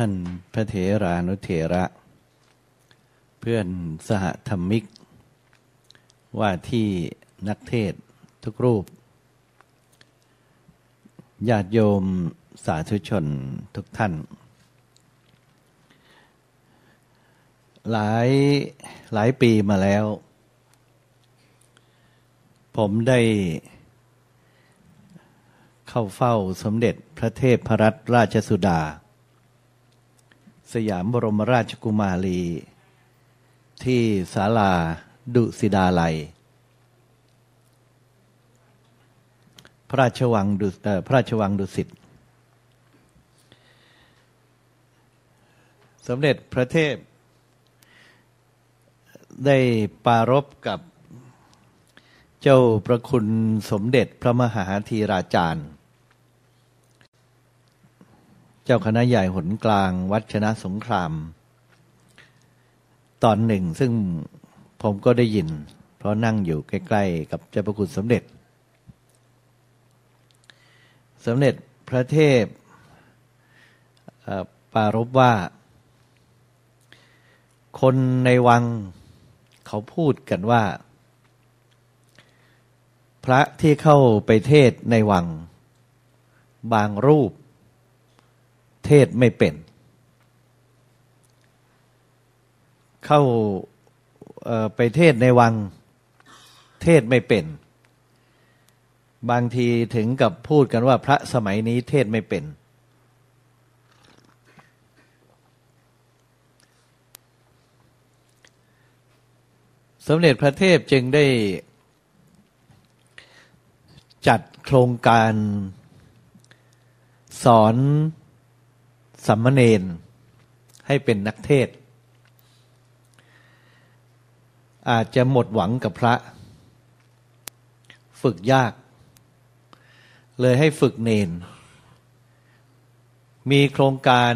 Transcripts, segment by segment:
ท่านพระเถรานุเถระ เพื่อนสหธรรมิก ว่าที่นักเทศทุกรูป ญาติโยมสาธุชนทุกท่าน หลายหลายปีมาแล้ว ผมได้เข้าเฝ้าสมเด็จพระเทพพรัตนราชสุดา สยามบรมราชกุมารี ที่ศาลาดุสิดาลัย พระราชวังดุพระราชวังดุสิตสมเด็จพระเทพ ได้ปารบกับเจ้าประคุณสมเด็จพระมหาธีราจารย์ เจ้าคณะใหญ่หนกลางวัดชนะสงคราม ตอนหนึ่งซึ่งผมก็ได้ยิน เพราะนั่งอยู่ใกล้ ๆ กับเจ้าประคุณสมเด็จ สมเด็จพระเทพปรารบว่า คนในวังเขาพูดกันว่า พระที่เข้าไปเทศในวัง บางรูป เทศไม่เป็น เข้าไปเทศในวังเทศไม่เป็น บางทีถึงกับพูดกันว่าพระสมัยนี้เทศไม่เป็น สมเด็จพระเทพจึงได้จัดโครงการสอน สัมมเนนให้เป็นนักเทศ อาจจะหมดหวังกับพระ ฝึกยาก เลยให้ฝึกเนน มีโครงการ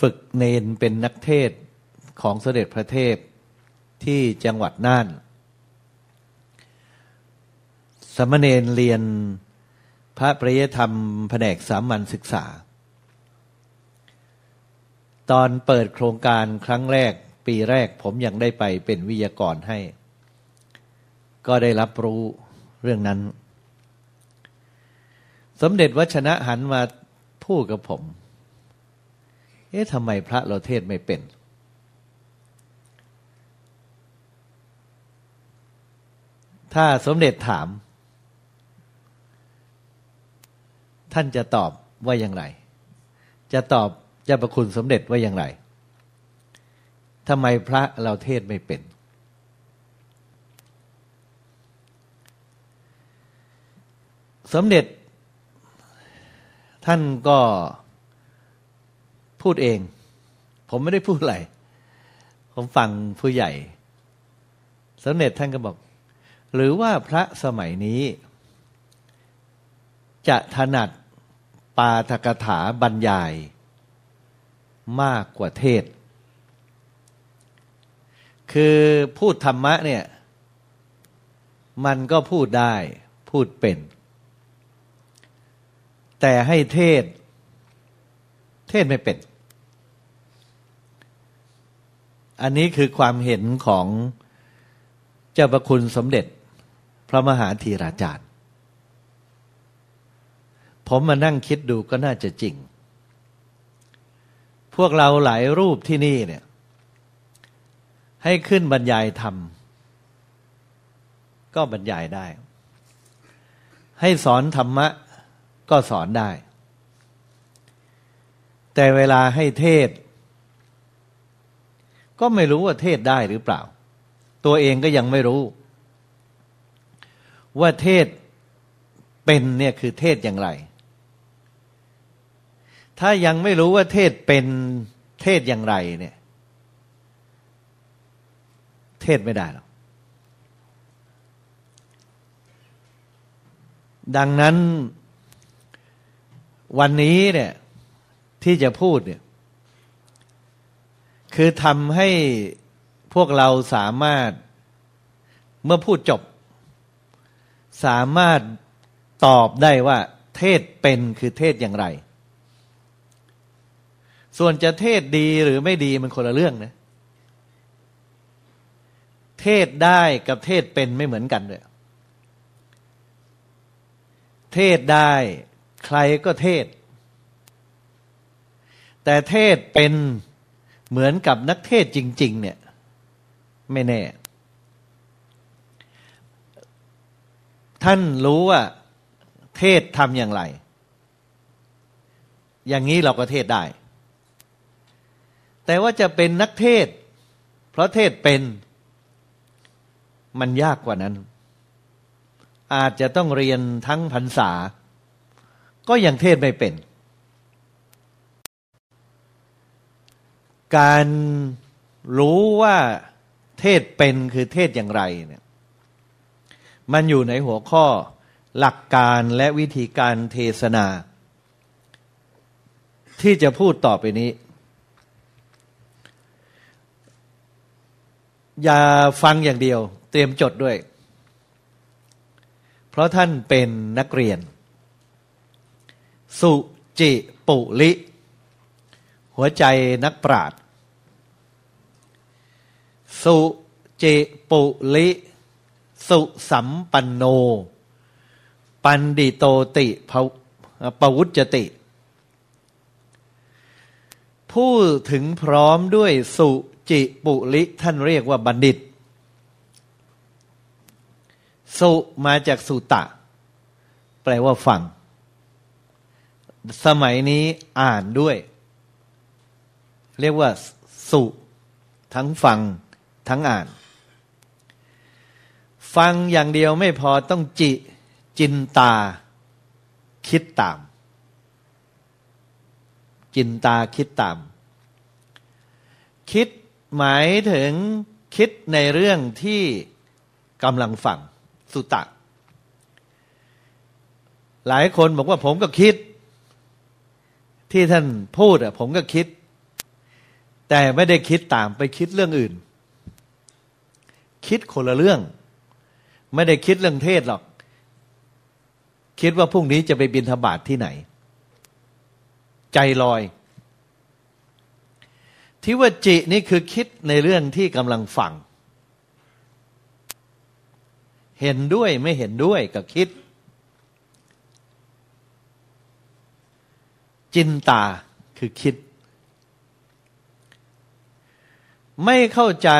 ฝึกเนนเป็นนักเทศของเสด็จพระเทพที่จังหวัดน่าน สมณเณรเรียนพระปริยธรรมแผนกสามัญศึกษา ตอนเปิดโครงการครั้งแรก ปีแรกผมยังได้ไปเป็นวิทยากรให้ ก็ได้รับรู้เรื่องนั้น สมเด็จวชนะหันมาพูดกับผม เอ๊ะทำไมพระเราเทศไม่เป็น ถ้าสมเด็จถาม ท่านจะตอบว่าอย่างไร จะตอบ เจ้าประคุณสมเด็จว่าอย่างไรทำไมพระเราเทศไม่เป็น สมเด็จ ท่านก็พูดเอง ผมไม่ได้พูดอะไร ผมฟังผู้ใหญ่ สมเด็จท่านก็บอก หรือว่าพระสมัยนี้ จะถนัดปาทกถาบรรยาย มากกว่าเทศ คือพูดธรรมะเนี่ย มันก็พูดได้พูดเป็น แต่ให้เทศ เทศไม่เป็น อันนี้คือความเห็นของเจ้าประคุณสมเด็จพระมหาธีราจารย์ ผมมานั่งคิดดูก็น่าจะจริง พวกเราหลายรูปที่นี่เนี่ย ให้ขึ้นบรรยายธรรม ก็บรรยายได้ ให้สอนธรรมะ ก็สอนได้ แต่เวลาให้เทศ ก็ไม่รู้ว่าเทศได้หรือเปล่า ตัวเองก็ยังไม่รู้ ว่าเทศเป็นเนี่ยคือเทศอย่างไร ถ้ายังไม่รู้ว่าเทศเป็นเทศอย่างไรเนี่ย เทศไม่ได้หรอกดังนั้นวันนี้เนี่ยที่จะพูดเนี่ย คือทำให้พวกเราสามารถเมื่อพูดจบ สามารถตอบได้ว่า เทศเป็นคือเทศอย่างไร ส่วนจะเทศดีหรือไม่ดีมันคนละเรื่องนะ เทศได้กับเทศเป็นไม่เหมือนกันเลยเทศได้ใครก็เทศ แต่เทศเป็นเหมือนกับนักเทศจริง ๆ เนี่ย ไม่แน่ ท่านรู้ว่า เทศทำอย่างไร อย่างนี้เราก็เทศได้ แต่ว่าจะเป็นนักเทศ เพราะเทศเป็น มันยากกว่านั้น อาจจะต้องเรียนทั้งพรรษา ก็ยังเทศไม่เป็น การรู้ว่าเทศเป็นคือเทศอย่างไรเนี่ย มันอยู่ในหัวข้อหลักการและวิธีการเทศนา ที่จะพูดต่อไปนี้ อย่าฟังอย่างเดียว เตรียมจดด้วย เพราะท่านเป็นนักเรียน สุจิปุลิ หัวใจนักปราดสุเจปุลิ สุสัมปันโน ปันดิโตติปวุจติ ผู้ถึงพร้อมด้วยสุ จิปุลิท่านเรียกว่าบัณฑิต สุมาจากสุตะ แปลว่าฟัง สมัยนี้อ่านด้วย เรียกว่า สุ ทั้งฟัง ทั้งอ่าน ฟังอย่างเดียวไม่พอต้องจิ จินตา คิดตาม จินตาคิดตาม คิด หมายถึงคิดในเรื่องที่กำลังฟังสุตะ หลายคนบอกว่าผมก็คิด ที่ท่านพูดอะผมก็คิด แต่ไม่ได้คิดตามไปคิดเรื่องอื่น คิดคนละเรื่อง ไม่ได้คิดเรื่องเทศหรอก คิดว่าพรุ่งนี้จะไปบินธบาตทที่ไหน ใจลอย ที่ว่าจินี่คือคิดในเรื่องที่กำลังฟัง เห็นด้วยไม่เห็นด้วยกับคิด จินตาคือคิด ไม่เข้าใจ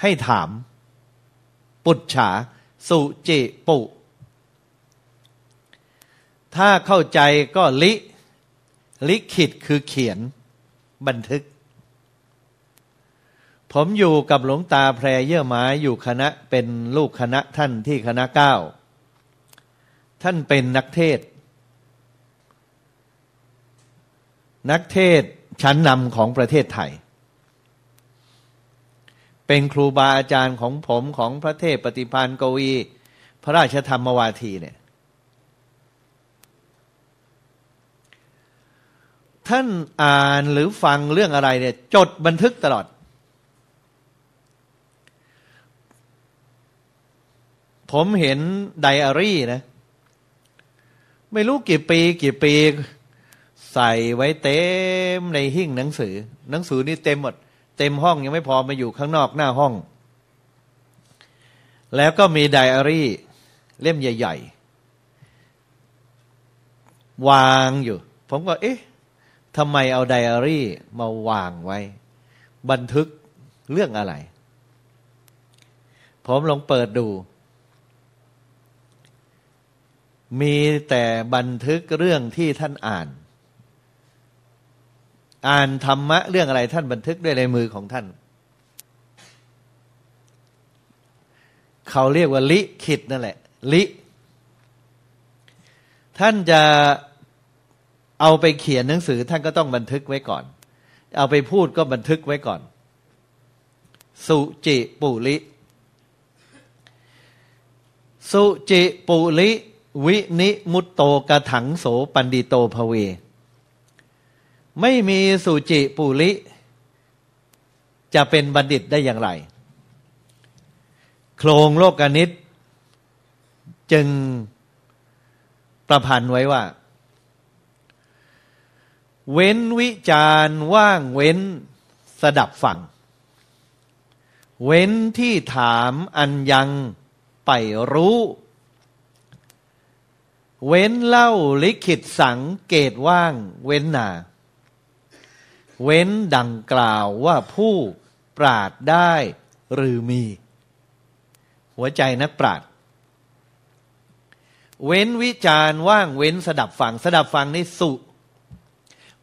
ให้ถาม ปุจฉา สุจิปุ ถ้าเข้าใจก็ลิ ลิขิตคือเขียน บันทึก ผมอยู่กับหลวงตาแพรเยื่อไม้อยู่คณะเป็นลูกคณะท่านที่คณะเก้าท่านเป็นนักเทศ นักเทศชั้นนำของประเทศไทย เป็นครูบาอาจารย์ของผมของพระเทพปฏิพานกวี พระราชธรรมวาทีเนี่ย ท่านอ่านหรือฟังเรื่องอะไรเนี่ย จดบันทึกตลอด ผมเห็นไดอารี่นะ ไม่รู้กี่ปี กี่ปี ใส่ไว้เต็มในหิ้งหนังสือ หนังสือนี่เต็มหมด เต็มห้องยังไม่พอมาอยู่ข้างนอกหน้าห้อง แล้วก็มีไดอารี่ เล่มใหญ่ ๆ วางอยู่ ผมก็เอ๊ะ ทำไมเอาไดอารี่มาวางไว้ บันทึกเรื่องอะไร ผมลองเปิดดู มีแต่บันทึกเรื่องที่ท่านอ่าน อ่านธรรมะเรื่องอะไรท่านบันทึกด้วยในมือของท่าน เขาเรียกว่าลิขิตนั่นแหละ ลิ ท่านจะ เอาไปเขียนหนังสือท่านก็ต้องบันทึกไว้ก่อน เอาไปพูดก็บันทึกไว้ก่อน สุจิปุลิ สุจิปุลิ วินิมุตโตกระถังโสปันดิโตภเว ไม่มีสุจิปุริจะเป็นบัณฑิตได้อย่างไร โครงโลกนิต จึงประพันธ์ไว้ว่า เว้นวิจารว่างเว้นสดับฟัง เว้นที่ถามอันยังไปรู้ เว้นเล่าลิขิตสังเกตว่างเว้นนา เว้นดังกล่าวว่าผู้ปราดได้หรือมี หัวใจนักปราดเว้นวิจารว่างเว้นสดับฟัง สดับฟังนี่สุ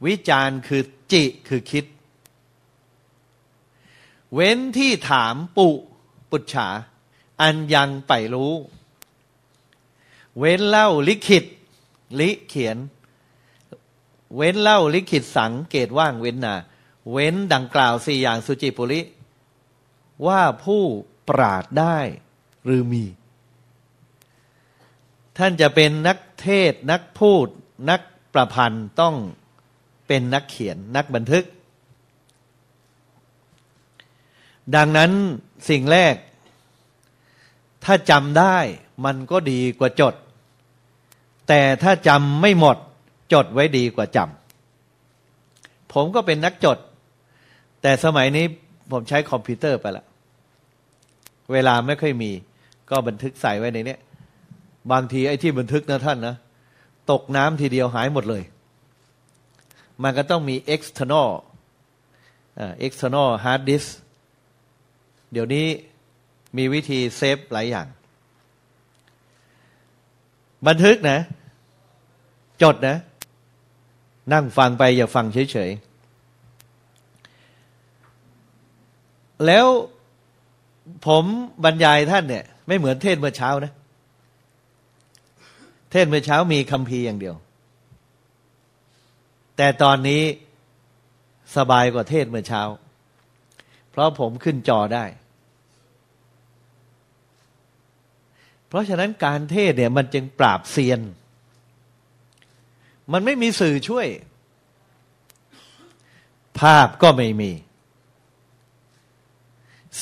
วิจารคือจิคือคิด เว้นที่ถามปุปุจฉา อันยังไปรู้ เว้นเล่าลิขิต ลิเขียน เว้นเล่าลิขิตสังเกตว่างเว้นนาเว้นดังกล่าวสี่อย่างสุจิปุริ ว่าผู้ปราดได้หรือมี ท่านจะเป็นนักเทศนักพูดนักประพันธ์ต้อง เป็นนักเขียนนักบันทึก ดังนั้นสิ่งแรก ถ้าจำได้มันก็ดีกว่าจด แต่ถ้าจำไม่หมด จดไว้ดีกว่าจำผมก็เป็นนักจด แต่สมัยนี้ผมใช้คอมพิวเตอร์ไปละเวลาไม่ค่อยมี ก็บันทึกใส่ไว้ในนี้บางทีไอ้ที่บันทึกนะท่านนะตกน้ำทีเดียวหายหมดเลย มันก็ต้องมี external external hard disk เดี๋ยวนี้มีวิธีเซฟหลายอย่าง บันทึกนะ จดนะ นั่งฟังไปอย่าฟังเฉยๆ แล้วผมบรรยายท่านเนี่ย ไม่เหมือนเทศเมื่อเช้านะ เทศเมื่อเช้ามีคำพีอย่างเดียว แต่ตอนนี้สบายกว่าเทศเมื่อเช้า เพราะผมขึ้นจอได้ เพราะฉะนั้นการเทศเนี่ยมันจึงปราบเซียน มันไม่มีสื่อช่วย ภาพก็ไม่มี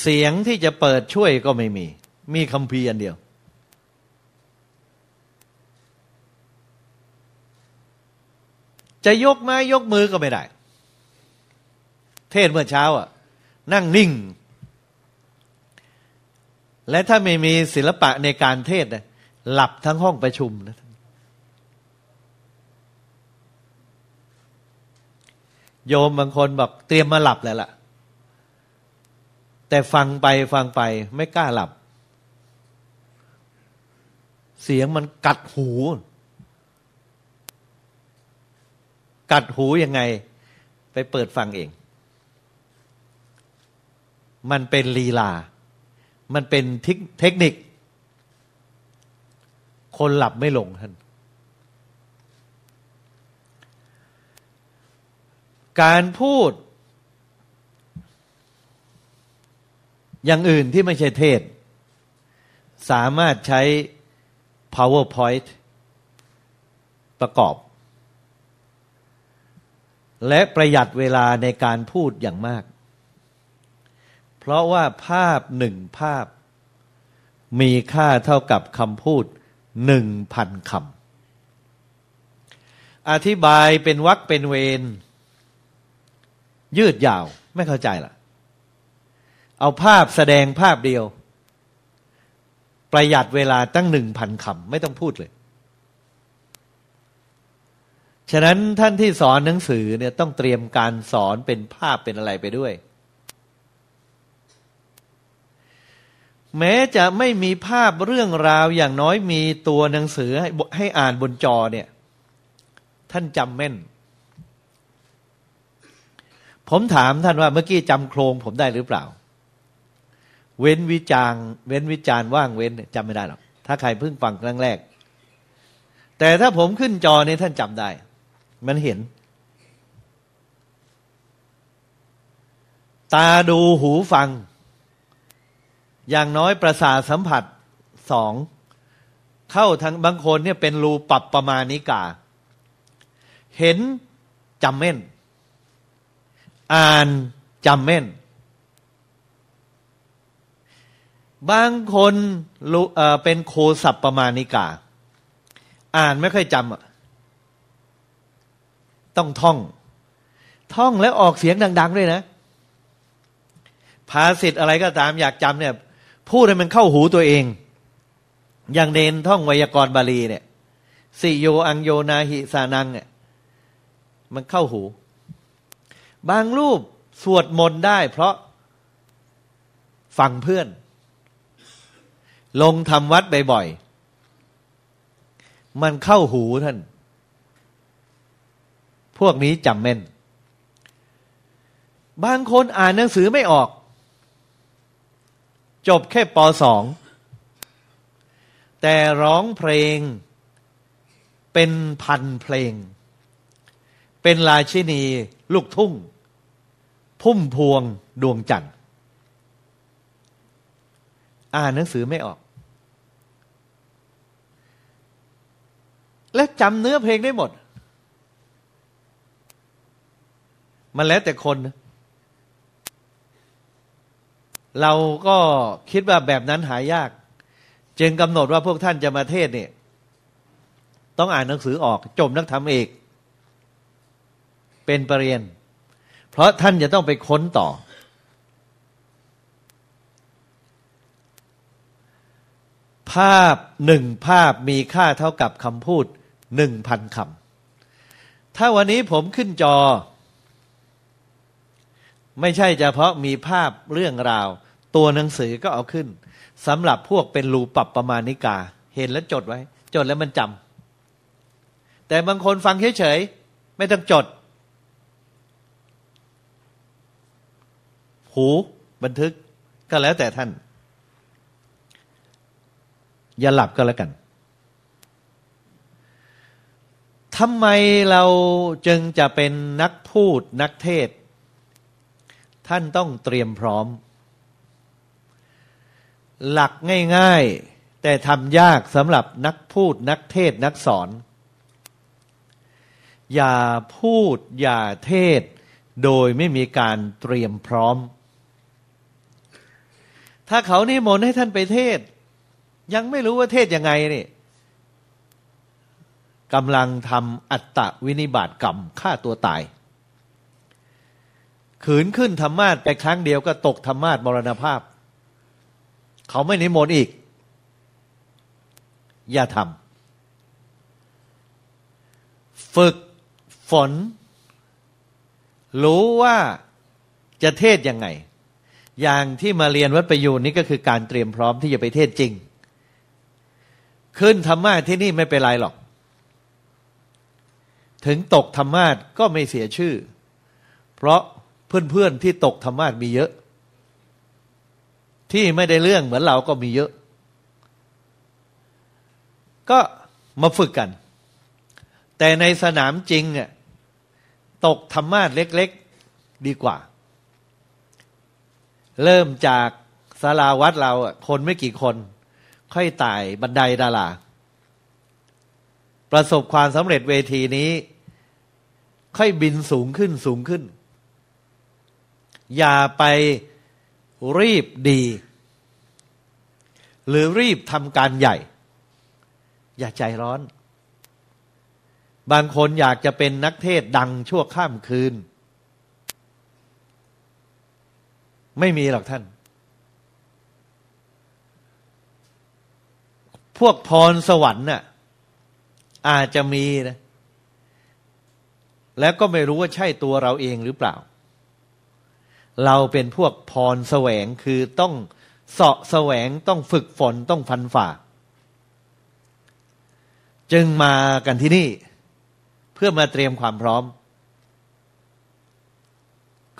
เสียงที่จะเปิดช่วยก็ไม่มี มีคำพีอันเดียว จะยกไม้ยกมือก็ไม่ได้ เทศเมื่อเช้าอะ นั่งนิ่ง และถ้าไม่มีศิลปะในการเทศนะหลับทั้งห้องประชุมนะโยมบางคนบอกเตรียมมาหลับแล้วล่ะ แต่ฟังไปฟังไปไม่กล้าหลับ เสียงมันกัดหู กัดหูยังไง ไปเปิดฟังเอง มันเป็นลีลา มันเป็นเทคนิค คนหลับไม่ลงท่านการพูด อย่างอื่นที่ไม่ใช่เทศ สามารถใช้ powerpoint ประกอบ และประหยัดเวลาในการพูดอย่างมาก เพราะว่าภาพหนึ่งภาพ มีค่าเท่ากับคำพูดหนึ่งพันคำอธิบายเป็นวักเป็นเวรยืดยาวไม่เข้าใจล่ะ เอาภาพแสดงภาพเดียว ประหยัดเวลาตั้งหนึ่งพันคำไม่ต้องพูดเลย ฉะนั้นท่านที่สอนหนังสือเนี่ยต้องเตรียมการสอนเป็นภาพเป็นอะไรไปด้วย แม้จะไม่มีภาพเรื่องราวอย่างน้อยมีตัวหนังสือให้ให้อ่านบนจอเนี่ย ท่านจำแม่น ผมถามท่านว่าเมื่อกี้จำโครงผมได้หรือเปล่า เว้นวิจารเว้นวิจารว่างเว้นจำไม่ได้หรอกถ้าใครเพิ่งฟังครั้งแรก แต่ถ้าผมขึ้นจอเนี่ยท่านจำได้ มันเห็น ตาดูหูฟัง อย่างน้อยประสาทสัมผัสสอง เข้าทางบางคนเนี่ยเป็นรูปรับประมาณนิกา เห็นจำเม่น อ่านจำเม่น บางคนเป็นโคสับประมาณิกา อ่านไม่ค่อยจำ ต้องท่อง ท่องแล้วออกเสียงดัง ๆ ด้วยนะ ภาษิตอะไรก็ตามอยากจำเนี่ย พูดให้มันเข้าหูตัวเอง อย่างเนนท่องไวยากรณ์บาลีเนี่ยสิโยอังโยนาหิสานังเนี่ยมันเข้าหู บางรูปสวดมนต์ได้เพราะฟังเพื่อน ลงทำวัดบ่อยๆมันเข้าหูท่าน พวกนี้จำแม่น บางคนอ่านหนังสือไม่ออก จบแค่ปสอง แต่ร้องเพลง เป็นพันเพลง เป็นราชินี ลูกทุ่ง พุ่มพวงดวงจันทร์อ่านหนังสือไม่ออก และจำเนื้อเพลงได้หมด มันแล้วแต่คน เราก็คิดว่าแบบนั้นหายาก จึงกำหนดว่าพวกท่านจะมาเทศเนี่ย ต้องอ่านหนังสือออกจบนักธรรมเอก เป็นปรริญญาเพราะท่านจะต้องไปค้นต่อ ภาพหนึ่งภาพมีค่าเท่ากับคำพูดหนึ่งพันคำถ้าวันนี้ผมขึ้นจอ ไม่ใช่เฉพาะมีภาพเรื่องราว ตัวหนังสือก็เอาขึ้นสำหรับพวกเป็นรูปรับประมาณนิกา เห็นแล้วจดไว้ จดแล้วมันจำแต่บางคนฟังเฉยๆไม่ต้องจด หูบันทึกก็แล้วแต่ท่าน อย่าหลับก็แล้วกันทำไมเราจึงจะเป็นนักพูดนักเทศ ท่านต้องเตรียมพร้อม หลักง่ายๆ แต่ทำยากสำหรับนักพูดนักเทศนักสอน อย่าพูดอย่าเทศ โดยไม่มีการเตรียมพร้อม ถ้าเขานิมนต์ให้ท่านไปเทศ ยังไม่รู้ว่าเทศยังไงนี่กำลังทำอัตตวินิบาตกรรมฆ่าตัวตาย ขืนขึ้นธรรมาสไปครั้งเดียวก็ตกธรรมาสมรณภาพ เขาไม่นิมนต์อีก อย่าทำฝึกฝน รู้ว่าจะเทศยังไง อย่างที่มาเรียนวัดประยูนนี้ก็คือการเตรียมพร้อมที่จะไปเทศจริง ขึ้นธรรมาที่นี่ไม่เป็นไรหรอก ถึงตกธรรมาทก็ไม่เสียชื่อ เพราะ เพื่อนๆที่ตกธรรมาทมีเยอะ ที่ไม่ได้เรื่องเหมือนเราก็มีเยอะ ก็มาฝึกกัน แต่ในสนามจริงเนี่ยตกธรรมาสเล็ก ๆ ดีกว่า เริ่มจากศาลาวัดเราคนไม่กี่คน ค่อยไต่บันไดดาราประสบความสำเร็จเวทีนี้ ค่อยบินสูงขึ้นสูงขึ้น อย่าไปรีบดี หรือรีบทำการใหญ่ อย่าใจร้อน บางคนอยากจะเป็นนักเทศดังชั่วข้ามคืน ไม่มีหรอกท่าน พวกพรสวรรค์น่ะอาจจะมีนะ แล้วก็ไม่รู้ว่าใช่ตัวเราเองหรือเปล่า เราเป็นพวกพรแสวงคือต้องเสาะแสวงต้องฝึกฝนต้องฟันฝ่า จึงมากันที่นี่ เพื่อมาเตรียมความพร้อม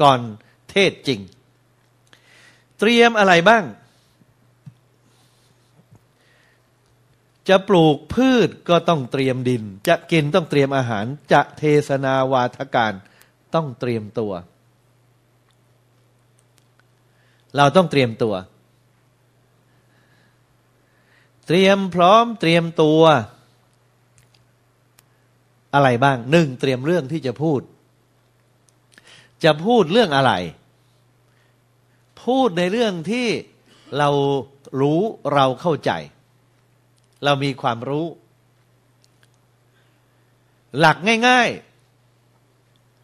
ก่อนเทศจริง เตรียมอะไรบ้าง จะปลูกพืชก็ต้องเตรียมดิน จะกินต้องเตรียมอาหาร จะเทศนาวาทการต้องเตรียมตัว เราต้องเตรียมตัว เตรียมพร้อมเตรียมตัว อะไรบ้างหนึ่งเตรียมเรื่องที่จะพูด จะพูดเรื่องอะไร พูดในเรื่องที่เรารู้เราเข้าใจ เรามีความรู้ หลักง่าย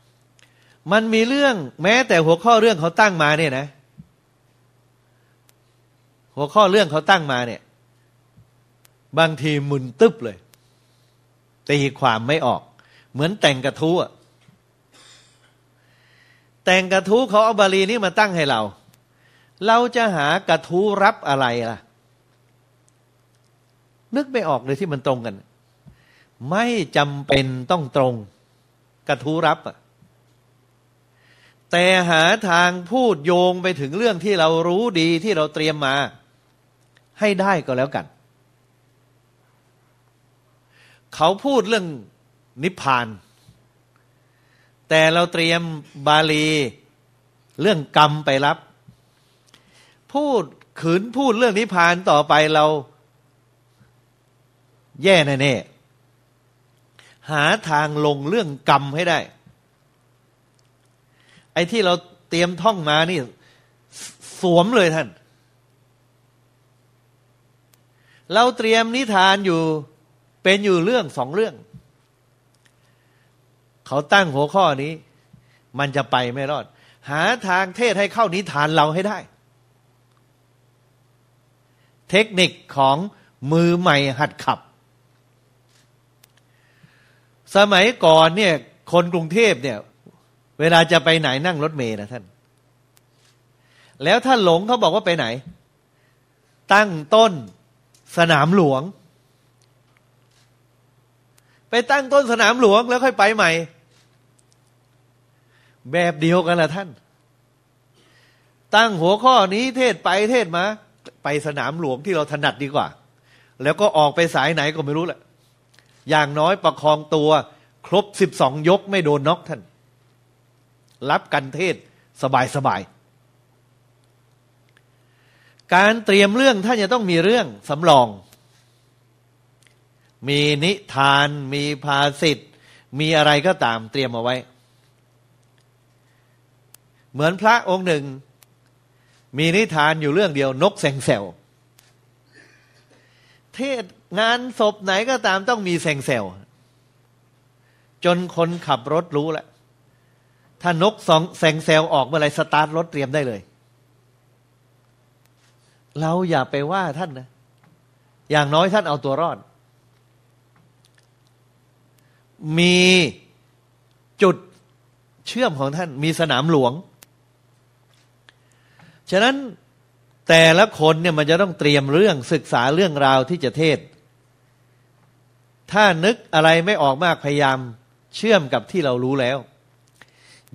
ๆ มันมีเรื่องแม้แต่หัวข้อเรื่องเขาตั้งมาเนี่ยนะ หัวข้อเรื่องเขาตั้งมาเนี่ย บางทีมึนตึ๊บเลยตีความไม่ออก เหมือนแต่งกระทู้อะแต่งกระทู้เขาเอาบาลีนี้มาตั้งให้เรา เราจะหากระทู้รับอะไรล่ะ นึกไม่ออกเลยที่มันตรงกัน ไม่จำเป็นต้องตรง กระทู้รับอะแต่หาทางพูดโยงไปถึงเรื่องที่เรารู้ดีที่เราเตรียมมา ให้ได้ก็แล้วกัน เขาพูดเรื่องนิพพาน แต่เราเตรียมบาลีเรื่องกรรมไปรับ พูดขืนพูดเรื่องนิพพานต่อไปเรา แย่แน่ๆหาทางลงเรื่องกรรมให้ได้ ไอ้ที่เราเตรียมท่องมานี่ สวมเลยท่าน เราเตรียมนิทานอยู่เป็นอยู่เรื่องสองเรื่อง เขาตั้งหัวข้อนี้ มันจะไปไม่รอด หาทางเทศให้เข้านิทานเราให้ได้ เทคนิคของมือใหม่หัดขับ สมัยก่อนเนี่ย คนกรุงเทพเนี่ย เวลาจะไปไหนนั่งรถเมล์นะท่าน แล้วถ้าหลงเขาบอกว่าไปไหน ตั้งต้น สนามหลวง ไปตั้งต้นสนามหลวงแล้วค่อยไปใหม่ แบบเดียวกันละท่าน ตั้งหัวข้อนี้เทศไปเทศมา ไปสนามหลวงที่เราถนัดดีกว่า แล้วก็ออกไปสายไหนก็ไม่รู้แหละอย่างน้อยประคองตัว ครบสิบสองยกไม่โดนน็อกท่าน รับกันเทศสบายสบาย การเตรียมเรื่องท่านจะต้องมีเรื่องสำรอง มีนิทาน มีภาษิตมีอะไรก็ตามเตรียมเอาไว้ เหมือนพระองค์หนึ่ง มีนิทานอยู่เรื่องเดียวนกแสงแซวเทศงานศพไหนก็ตามต้องมีแสงแซวจนคนขับรถรู้แล้วถ้านกสองแสงแซวออกเมื่อไรสตาร์ทรถเตรียมได้เลย เราอย่าไปว่าท่านนะ อย่างน้อยท่านเอาตัวรอด มีจุดเชื่อมของท่าน มีสนามหลวง ฉะนั้นแต่ละคนเนี่ยมันจะต้องเตรียมเรื่องศึกษาเรื่องราวที่จะเทศ ถ้านึกอะไรไม่ออกมากพยายามเชื่อมกับที่เรารู้แล้ว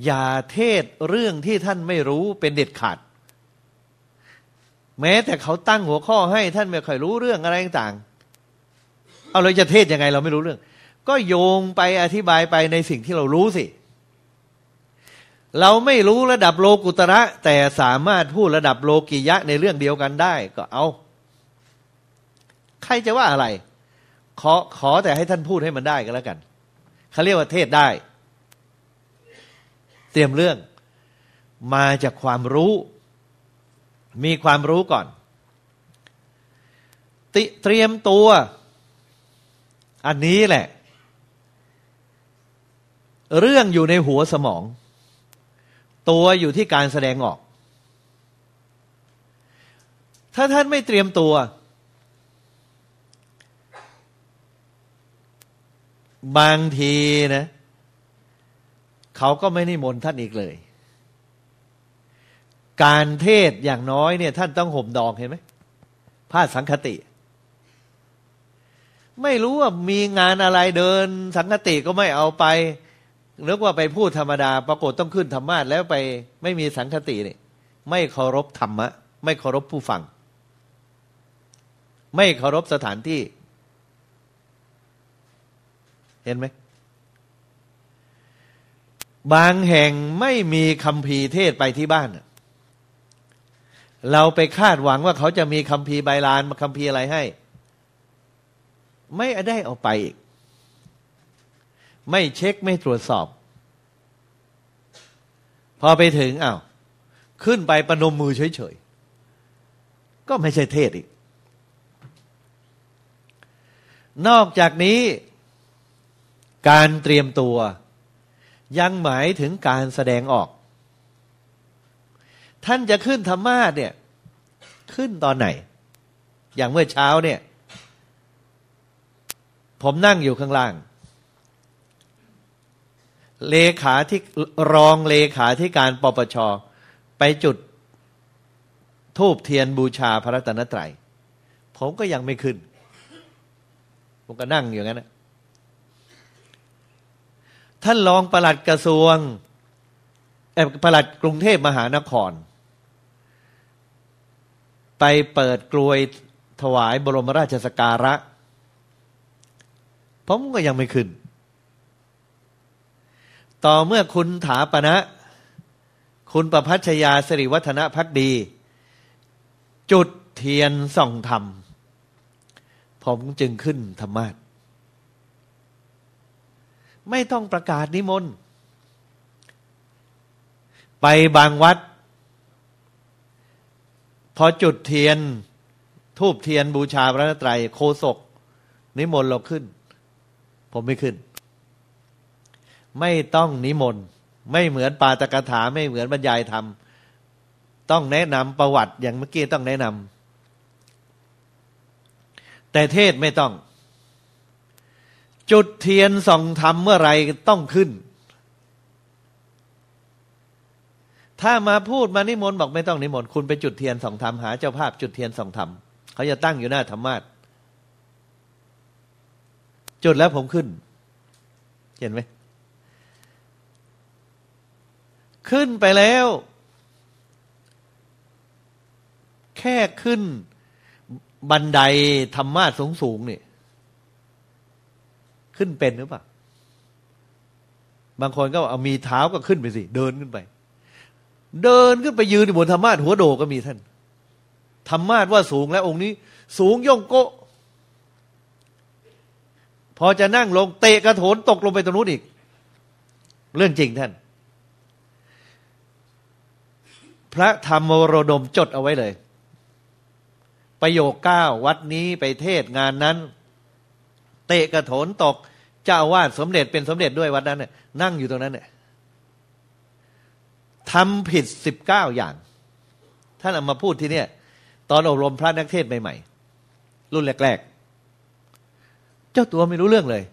อย่าเทศเรื่องที่ท่านไม่รู้เป็นเด็ดขาด แม้แต่เขาตั้งหัวข้อให้ท่านไม่ค่อยรู้เรื่องอะไรต่างๆ เอาเราจะเทศยังไงเราไม่รู้เรื่อง ก็โยงไปอธิบายไปในสิ่งที่เรารู้สิ เราไม่รู้ระดับโลกุตระ แต่สามารถพูดระดับโลกิยะในเรื่องเดียวกันได้ ก็เอา ใครจะว่าอะไร ขอขอแต่ให้ท่านพูดให้มันได้ก็แล้วกันเขาเรียกว่าเทศได้ เตรียมเรื่องมาจากความรู้ มีความรู้ก่อนตเตรียมตัว อันนี้แหละ เรื่องอยู่ในหัวสมอง ตัวอยู่ที่การแสดงออก ถ้าท่านไม่เตรียมตัว บางทีนะ เขาก็ไม่นิมนต์ท่านอีกเลย การเทศอย่างน้อยเนี่ย ท่านต้องห่มดองเห็นไหมผ้าสังคติ ไม่รู้ว่ามีงานอะไรเดิน สังคติก็ไม่เอาไปนึกว่าไปพูดธรรมดา ปรากฏต้องขึ้นธรรมาทแล้วไปไม่มีสังคติเนี่ยไม่เคารพธรรมะ ไม่เคารพผู้ฟัง ไม่เคารพสถานที่ เห็นไหมบางแห่งไม่มีคำพีเทศไปที่บ้าน เราไปคาดหวังว่าเขาจะมีคำพีใบลานมาคำพีอะไรให้ ไม่ได้เอาไปอีก ไม่เช็คไม่ตรวจสอบ พอไปถึงอา้าวขึ้นไปประนมมือเฉยๆ ก็ไม่ใช่เทศอีก นอกจากนี้การเตรียมตัว ยังหมายถึงการแสดงออก ท่านจะขึ้นธรรมาสเนี่ย ขึ้นตอนไหน อย่างเมื่อเช้าเนี่ย ผมนั่งอยู่ข้างล่าง เลขาที่รองเลขาที่การปปช ไปจุดทูบเทียนบูชาพระรัตนตรัย ผมก็ยังไม่ขึ้น ผมก็นั่งอยู่งั้นนะท่านรองประหลัดกระทรวงประหลัดกรุงเทพมหานคร ไปเปิดกลวยถวายบรมราชสการะ ผมก็ยังไม่ขึ้น ต่อเมื่อคุณถาปณะคุณประพัชยาสิริวัฒนพักดี จุดเทียนส่องธรรม ผมจึงขึ้นธรรมาทไม่ต้องประกาศนิมนต์ ไปบางวัด พอจุดเทียนทูบเทียนบูชาพระนตรัยโคศก นิมนต์เราขึ้น ผมไม่ขึ้น ไม่ต้องนิมนต์ไม่เหมือนปาตกถาไม่เหมือนบรรยายธรรม ต้องแนะนำประวัติอย่างเมื่อกี้ต้องแนะนำแต่เทศไม่ต้อง จุดเทียนส่องธรรมเมื่อไรต้องขึ้น ถ้ามาพูดมานิมนต์บอกไม่ต้องนิมนต์คุณไปจุดเทียนสองธรรมหาเจ้าภาพจุดเทียนสองธรรมเขาจะตั้งอยู่หน้าธรรมาทจุดแล้วผมขึ้น เห็นไหมขึ้นไปแล้ว แค่ขึ้น บันไดธรรมาทสูงๆเนี่ขึ้นเป็นหรือเปล่าบางคนก็เอามีเท้าก็ขึ้นไปสิ เดินขึ้นไป เดินขึ้นไปยืนบนธรรมาทหัวโดก็มีท่าน ธรรมาทว่าสูงแล้วองค์นี้ สูงย่องโกพอจะนั่งลงเตะกระโถนตกลงไปตรงนู้นอีก เรื่องจริงท่าน พระธรรมวรดมจดเอาไว้เลย ประโยคเก้าวัดนี้ไปเทศงานนั้น เตะกระโถนตกเจ้าวาดสมเด็จเป็นสมเด็จด้วยวัดนั้นน่ยนั่งอยู่ตรงนั้นเนี่ย ทำผิดสิบเก้าอย่าง ท่านเอามาพูดที่เนี่ย ตอนอบรมพระนักเทศใหม่ๆ รุ่นแรกๆ เจ้าตัวไม่รู้เรื่องเลย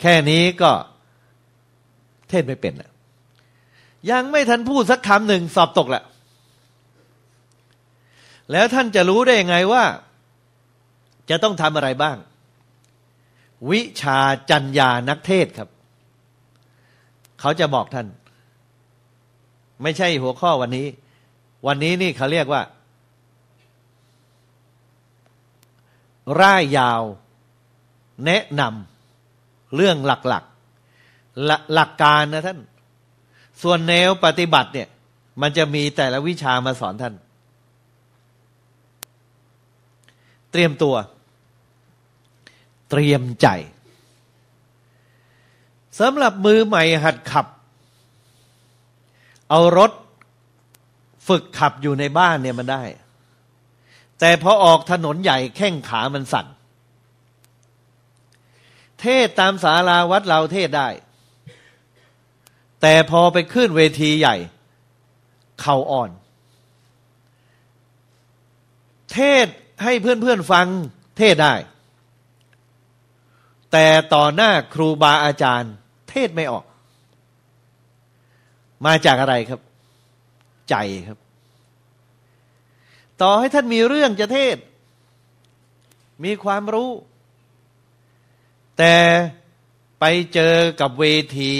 แค่นี้ก็เทศไม่เป็นอะยังไม่ทันพูดสักคำหนึ่งสอบตกแหละแล้วท่านจะรู้ได้ยังไงว่า จะต้องทำอะไรบ้าง วิชาจัญญานักเทศครับ เขาจะบอกท่าน ไม่ใช่หัวข้อวันนี้ วันนี้นี่เขาเรียกว่า ร่ายยาว แนะนำเรื่องหลักๆหลักการนะท่าน ส่วนแนวปฏิบัติเนี่ย มันจะมีแต่ละวิชามาสอนท่าน เตรียมตัว เตรียมใจ สำหรับมือใหม่หัดขับ เอารถฝึกขับอยู่ในบ้านเนี่ยมันได้ แต่พอออกถนนใหญ่แข้งขามันสั่น เทศตามศาลาวัดเราเทศได้ แต่พอไปขึ้นเวทีใหญ่ เข่าอ่อน เทศให้เพื่อนๆฟังเทศได้ แต่ต่อหน้าครูบาอาจารย์ เทศไม่ออก มาจากอะไรครับ ใจครับ ต่อให้ท่านมีเรื่องจะเทศ มีความรู้ แต่ไปเจอกับเวที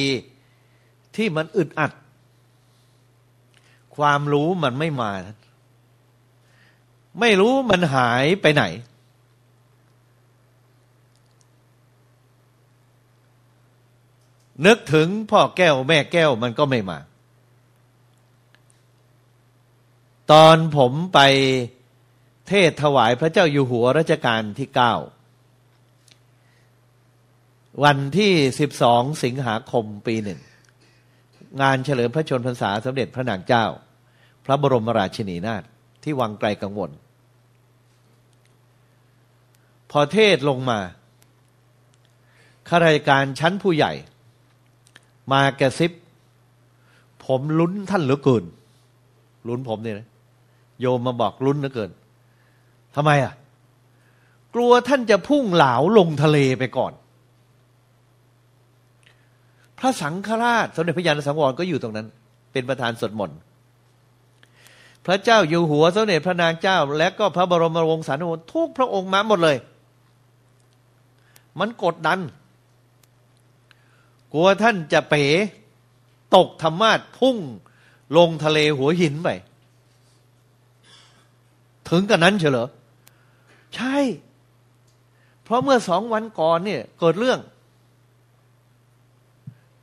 ที่มันอึดอัด ความรู้มันไม่มา ไม่รู้มันหายไปไหน นึกถึงพ่อแก้วแม่แก้วมันก็ไม่มา ตอนผมไปเทศถวายพระเจ้าอยู่หัวรัชกาลที่เก้าวันที่สิบสองสิงหาคมปีหนึ่ง งานเฉลิมพระชนพรรษาสมเด็จพระนางเจ้า พระบรมราชินีนาถที่วังไกลกังวล พอเทศลงมาข้าราชการชั้นผู้ใหญ่ มากระซิบ ผมลุ้นท่านเหลือเกินลุ้นผมเนี่ยนะโยมมาบอกลุ้นเหลือเกินทำไมอะ กลัวท่านจะพุ่งเหลาลงทะเลไปก่อน พระสังฆราช สมเด็จพระยาณสังวรก็อยู่ตรงนั้น เป็นประธานสวดมนต์พระเจ้าอยู่หัวสมเด็จพระนางเจ้า และก็พระบรมวงศานุวงศ์ทุกพระองค์มาหมดเลย มันกดดัน กลัวท่านจะเป๋ ตกธรรมาทพุ่งลงทะเลหัวหินไป ถึงกันนั้นเฉลอใช่ เพราะเมื่อสองวันก่อนเนี่ยเกิดเรื่อง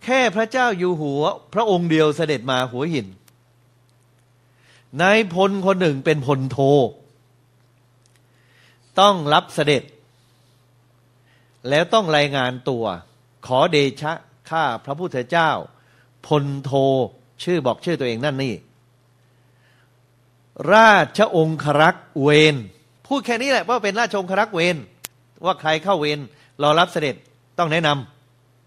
แค่พระเจ้าอยู่หัว พระองค์เดียวเสด็จมาหัวหินนายพลคนหนึ่งเป็นพลโท ต้องรับเสด็จ แล้วต้องรายงานตัว ขอเดชะ ข้าพระพุทธเจ้า พลโท ชื่อบอกชื่อตัวเองนั่นนี่ ราชองครักษ์เวนพูดแค่นี้แหละว่าเป็นราชองครักษ์เวนว่าใครเข้าเวนรอรับเสด็จต้องแนะน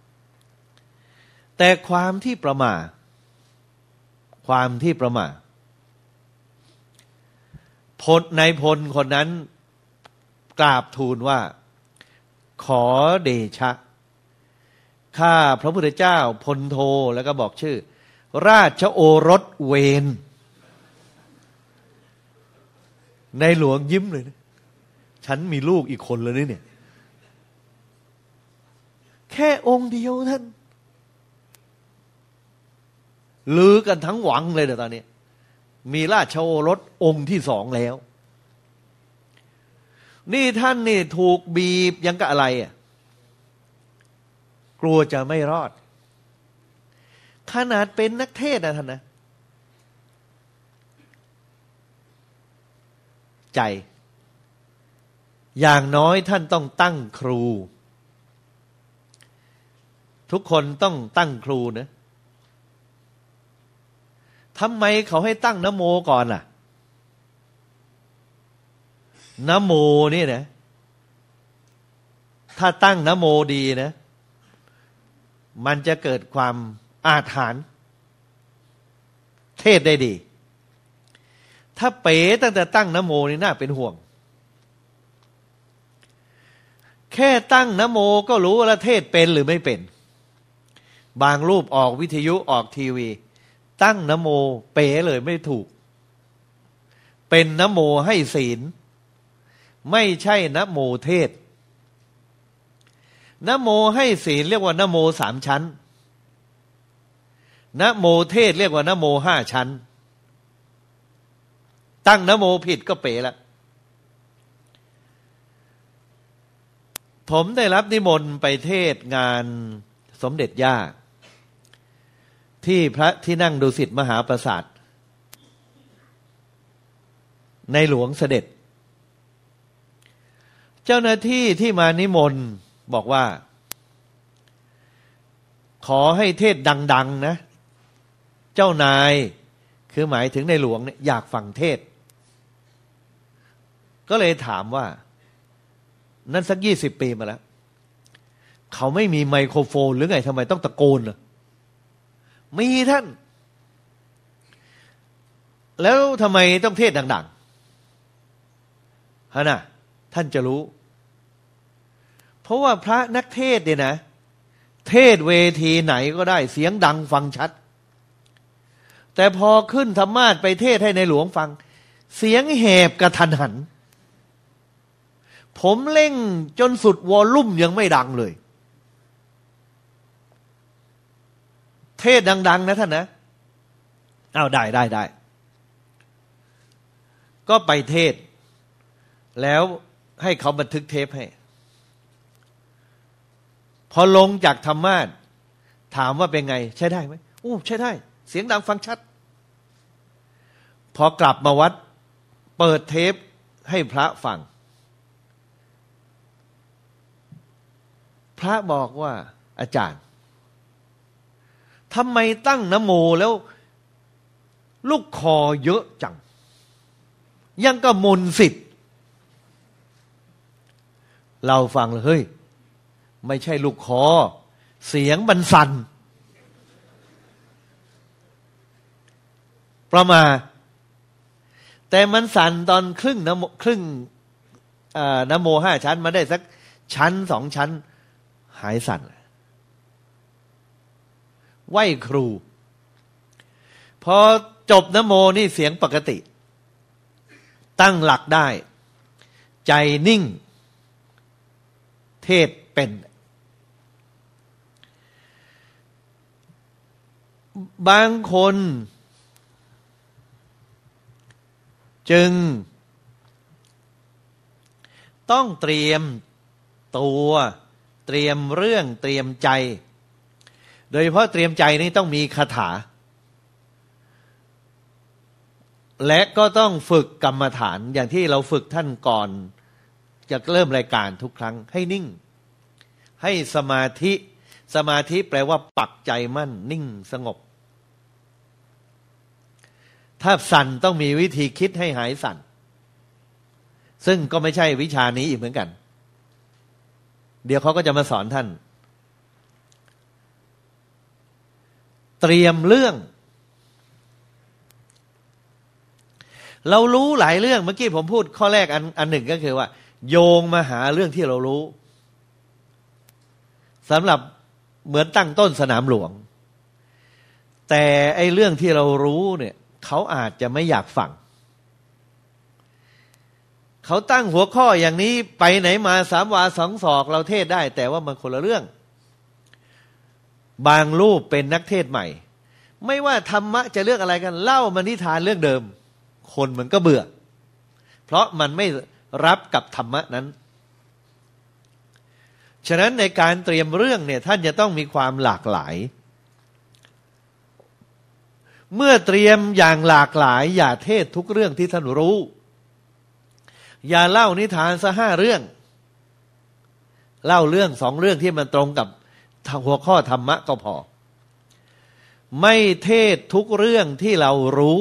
ำแต่ความที่ประมาความที่ประมาพลในพลคนนั้นกราบทูลว่า ขอเดชะ ข้าพระพุทธเจ้าพลโทแล้วก็บอกชื่อ ราชโอรสเวน ในหลวงยิ้มเลยนะฉันมีลูกอีกคนเลยนี่เนี่ย แค่องค์เดียวท่านลือกันทั้งหวังเลยเดี๋ยวตอนนี้ มีราชโอรสองค์ที่สองแล้ว นี่ท่านนี่ถูกบีบยังกับอะไรอะ กลัวจะไม่รอด ขนาดเป็นนักเทศนะท่านนะใจ อย่างน้อยท่านต้องตั้งครู ทุกคนต้องตั้งครูนะทำไมเขาให้ตั้งนโมก่อนล่ะนโมนี่นะ ถ้าตั้งนโมดีนะ มันจะเกิดความอาถรรพ์เทศได้ดี ถ้าเป๋ตั้งแต่ตั้งนโมนี่น่าเป็นห่วง แค่ตั้งนโมก็รู้ว่าเทศเป็นหรือไม่เป็น บางรูปออกวิทยุออกทีวี ตั้งนโม เป๋เลยไม่ถูก เป็นนโมให้ศีล ไม่ใช่นโมเทศ นโมให้ศีลเรียกว่านโมสามชั้นนโมเทศเรียกว่านโมห้าชั้น ตั้งนโมผิดก็เป๋ละผมได้รับนิมนต์ไปเทศงานสมเด็จย่า ที่พระที่นั่งดูสิทธิมหาประสาทในหลวงเสด็จ เจ้าหน้าที่ที่มานิมนต์ บอกว่า ขอให้เทศดัง ๆ นะ เจ้านายคือหมายถึงในหลวงเนี่ยอยากฟังเทศ ก็เลยถามว่า นั่นสักยี่สิบปีมาแล้ว เขาไม่มีไมโครโฟน หรือไงทำไมต้องตะโกนเหรอมีท่าน แล้วทำไมต้องเทศดัง ๆฮะนะท่านจะรู้ ราะว่าพระนักเทศเนี่ยนะ เทศเวทีไหนก็ได้เสียงดังฟังชัด แต่พอขึ้นธรรมาทไปเทศให้ในหลวงฟัง เสียงแหบกระทันหัน ผมเล่งจนสุดวอลลุ่มยังไม่ดังเลย เทศดัง ๆ นะท่านนะเอาได้ได้ได้ ก็ไปเทศ แล้วให้เขาบันทึกเทปให้ พอลงจากธรรมาทถามว่าเป็นไง ใช้ได้ไหมอู้ใช้ได้ เสียงดังฟังชัด พอกลับมาวัด เปิดเทปให้พระฟัง พระบอกว่าอาจารย์ทำไมตั้งนโมแล้วลูกคอเยอะจัง ยังก็มนสิทธิ์ เราฟังเลยเฮ้ย ไม่ใช่ลูกคอ เสียงบันสันประมา แต่มันสั่นตอนครึ่งนโมครึ่งนโมห้าชั้นมาได้สักชั้นสองชั้น หายสั่นไหวครู พอจบนโมนี่เสียงปกติ ตั้งหลักได้ ใจนิ่ง เทศเป็น บางคน จึง ต้องเตรียมตัวเตรียมเรื่องเตรียมใจ โดยเฉพาะเตรียมใจนี่ต้องมีคาถา และก็ต้องฝึกกรรมฐานอย่างที่เราฝึกท่านก่อนจะเริ่มรายการทุกครั้งให้นิ่ง ให้สมาธิ สมาธิแปลว่า ปักใจมั่น นิ่งสงบ ถ้าสั่นต้องมีวิธีคิดให้หายสั่น ซึ่งก็ไม่ใช่วิชานี้อีกเหมือนกัน เดี๋ยวเขาก็จะมาสอนท่าน เตรียมเรื่อง เรารู้หลายเรื่องเมื่อกี้ผมพูดข้อแรกอันอันหนึ่งก็คือว่า โยงมาหาเรื่องที่เรารู้สำหรับ เหมือนตั้งต้นสนามหลวง แต่ไอเรื่องที่เรารู้เนี่ย เขาอาจจะไม่อยากฟัง เขาตั้งหัวข้ออย่างนี้ไปไหนมาสามวาสองศอกเราเทศได้ แต่ว่ามันคนละเรื่อง บางรูปเป็นนักเทศใหม่ ไม่ว่าธรรมะจะเรื่องอะไรกัน เล่ามานิทานเรื่องเดิม คนมันก็เบื่อ เพราะมันไม่รับกับธรรมะนั้น ฉะนั้นในการเตรียมเรื่องเนี่ยท่านจะต้องมีความหลากหลาย เมื่อเตรียมอย่างหลากหลาย อย่าเทศทุกเรื่องที่ท่านรู้ อย่าเล่านิทานซะห้าเรื่อง เล่าเรื่องสองเรื่องที่มันตรงกับหัวข้อธรรมะก็พอ ไม่เทศทุกเรื่องที่เรารู้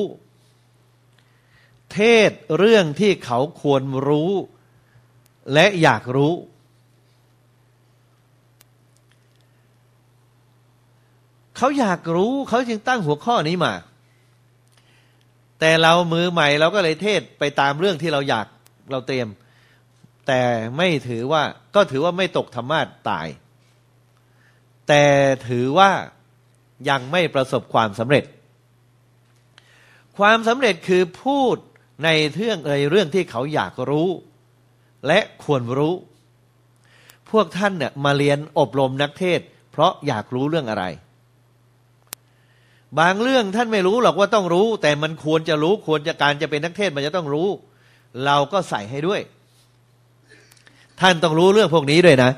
เทศเรื่องที่เขาควรรู้ และอยากรู้ เขาอยากรู้เขาจึงตั้งหัวข้อนี้มา แต่เรามือใหม่เราก็เลยเทศไปตามเรื่องที่เราอยากเราเตรียม แต่ไม่ถือว่าก็ถือว่าไม่ตกธรรมะตาย แต่ถือว่ายังไม่ประสบความสำเร็จ ความสำเร็จคือพูดในเรื่องในเรื่องที่เขาอยากรู้ และควรรู้ พวกท่านเนี่ยมาเรียนอบรมนักเทศ เพราะอยากรู้เรื่องอะไร บางเรื่องท่านไม่รู้หรอกว่าต้องรู้ แต่มันควรจะรู้ควรจะการจะเป็นนักเทศมันจะต้องรู้ เราก็ใส่ให้ด้วย ท่านต้องรู้เรื่องพวกนี้ด้วยนะ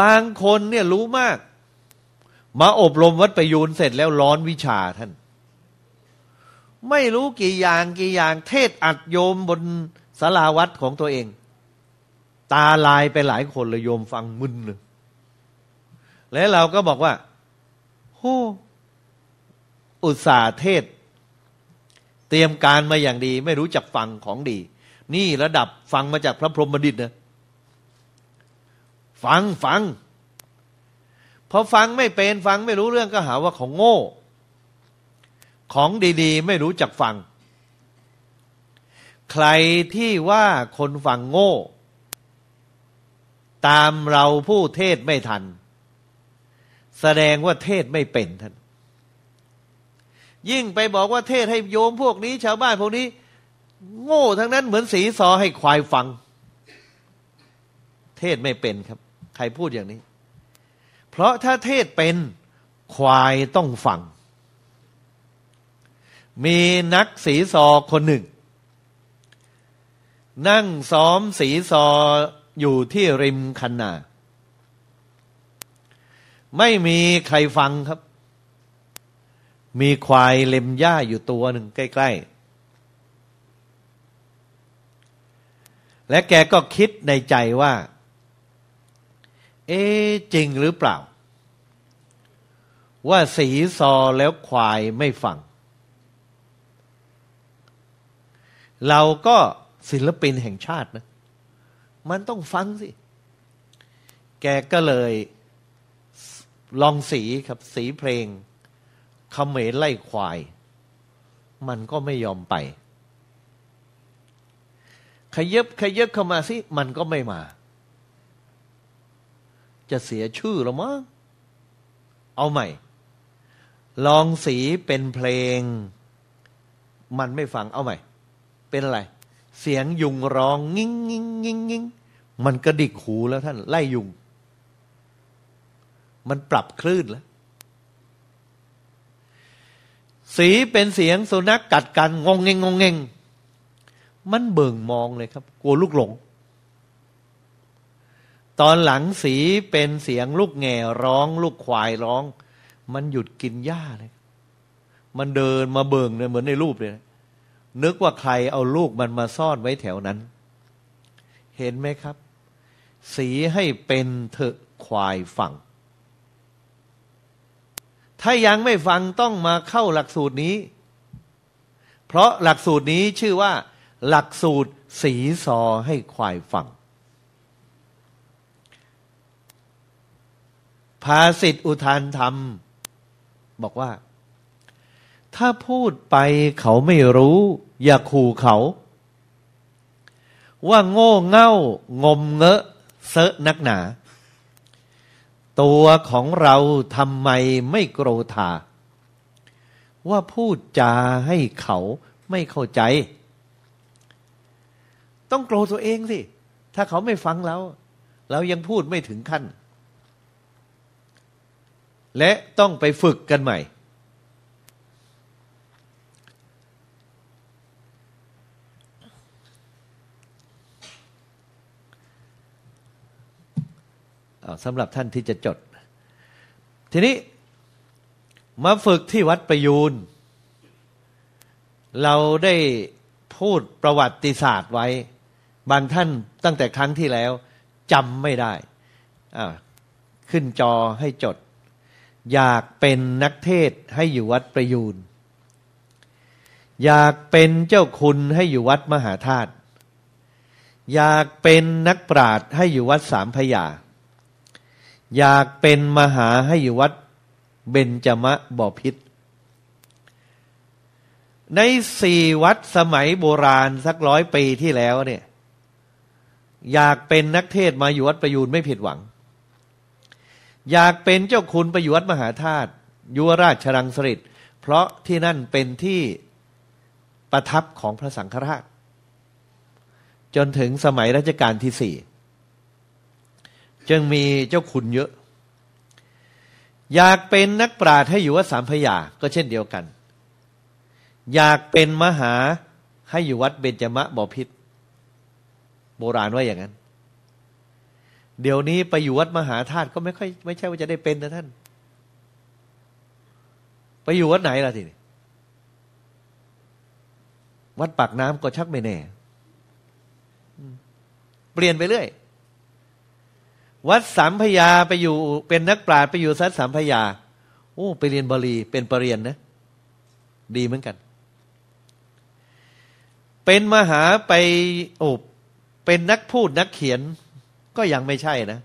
บางคนเนี่ยรู้มาก มาอบรมวัดประยูนเสร็จแล้วร้อนวิชาท่าน ไม่รู้กี่อย่างกี่อย่างเทศอัดโยมบนสาราวัดของตัวเอง ตาลายไปหลายคนเลยโยมฟังมึนเลย แล้วเราก็บอกว่าโอ้อุตสาเทศ เตรียมการมาอย่างดี ไม่รู้จักฟังของดี นี่ระดับฟังมาจากพระพรหมดิตนะฟังฟังพอฟังไม่เป็นฟังไม่รู้เรื่องก็หาว่าของโง่ ของดีๆ ไม่รู้จักฟัง ใครที่ว่าคนฟังโง่ ตามเราผู้เทศไม่ทัน แสดงว่าเทศไม่เป็นท่าน ยิ่งไปบอกว่าเทศให้โยมพวกนี้ ชาวบ้านพวกนี้ โง่ทั้งนั้นเหมือนสีซอให้ควายฟัง เทศไม่เป็นครับ ใครพูดอย่างนี้ เพราะถ้าเทศเป็นควายต้องฟัง มีนักสีซอคนหนึ่ง นั่งซ้อมสีซออยู่ที่ริมคันนา ไม่มีใครฟังครับ มีควายเล็มหญ้าอยู่ตัวหนึ่งใกล้ ๆ และแกก็คิดในใจว่า เอ๊จริงหรือเปล่า ว่าสีซอแล้วควายไม่ฟัง เราก็ศิลปินแห่งชาตินะ มันต้องฟังสิ แกก็เลย ลองสีครับสีเพลงขเขมรไล่ควาย มันก็ไม่ยอมไป ขยับขยับเข้ามาสิ มันก็ไม่มา จะเสียชื่อหรอมั้งเอาใหม่ ลองสีเป็นเพลง มันไม่ฟังเอาใหม่ เป็นอะไร เสียงยุงร้องงิ้งงิ้งงิ้งงิ้งมันกระดิกหูแล้วท่าน ไล่ยุง มันปรับคลื่นแล้ว สีเป็นเสียงสุนัขกกัดกันงงเงงงงเงงมันเบิ่งมองเลยครับ กลัวลูกหลง ตอนหลังสีเป็นเสียงลูกแง่ร้อง ลูกควายร้อง มันหยุดกินหญ้าเลย มันเดินมาเบิ่งเลยเหมือนในรูปเลยนึกว่าใครเอาลูกมันมาซ่อนไว้แถวนั้น เห็นไหมครับ สีให้เป็นเถอะควายฟัง ถ้ายังไม่ฟังต้องมาเข้าหลักสูตรนี้ เพราะหลักสูตรนี้ชื่อว่า หลักสูตรสีซอให้ควายฟัง ภาสิทธอุทานธรรม บอกว่า ถ้าพูดไปเขาไม่รู้ อย่าขู่เขา ว่าโง่เง่างมเงอะเซอะนักหนา ตัวของเราทำไมไม่โกรธา ว่าพูดจาให้เขาไม่เข้าใจ ต้องโกรธตัวเองสิ ถ้าเขาไม่ฟังเราเรายังพูดไม่ถึงขั้น และต้องไปฝึกกันใหม่ สำหรับท่านที่จะจด ทีนี้มาฝึกที่วัดประยูน เราได้พูดประวัติศาสตร์ไว้ บางท่านตั้งแต่ครั้งที่แล้วจำไม่ได้ขึ้นจอให้จด อยากเป็นนักเทศให้อยู่วัดประยูน อยากเป็นเจ้าคุณให้อยู่วัดมหาธาตุอยากเป็นนักปราชญ์ให้อยู่วัดสามพยา อยากเป็นมหาให้อยู่วัดเบญจมะบ่อพิษ ในสี่วัดสมัยโบราณสักร้อยปีที่แล้วเนี่ย อยากเป็นนักเทศมาอยู่วัดประยูนไม่ผิดหวัง อยากเป็นเจ้าคุณประยุวัดมหาธาตุยุวราชรังสฤษเพราะที่นั่นเป็นที่ประทับของพระสังฆราช จนถึงสมัยรัชกาลที่สี่ จึงมีเจ้าคุณเยอะ อยากเป็นนักปราชญ์ให้อยู่วัดสามพยาก็เช่นเดียวกัน อยากเป็นมหาให้อยู่วัดเบญจมะบอพิษโบราณว่าอย่างนั้น เดี๋ยวนี้ไปอยู่วัดมหาธาตุก็ไม่ค่อยไม่ใช่ว่าจะได้เป็นนะท่าน ไปอยู่วัดไหนล่ะทีนี้วัดปากน้ำก็ชักไม่แน่ เปลี่ยนไปเรื่อย วัดสามพยาไปอยู่เป็นนักปราชญ์ไปอยู่ซัดสามพยา โอ้ ไปเรียนบาลีเป็นปรริญญานะ ดีเหมือนกัน เป็นมหาไปโอ้เป็นนักพูดนักเขียน ก็ยังไม่ใช่นะ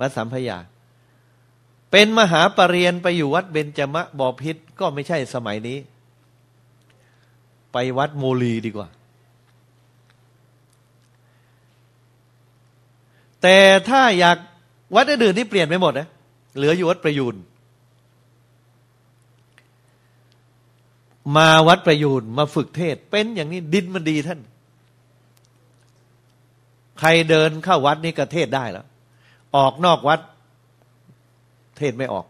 วัดสามพยา เป็นมหาปรริญญาไปอยู่วัดเบญจมะบอพิษก็ไม่ใช่สมัยนี้ ไปวัดโมลีดีกว่า แต่ถ้าอยากวัดอื่นที่เปลี่ยนไปหมดนะเหลืออยู่วัดประยูนมาวัดประยูนมาฝึกเทศ เป็นอย่างนี้ดินมันดีท่าน ใครเดินเข้าวัดนี่ก็เทศได้แล้ว ออกนอกวัด เทศไม่ออก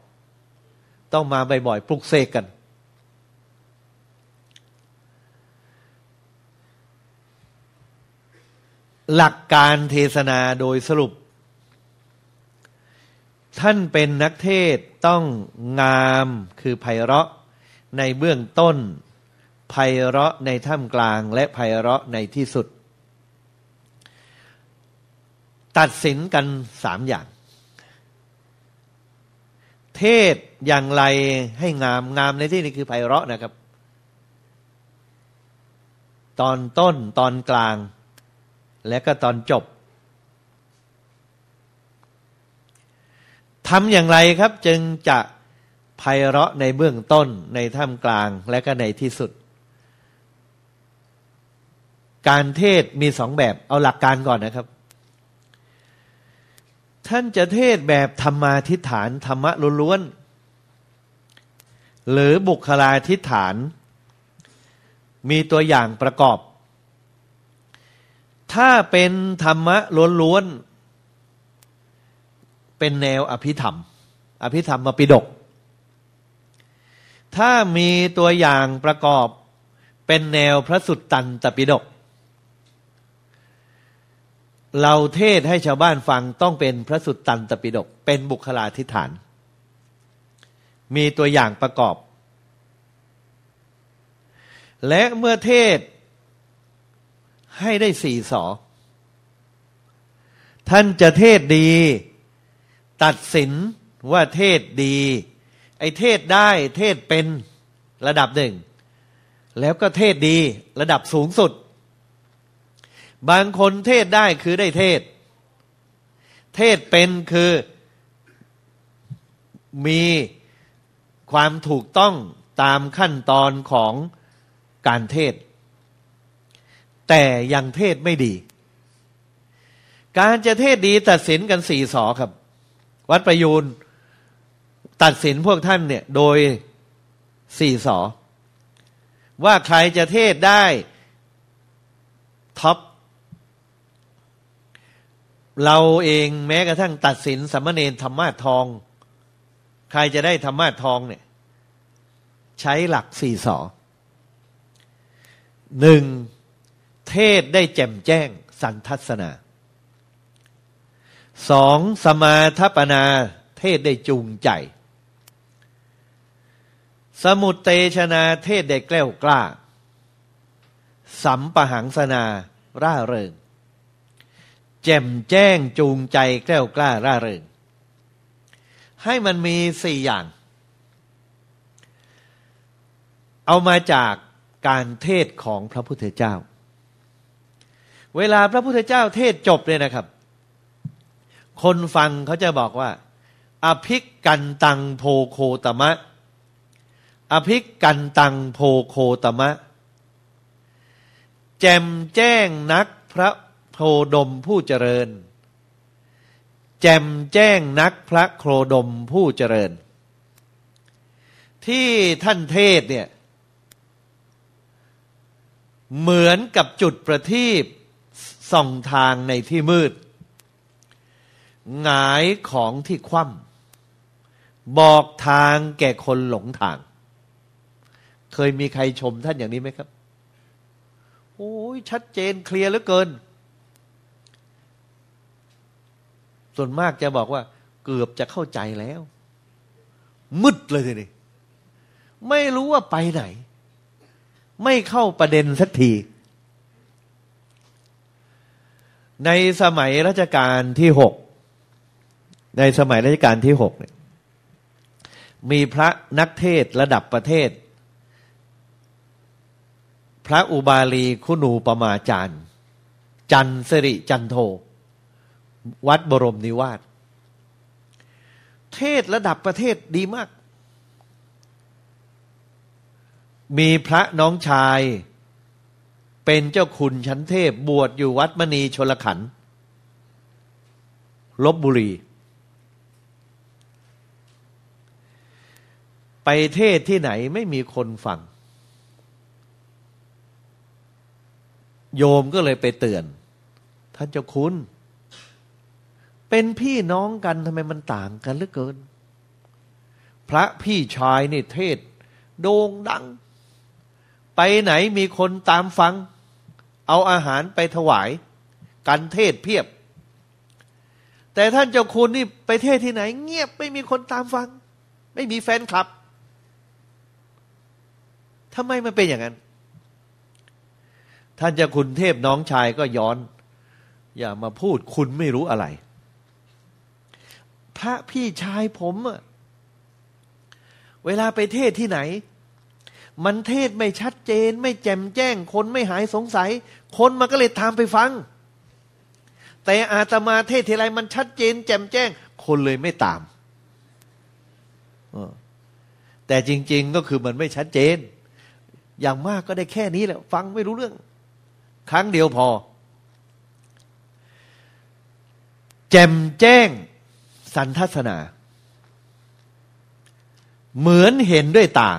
ต้องมาบ่อยๆปลุกเสกกัน หลักการเทศนาโดยสรุป ท่านเป็นนักเทศต้องงามคือไพเราะในเบื้องต้นไพเราะในท่ามกลางและไพเราะในที่สุด ตัดสินกันสามอย่าง เทศอย่างไรให้งามงามในที่นี้คือไพเราะนะครับ ตอนต้นตอนกลาง และก็ตอนจบทำอย่างไรครับจึงจะไพเราะในเบื้องต้นในท่ามกลางและก็ในที่สุด การเทศมีสองแบบเอาหลักการก่อนนะครับ ท่านจะเทศแบบธรรมาทิฐานธรรมะล้วนๆหรือบุคลาทิฏฐาน มีตัวอย่างประกอบ ถ้าเป็นธรรมะล้วนๆ เป็นแนวอภิธรรม อภิธรรมมาปิดก ถ้ามีตัวอย่างประกอบเป็นแนวพระสุตตันตปิฎกเราเทศให้ชาวบ้านฟังต้องเป็นพระสุตตันตปิฎกเป็นบุคลาธิฐาน มีตัวอย่างประกอบ และเมื่อเทศ ให้ได้สี่สอ ท่านจะเทศดี ตัดสินว่าเทศดี ไอเทศได้เทศเป็นระดับหนึ่ง แล้วก็เทศดีระดับสูงสุด บางคนเทศได้คือได้เทศ เทศเป็นคือมีความถูกต้องตามขั้นตอนของการเทศ แต่ยังเทศไม่ดี การจะเทศดีตัดสินกันสี่สอครับ วัดประยูนตัดสินพวกท่านเนี่ย โดยสี่สอว่าใครจะเทศได้ท็อปเราเองแม้กระทั่งตัดสินสมมเนรธรรมาทอง ใครจะได้ธรรมาทองเนี่ย ใช้หลักสี่สอหนึ่ง เทศได้แจ่มแจ้ง สันทัศนาสองสมาทปนาเทศได้จูงใจ สมุตเตชนาเทศเด็กแกล้วกล้า สัมปหังสนาร่าเริง แจ่มแจ้งจูงใจแกล้วกล้าร่าเริง ให้มันมีสี่อย่าง เอามาจากการเทศของพระพุทธเจ้า เวลาพระพุทธเจ้าเทศจบเลยนะครับ คนฟังเขาจะบอกว่า อภิกกันตังโพโคตมะ อภิกันตังโพโคตมะ แจมแจ้งนักพระโพดมผู้เจริญ แจมแจ้งนักพระโคดมผู้เจริญ ที่ท่านเทศเนี่ยเหมือนกับจุดประทีป ส่องทางในที่มืดหงายของที่คว่ำบอกทางแก่คนหลงทาง เคยมีใครชมท่านอย่างนี้ไหมครับ โอ้ยชัดเจนเคลียร์เหลือเกิน ส่วนมากจะบอกว่า เกือบจะเข้าใจแล้ว มืดเลยทีนี้ไม่รู้ว่าไปไหน ไม่เข้าประเด็นสักที ในสมัยรัชกาลที่หกในสมัยรัชกาลที่หกเนี่ยมีพระนักเทศระดับประเทศ พระอุบาลีคุณูปมาจารย์ จันสริจันโท วัดบรมนิวาสเทศระดับประเทศดีมาก มีพระน้องชาย เป็นเจ้าคุณชั้นเทพบวชอยู่วัดมณีชลขันลบบุรี ไปเทศที่ไหนไม่มีคนฟัง โยมก็เลยไปเตือน ท่านเจ้าคุณ เป็นพี่น้องกันทำไมมันต่างกันเหลือเกิน พระพี่ชายนี่เทศ โด่งดัง ไปไหนมีคนตามฟัง เอาอาหารไปถวาย กันเทศเพียบ แต่ท่านเจ้าคุณนี่ไปเทศที่ไหน เงียบไม่มีคนตามฟัง ไม่มีแฟนคลับทำไมมันเป็นอย่างนั้น ท่านเจะคุณเทพน้องชายก็ย้อน อย่ามาพูดคุณไม่รู้อะไร พระพี่ชายผมอะเวลาไปเทศที่ไหน มันเทศไม่ชัดเจน ไม่แจ่มแจ้ง คนไม่หายสงสัย คนมันก็เลยตามไปฟัง แต่อาตมาเทศทีไรมันชัดเจน แจ่มแจ้ง คนเลยไม่ตามแต่จริง ๆก็คือมันไม่ชัดเจน อย่างมากก็ได้แค่นี้แหละ ฟังไม่รู้เรื่อง ครั้งเดียวพอ แจ่มแจ้ง สันทัศนา เหมือนเห็นด้วยตา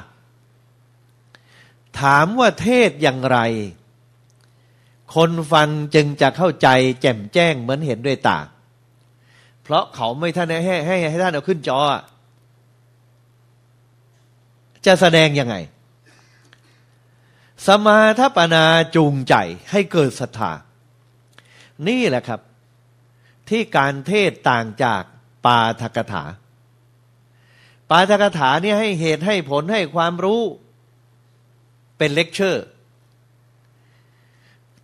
ถามว่าเทศอย่างไร คนฟังจึงจะเข้าใจแจ่มแจ้งเหมือนเห็นด้วยตา เพราะเขาไม่ท่านให้ให้ให้ท่านเอาขึ้นจอ จะแสดงยังไง สมาธปนาจูงใจให้เกิดศรัทธา นี่แหละครับ ที่การเทศต่างจากปาทกถา ปาทกถาเนี่ยให้เหตุให้ผลให้ความรู้ เป็นเลคเชอร์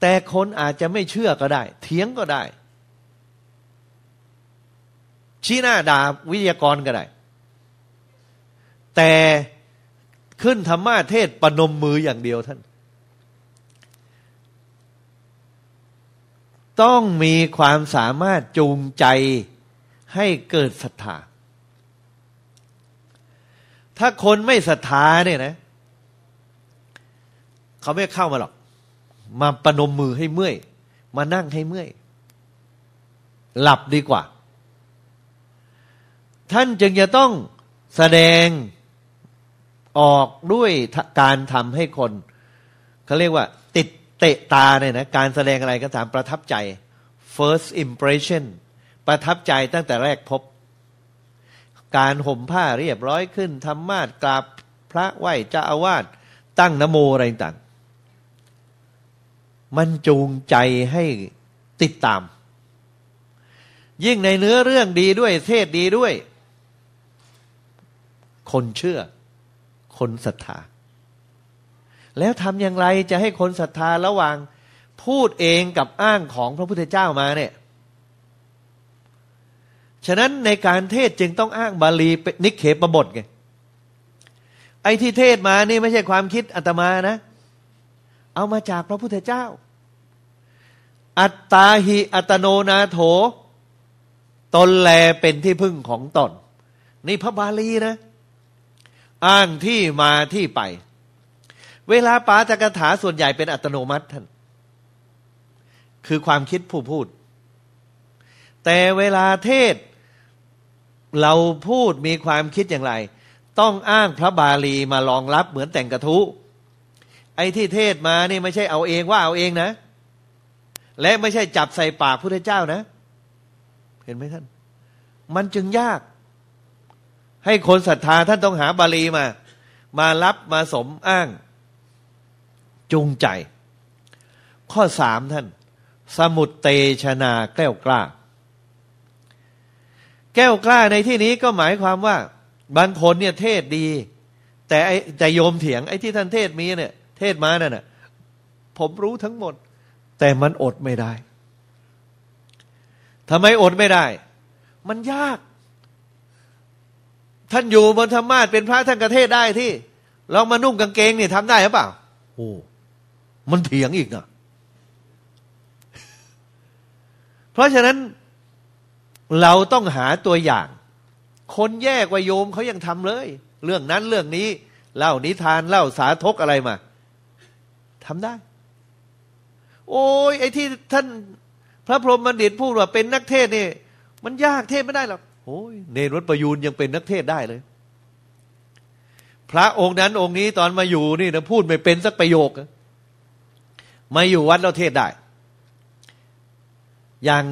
แต่คนอาจจะไม่เชื่อก็ได้ เถียงก็ได้ ชี้หน้าด่าวิทยากรก็ได้ แต่ขึ้นธรรมาเทศปนมมืออย่างเดียวท่าน ต้องมีความสามารถจูงใจให้เกิดศรัทธา ถ้าคนไม่ศรัทธาเนี่ยนะ เขาไม่เข้ามาหรอก มาประนมมือให้เมื่อย มานั่งให้เมื่อย หลับดีกว่า ท่านจึงจะต้องแสดงออกด้วยการทำให้คนเขาเรียกว่า ติดเตะตาเนี่ยนะการแสดงอะไรก็ตามประทับใจ first impression ประทับใจตั้งแต่แรกพบ การห่มผ้าเรียบร้อยขึ้นทำมาดกราบพระไหวเจ้าอาวาสตั้งนโมอะไรต่าง มันจูงใจให้ติดตาม ยิ่งในเนื้อเรื่องดีด้วยเทศดีด้วย คนเชื่อ คนศรัทธา แล้วทำอย่างไรจะให้คนศรัทธาระหว่าง พูดเองกับอ้างของพระพุทธเจ้ามาเนี่ย ฉะนั้นในการเทศจึงต้องอ้างบาลีนิเขปบทไงไอ้ที่เทศมานี่ไม่ใช่ความคิดอัตมานะ เอามาจากพระพุทธเจ้า อัตตาหิอัตโนนาโถ ตนแลเป็นที่พึ่งของตน นี่พระบาลีนะ อ้างที่มาที่ไป เวลาปาจกถาส่วนใหญ่เป็นอัตโนมัติท่าน คือความคิดผู้พูด แต่เวลาเทศ เราพูดมีความคิดอย่างไร ต้องอ้างพระบาลีมารองรับเหมือนแต่งกระทู้ไอ้ที่เทศมานี่ไม่ใช่เอาเองว่าเอาเองนะ และไม่ใช่จับใส่ปากพุทธเจ้านะ เห็นไหมท่าน มันจึงยาก ให้คนศรัทธาท่านต้องหาบาลีมา มารับมาสมอ้าง จูงใจ ข้อสามท่าน สมุดเตชนาแก้วกล้า แก้วกล้าในที่นี้ก็หมายความว่า บางคนเนี่ยเทศดี แต่ไอแต่โยมเถียงไอ้ที่ท่านเทศมีเนี่ย เทศมานั่นน่ะ ผมรู้ทั้งหมด แต่มันอดไม่ได้ทำไมอดไม่ได้ มันยาก ท่านอยู่บนธรรมาสเป็นพระท่านกระเทศได้ที่ลองมานุ่งกางเกงเนี่ยทำได้หรือเปล่า โอ้มันเถียงอีกนะเพราะฉะนั้นเราต้องหาตัวอย่าง คนแย่กว่าโยมเขายังทำเลย เรื่องนั้นเรื่องนี้ เล่านิทานเล่าสาธกอะไรมาทำได้ โอ้ยไอ้ที่ท่านพระพรหมบัณฑิตพูดว่าเป็นนักเทศนี่มันยากเทศไม่ได้หรอกโอ้ยเนรวัดประยูนยังเป็นนักเทศได้เลย พระองค์นั้นองค์นี้ตอนมาอยู่นี่นะพูดไม่เป็นสักประโยคมาอยู่วัดเราเทศได้ อย่าง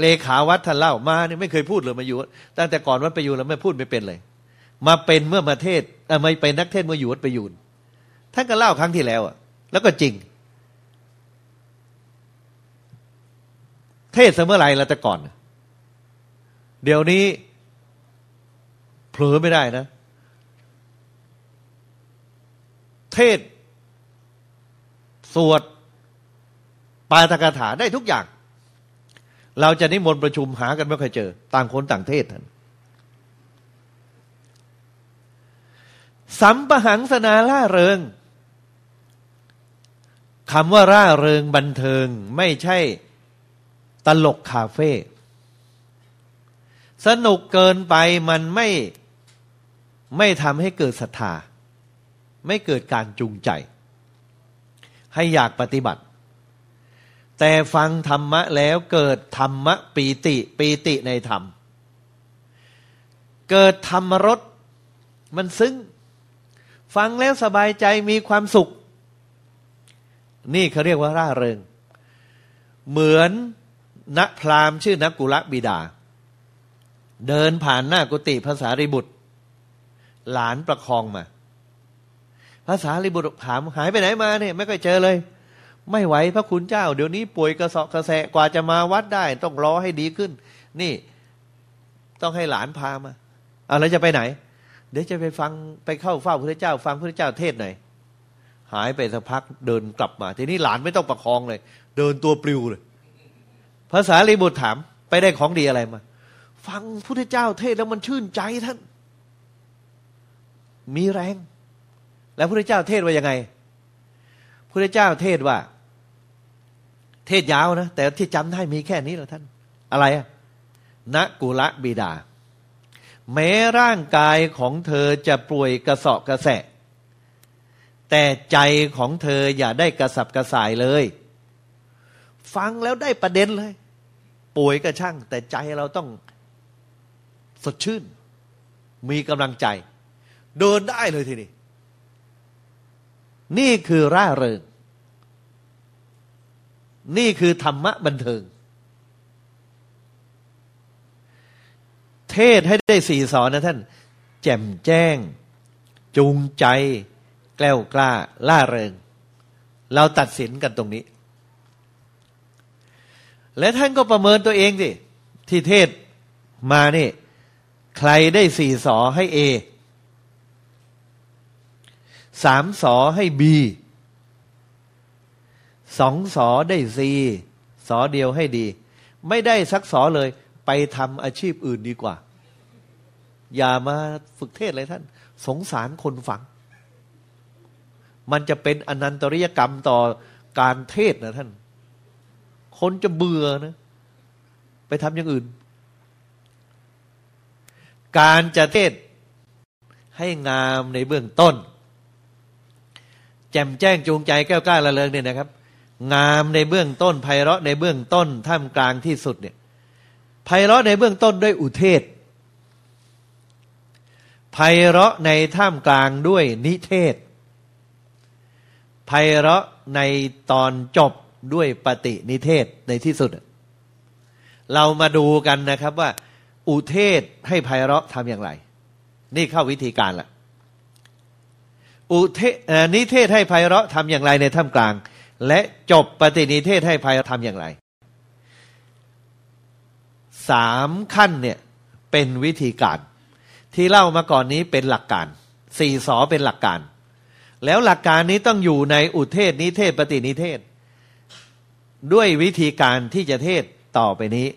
เลขาวัดท่านเล่ามาเนี่ยไม่เคยพูดเลยมาอยู่ตั้งแต่ก่อนวัดไปอยู่แล้วไม่พูดไม่เป็นเลย มาเป็นเมื่อมาเทศเออไม่เป็นนักเทศเมื่ออยู่วัดไปยูนท่านก็เล่าครั้งที่แล้วอะ แล้วก็จริง เทศเมื่อไรแล้วแต่ก่อน เดี๋ยวนี้เผลอไม่ได้นะ เทศ สวด ปาตกถาได้ทุกอย่าง เราจะนิมนต์ประชุมหากันไม่เคยเจอ ต่างคนต่างเทศท่านสัมปหังสนาล่าเริงคำว่าร่าเริงบันเทิงไม่ใช่ ตลกคาเฟ่สนุกเกินไปมันไม่ไม่ทำให้เกิดศรัทธา ไม่เกิดการจูงใจ ให้อยากปฏิบัติ แต่ฟังธรรมะแล้วเกิดธรรมะปีติปีติในธรรม เกิดธรรมรสมันซึ้ง ฟังแล้วสบายใจมีความสุข นี่เขาเรียกว่าร่าเริง เหมือน นักพราหมณ์ชื่อนักกุลบิดา เดินผ่านหน้ากุฏิภาษาริบุตร หลานประคองมาภาษาริบุตรถามหายไปไหนมาเนี่ยไม่เคยเจอเลย ไม่ไหวพระคุณเจ้า เดี๋ยวนี้ป่วยกระสอบกระแสกว่าจะมาวัดได้ ต้องรอให้ดีขึ้น นี่ต้องให้หลานพามาเอาแล้วจะไปไหน เดี๋ยวจะไปฟังไปเข้าเฝ้าพระเจ้า ฟังพระเจ้าเทศหน่อยหายไปสักพักเดินกลับมา ทีนี้หลานไม่ต้องประคองเลย เดินตัวปลิวเลย ภาษาลีบุตรถาม ไปได้ของดีอะไรมา ฟังพุทธเจ้าเทศแล้วมันชื่นใจท่าน มีแรง แล้วพุทธเจ้าเทศว่ายังไงพุทธเจ้าเทศว่า เทศยาวนะ แต่ที่จำได้มีแค่นี้แหละท่าน อะไรอะนกุละบิดา แม้ร่างกายของเธอจะป่วยกระสอบกระแสะแต่ใจของเธออย่าได้กระสับกระส่ายเลย ฟังแล้วได้ประเด็นเลย ป่วยก็ช่าง แต่ใจเราต้องสดชื่น มีกำลังใจ เดินได้เลยทีนี้ นี่คือร่าเริง นี่คือธรรมะบันเทิง เทศให้ได้สี่สอนนะท่าน แจ่มแจ้ง จูงใจ แกล้วกล้า ล่าเริง เราตัดสินกันตรงนี้ และท่านก็ประเมินตัวเองสิที่เทศมานี่ ใครได้สี่สอให้เอสามสอให้บีสองสอได้ซีสอเดียวให้ดี ไม่ได้สักสอเลย ไปทำอาชีพอื่นดีกว่า อย่ามาฝึกเทศเลยท่าน สงสารคนฟัง มันจะเป็นอนันตริยกรรมต่อการเทศนะท่าน คนจะเบื่อนะ ไปทำอย่างอื่น การจะเทศให้งามในเบื้องต้น แจ่มแจ้งจูงใจแก้วกล้าละเลงเนี่ยนะครับ งามในเบื้องต้นไพเราะในเบื้องต้น ท่ามกลางที่สุดเนี่ยไพเราะในเบื้องต้นด้วยอุเทศไพเราะในท่ามกลางด้วยนิเทศไพเราะในตอนจบ ด้วยปฏินิเทศในที่สุด เรามาดูกันนะครับว่า อุเทศให้ไพเราะทำอย่างไร นี่เข้าวิธีการละอุเทนิเทศให้ไพเราะทำอย่างไรในท่ามกลาง และจบปฏินิเทศให้ไพเราะทำอย่างไรสามขั้นเนี่ยเป็นวิธีการ ที่เล่ามาก่อนนี้เป็นหลักการสี่สอเป็นหลักการ แล้วหลักการนี้ต้องอยู่ในอุเทศนิเทศปฏินิเทศ ด้วยวิธีการที่จะเทศต่อไปนี้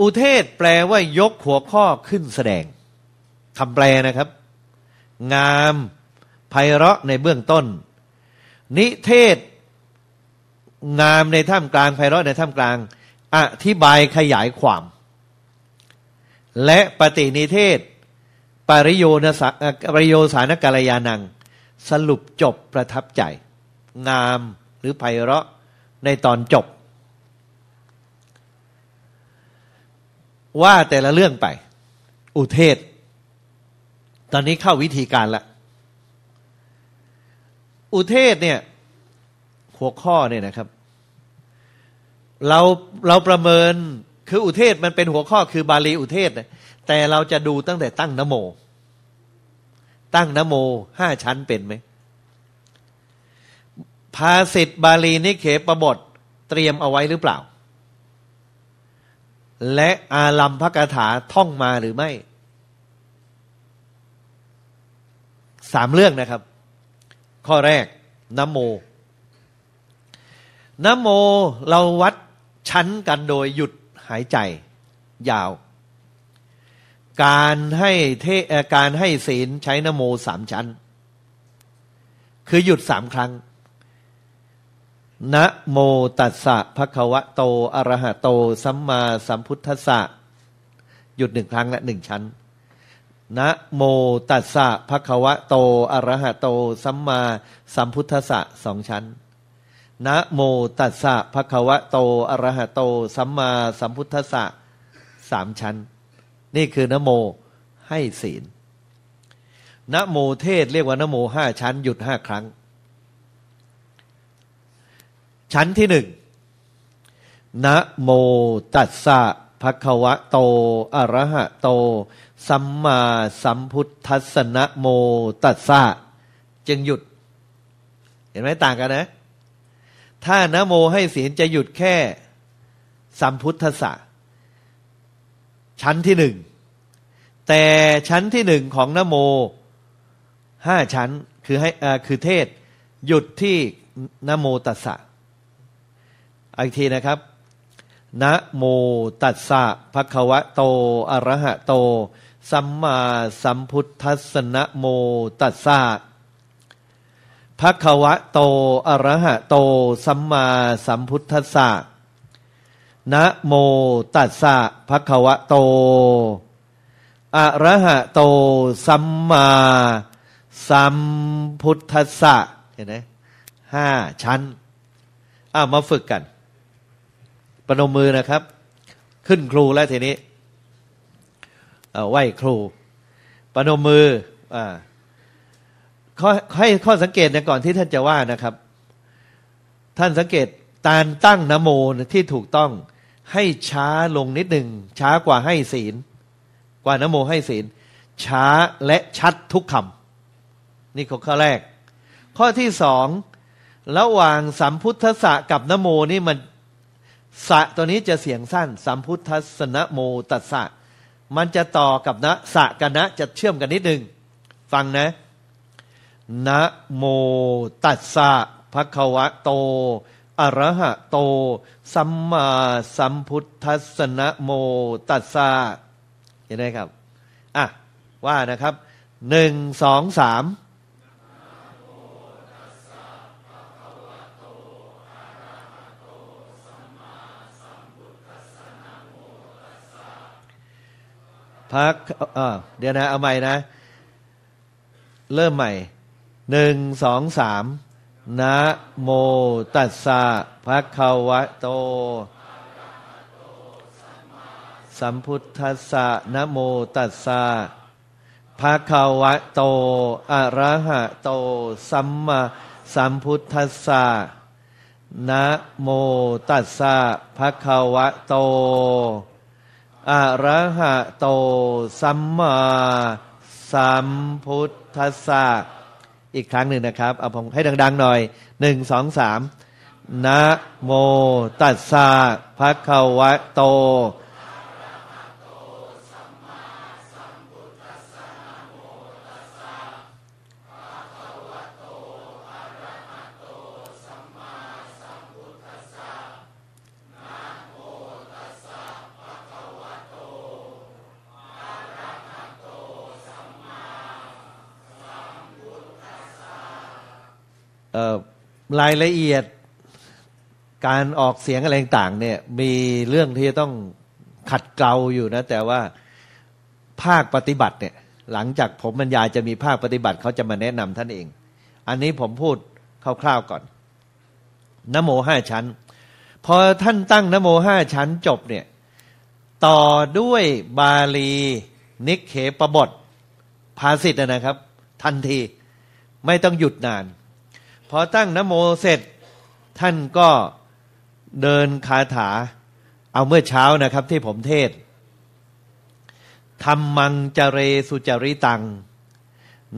อุเทศแปลว่ายกหัวข้อขึ้นแสดงคำแปลนะครับ งามไพเราะในเบื้องต้น นิเทศ งามในท่ามกลางไพเราะในท่ามกลาง อธิบายขยายความ และปฏินิเทศ ปริโยนสปริโยสานกาลยานัง สรุปจบประทับใจ งาม หรือไพเราะในตอนจบ ว่าแต่ละเรื่องไป อุเทศ ตอนนี้เข้าวิธีการละอุเทศเนี่ย หัวข้อเนี่ยนะครับ เราเราประเมินคืออุเทศมันเป็นหัวข้อคือบาลีอุเทศ แต่เราจะดูตั้งแต่ตั้งนโม ตั้งนโมห้าชั้นเป็นไหม ภาษิตบาลีนิเขปบทเตรียมเอาไว้หรือเปล่า และอาลัมพกถาท่องมาหรือไม่สามเรื่องนะครับ ข้อแรกนโมนโมเราวัดชั้นกันโดยหยุดหายใจ ยาว การให้เทการให้ศีลใช้นโมสามชั้น คือหยุดสามครั้ง นะโมตัสสะภะคะวะโตอะระหะโต สัมมาสัมพุทธัสสะหยุดหนึ่งครั้งและหนึ่งชั้นนะโมตัสสะภะคะวะโตอะระหะโต สัมมาสัมพุทธัสสะสองชั้นนะโมตัสสะภะคะวะโตอะระหะโต สัมมาสัมพุทธัสสะสามชั้น นี่คือนะโมให้ศีลนะโมเทศเรียกว่านะโมห้าชั้น หยุดห้าครั้ง ชั้นที่หนึ่งนะโมตัสสะภะคะวะโต อะระหะโต สัมมาสัมพุทธัสสนะโมตัสสะจึงหยุด เห็นไหมต่างกันนะ ถ้านะโมให้ศีลจะหยุดแค่ สัมพุทธัสสะชั้นที่หนึ่ง แต่ชั้นที่หนึ่งของนโมห้าชั้นคือให้คือเทศ หยุดที่นโมตัสสะ อีกทีนะครับ นะโมตัสสะภะคะวะโต อะระหะโต สัมมาสัมพุทธัสสะนะโมตัสสะภะคะวะโต อะระหะโต สัมมาสัมพุทธัสสะนะโมตัสสะภะคะวะโต อะระหะโต สัมมาสัมพุทธัสสะเห็นไหมห้าชั้นอ้ามาฝึกกัน ปนมมือนะครับ ขึ้นครูแล้วทีนี้ไหวครูปนมมืออ่าขอให้ข้อสังเกตนก่อนที่ท่านจะว่านะครับ ท่านสังเกตการตั้งนโมที่ถูกต้องให้ช้าลงนิดหนึ่งช้ากว่าให้ศีล กว่านโมให้ศีล ช้าและชัดทุกคำนี่ข้อแรก ข้อที่สองระหว่างสัมพุทธะกับนโมนี่มัน สะตัวนี้จะเสียงสั้น สัมพุทธสนะโมตัสสะ มันจะต่อกับนะสะกันนะจะเชื่อมกันนิดนึง ฟังนะ นะโมตัสสะภะคะวะโตอะระหะโต สัมมาสัมพุทธัสนะโมตัสสะเห็นไหมครับ อะ ว่านะครับหนึ่งสองสาม พักเดี๋ยวนะ เอาใหม่นะ เริ่มใหม่หนึ่งสองสามนะโมตัสสะภะคะวะโต สัมพุทธัสสะนะโมตัสสะภะคะวะโต อะระหะโต สัมมาสัมพุทธัสสะนะโมตัสสะภะคะวะโต อะระหะโตสัมมาสัมพุทธัสสะอีกครั้งหนึ่งนะครับ เอาผมให้ดัง ๆ หน่อยหนึ่งสองสามนะโมตัสสะภะคะวะโต รายละเอียดการออกเสียงอะไรต่างเนี่ย มีเรื่องที่ต้องขัดเกลาอยู่นะ แต่ว่าภาคปฏิบัติเนี่ย หลังจากผมบรรยายจะมีภาคปฏิบัติเขาจะมาแนะนำท่านเอง อันนี้ผมพูดคร่าวๆก่อนนโมห้าชั้น พอท่านตั้งนโมห้าชั้นจบเนี่ย ต่อด้วยบาลีนิเขปบทภาษิตนะครับ ทันทีไม่ต้องหยุดนาน พอตั้งนโมเสร็จ ท่านก็เดินคาถา เอาเมื่อเช้านะครับ ที่ผมเทศธรรมังจเรสุจริตัง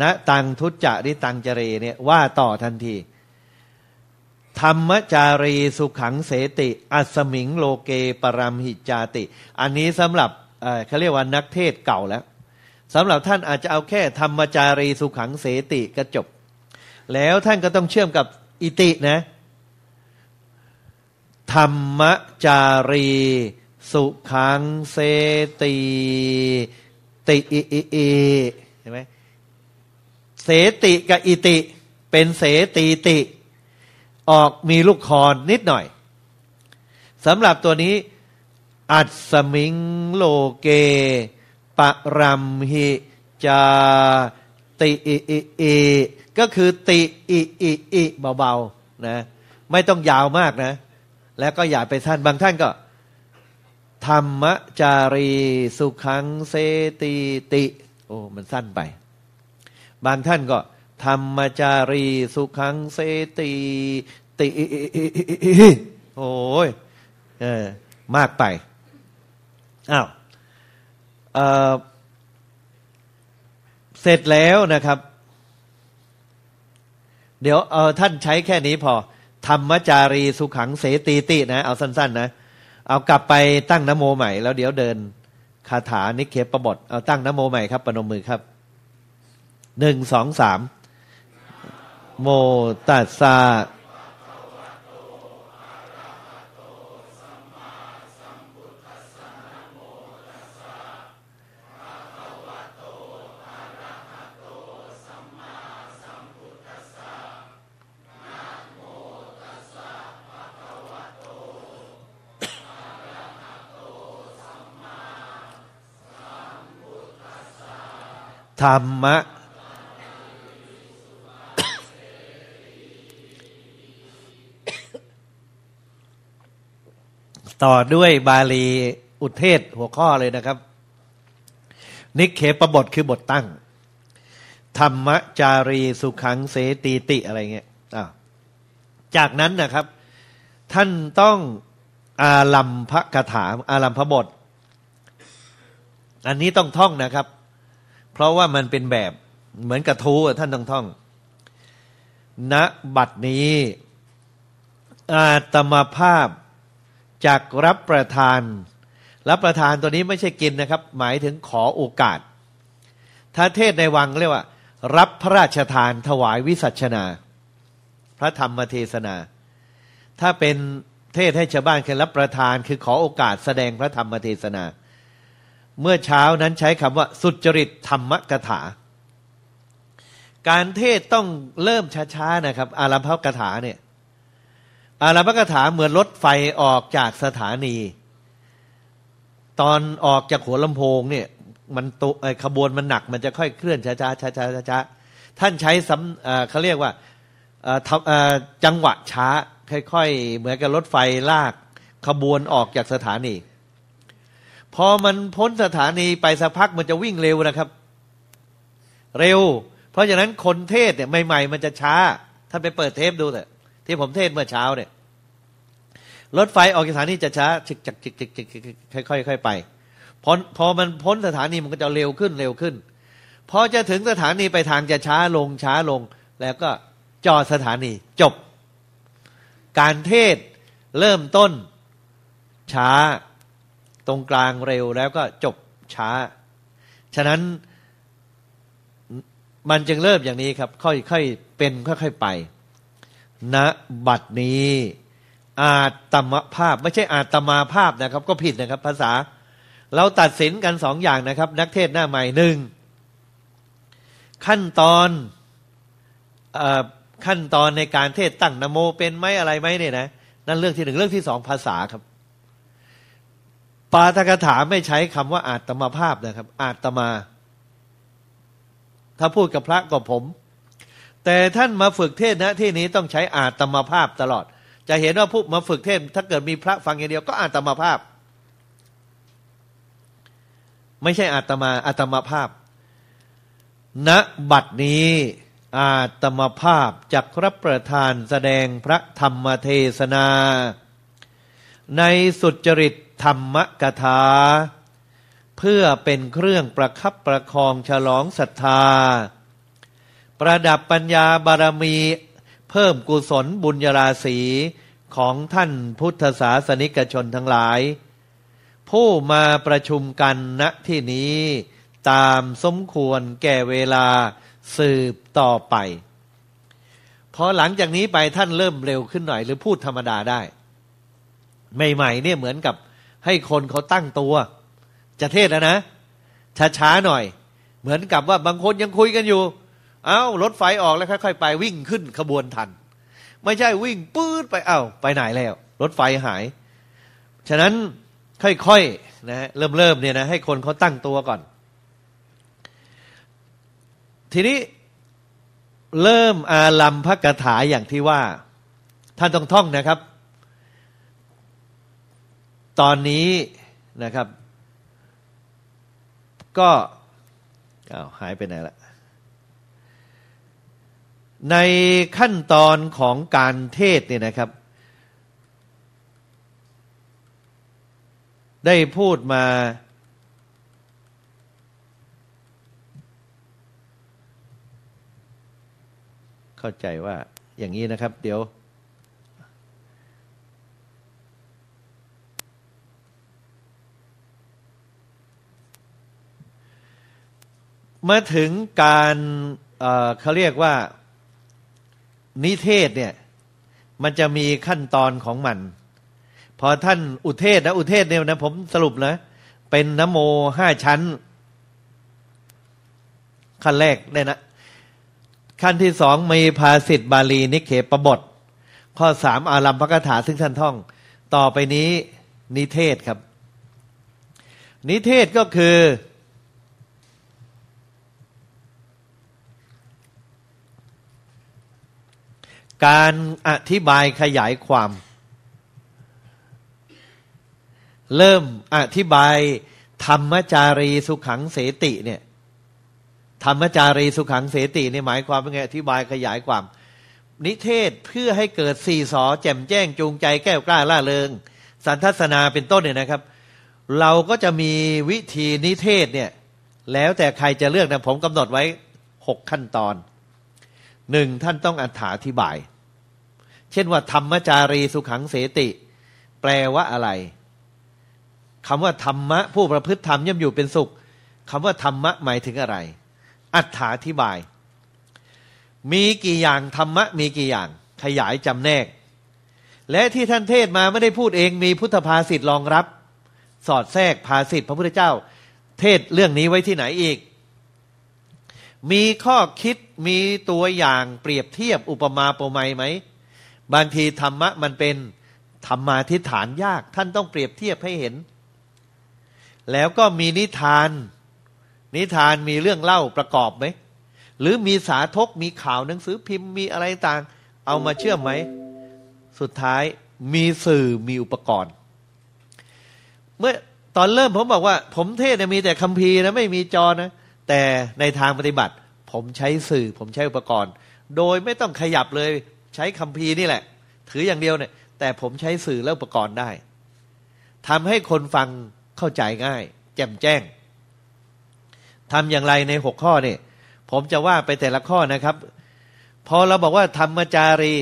นะตังทุจริตังจเรเนี่ยว่าต่อทันที ธรรมจารีสุขังเสติ อัสมิงโลเกปรามหิจาติ อันนี้สำหรับเขาเรียกว่านักเทศเก่าแล้วสำหรับท่านอาจจะเอาแค่ธรรมจารีสุขังเสติก็จบ แล้วท่านก็ต้องเชื่อมกับอิตินะ ธรรมจารี สุขังเสติติอิอิอิเห็นไหมเสติกับอิติ เป็นเสติติ ออกมีลูกคอนนิดหน่อยสำหรับตัวนี้ อัศมิงโลเก ปรัมหิจาติอิอิอิ ก็คือติอิอิอิเบาๆนะไม่ต้องยาวมากนะ แล้วก็อย่าไปสั้นบางท่านก็ ธรรมจารีสุขังเสติติ โอ้มันสั้นไป บางท่านก็ ธรรมจารีสุขังเสติติโอ้ยเออมากไปอ้าวเเสร็จแล้วนะครับ เดี๋ยวเออท่านใช้แค่นี้พอธรรมจารีสุขังเสตีตินะ เอาสั้น ๆ นะ เอากลับไปตั้งนโมใหม่ แล้วเดี๋ยวเดินคาถานิเคปบทเอาตั้งนโมใหม่ครับปนมมือครับหนึ่งสองสามโมตัสสะ ธรรมะ ต่อด้วยบาลีอุเทศหัวข้อเลยนะครับ นิเคปบทคือบทตั้ง ธรรมจารีสุขังเสตีติอะไรเงี้ยจากนั้นนะครับ ท่านต้องอาลัมพระคาถาอาลัมพระบท อันนี้ต้องท่องนะครับ ราะว่ามันเป็นแบบเหมือนกระทู้ท่านต้องท่องณบัดนี้ อาตมาภาพจากรับประทาน รับประทานตัวนี้ไม่ใช่กินนะครับ หมายถึงขอโอกาส ถ้าเทศในวังเรียกว่า รับพระราชทานถวายวิสัชนา พระธรรมเทศนา ถ้าเป็นเทศให้ชาวบ้านคือรับประทานคือขอโอกาสแสดงพระธรรมเทศนา เมื่อเช้านั้นใช้คำว่า สุจริตธรรมกถา การเทศต้องเริ่มช้าๆนะครับ อารัมภกถาเนี่ย อารัมภกถาเหมือนรถไฟออกจากสถานี ตอนออกจากหัวลำโพงเนี่ย มันตุขบวนมันหนัก มันจะค่อยเคลื่อนช้าๆช้าๆช้าๆท่านใช้ซ้ำเขาเรียกว่าจังหวะช้า ค่อยๆ เหมือนกับรถไฟลากขบวนออกจากสถานี พอมันพ้นสถานีไปสักพักมันจะวิ่งเร็วนะครับ เร็ว เพราะฉะนั้นคนเทศเนี่ยใหม่ ๆ มันจะช้า ท่านไปเปิดเทปดูเถอะที่ผมเทศเมื่อเช้าเนี่ยรถไฟออกจากสถานีจะช้าจิกจิกจิกจิกจิกค่อยๆค่อยไปพอพอมันพ้นสถานีมันก็จะเร็วขึ้นเร็วขึ้นพอจะถึงสถานีไปทางจะช้าลงช้าลง แล้วก็จอดสถานีจบ การเทศเริ่มต้นช้า ตรงกลางเร็วแล้วก็จบช้า ฉะนั้นมันจึงเริ่มอย่างนี้ครับ ค่อยๆเป็นค่อยๆไปณบัดนี้ อาตมภาพ ไม่ใช่อาตมาภาพนะครับ ก็ผิดนะครับ ภาษา เราตัดสินกันสองอย่างนะครับ นักเทศหน้าใหม่หนึ่งขั้นตอนอขั้นตอนในการเทศตั้งนโมเป็นไหมอะไรไหมเนี่ยนะนั่นเรื่องที่หนึ่งเรื่องที่สองภาษาครับ ปาตกถาไม่ใช้คำว่าอาตมาภาพนะครับ อาตมา ถ้าพูดกับพระก็ผม แต่ท่านมาฝึกเทศนะที่นี้ต้องใช้อาตมาภาพตลอด จะเห็นว่าผู้มาฝึกเทศ ถ้าเกิดมีพระฟังอย่างเดียวก็อาตมาภาพ ไม่ใช่อาตมาอาตมาภาพณบัดนี้อาตมาภาพจักรับประทานแสดงพระธรรมเทศนา ในสุจริตธรรมกถา เพื่อเป็นเครื่องประคับประคองฉลองศรัทธา ประดับปัญญาบารมี เพิ่มกุศลบุญญาราศีของท่านพุทธศาสนิกชนทั้งหลาย ผู้มาประชุมกันณที่นี้ตามสมควรแก่เวลาสืบต่อไปพอหลังจากนี้ไปท่านเริ่มเร็วขึ้นหน่อยหรือพูดธรรมดาได้ ใหม่ๆเนี่ยเหมือนกับให้คนเขาตั้งตัว จะเทศแล้วนะช้าๆหน่อย เหมือนกับว่าบางคนยังคุยกันอยู่ เอา้ารถไฟออกแล้วค่อยๆไปวิ่งขึ้นขบวนทัน ไม่ใช่วิ่งปื๊ดไปเอา้าไปไหนแล้ว รถไฟหาย ฉะนั้นค่อยๆนะเริ่มๆเนี่ยนะให้คนเขาตั้งตัวก่อน ทีนี้เริ่มอาลัมพระกถาอย่างที่ว่า ท่านต้องท่องนะครับ ตอนนี้นะครับ ก็อ้าวหายไปไหนละในขั้นตอนของการเทศเนี่ยนะครับ ได้พูดมาเข้าใจว่าอย่างนี้นะครับ เดี๋ยว มาถึงการเเขาเรียกว่านิเทศเนี่ย มันจะมีขั้นตอนของมัน พอท่านอุเทศนะอุเทศเนี่ยนะผมสรุปนะ เป็นนโมห้าชั้น ขั้นแรกเนี่ยนะ ขั้นที่สองมีภาสิทธิบาลีนิเคปบท ข้อสามอารัมพกถาซึ่งท่านท่อง ต่อไปนี้นิเทศครับ นิเทศก็คือ การอธิบายขยายความ เริ่มอธิบายธรรมจารีสุขังเสติเนี่ยธรรมจารีสุขังเสติเนี่ยหมายความว่าไงอธิบายขยายความ นิเทศเพื่อให้เกิดสี่สอแจ่มแจ้งจูงใจแก้วกล้าล่าเริง สันทัศนาเป็นต้นเนี่ยนะครับ เราก็จะมีวิธีนิเทศเนี่ยแล้วแต่ใครจะเลือกนะผมกำหนดไว้หกขั้นตอนหนึ่งท่านต้องอธิบาย เช่นว่าธรรมจารีสุขังเสติ แปลว่าอะไรคำว่าธรรมะ ผู้ประพฤติธรรมย่อมอยู่เป็นสุขคำว่าธรรมะหมายถึงอะไร อัถาธิบาย มีกี่อย่างธรรมะ มีกี่อย่าง ขยายจำแนก และที่ท่านเทศมาไม่ได้พูดเองมีพุทธภาษิตรองรับ สอดแทรกภาษิตพระพุทธเจ้า เทศเรื่องนี้ไว้ที่ไหนอีก มีข้อคิดมีตัวอย่างเปรียบเทียบอุปมาโปรไมไหม บางทีธรรมะมันเป็นธรรมาทิฏฐานยาก ท่านต้องเปรียบเทียบให้เห็น แล้วก็มีนิทาน นิทานมีเรื่องเล่าประกอบไหม หรือมีสาทกมีข่าวหนังสือพิมพ์มีอะไรต่าง เอามาเชื่อมไหม สุดท้ายมีสื่อมีอุปกรณ์ เมื่อตอนเริ่มผมบอกว่า ผมเทศมีแต่คัมภีร์นะไม่มีจอนะ แต่ในทางปฏิบัติ ผมใช้สื่อ ผมใช้อุปกรณ์ โดยไม่ต้องขยับเลย ใช้คัมภีร์นี่แหละ ถืออย่างเดียวเนี่ย แต่ผมใช้สื่อและอุปกรณ์ได้ทำให้คนฟังเข้าใจง่าย แจ่มแจ้งทำอย่างไรในหกข้อเนี่ยผมจะว่าไปแต่ละข้อนะครับ พอเราบอกว่าธรรมจารี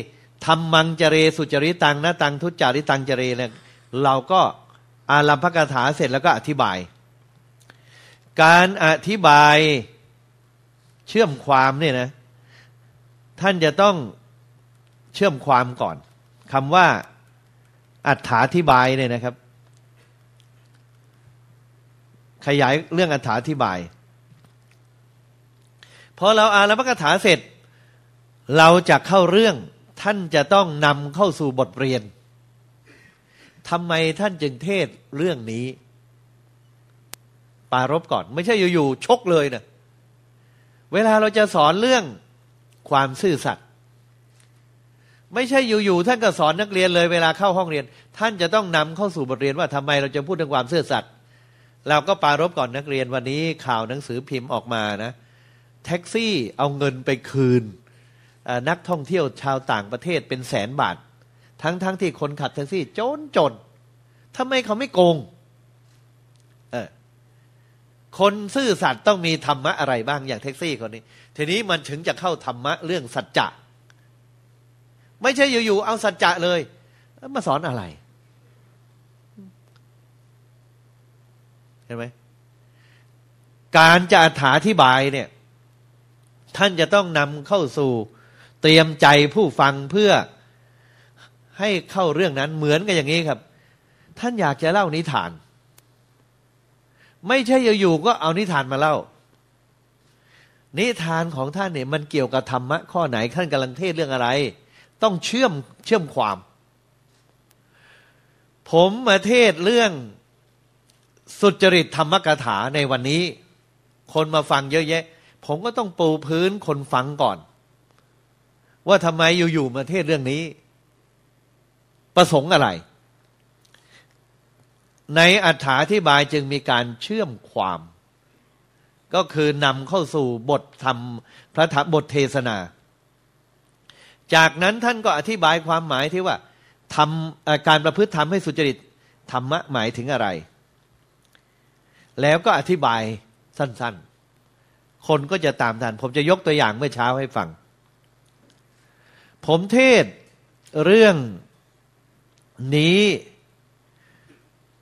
ธรรมังจเรสุจริตังนะตังทุจาริตังจเรเนี่ยเราก็อารัมพกถาเสร็จแล้วก็อธิบาย การอธิบายเชื่อมความเนี่ยนะ ท่านจะต้อง เชื่อมความก่อนคำว่าอัถาธิบายเนี่ยนะครับ ขยายเรื่องอัถาธิบายพอเราอ่านแล้วพระคาถาเสร็จ เราจะเข้าเรื่องท่านจะต้องนำเข้าสู่บทเรียนทำไมท่านจึงเทศเรื่องนี้ ปารบก่อน ไม่ใช่อยู่ๆชกเลยนะเวลาเราจะสอนเรื่องความซื่อสัตย์ ไม่ใช่อยู่ๆท่านก็สอนนักเรียนเลยเวลาเข้าห้องเรียน ท่านจะต้องนำเข้าสู่บทเรียนว่าทำไมเราจะพูดถึงความซื่อสัตย์เราก็ปารบก่อนนักเรียนวันนี้ข่าวหนังสือพิมพ์ออกมานะ แท็กซี่เอาเงินไปคืน นักท่องเที่ยวชาวต่างประเทศเป็นแสนบาท ทั้งๆทที่คนขับแท็กซี่จนจนทำไมเขาไม่โกงเออคนซื่อสัตย์ต้องมีธรรมะอะไรบ้างอย่างแท็กซี่คนนี้ ทีนี้มันถึงจะเข้าธรรมะเรื่องสัจจะ ไม่ใช่อยู่ๆเอาสัจจะเลย มาสอนอะไร เห็นไหมการจะอธิบายเนี่ย ท่านจะต้องนำเข้าสู่เตรียมใจผู้ฟังเพื่อให้เข้าเรื่องนั้นเหมือนกันอย่างนี้ครับ ท่านอยากจะเล่านิทาน ไม่ใช่อยู่ๆก็เอานิทานมาเล่า นิทานของท่านเนี่ยมันเกี่ยวกับธรรมะข้อไหนท่านกำลังเทศเรื่องอะไร ต้องเชื่อมเชื่อมความ ผมมาเทศเรื่องสุจริตธรรมกถาในวันนี้ คนมาฟังเยอะแยะ ผมก็ต้องปูพื้นคนฟังก่อน ว่าทำไมอยู่ๆมาเทศเรื่องนี้ ประสงค์อะไร ในอัถาธิบายจึงมีการเชื่อมความ ก็คือนำเข้าสู่บทธรรมพระธรรมบทเทศนา จากนั้นท่านก็อธิบายความหมายที่ว่าทำการประพฤติธรรมให้สุจริตธรรมะหมายถึงอะไร แล้วก็อธิบายสั้น ๆ คนก็จะตามทัน ผมจะยกตัวอย่างเมื่อเช้าให้ฟัง ผมเทศเรื่องนี้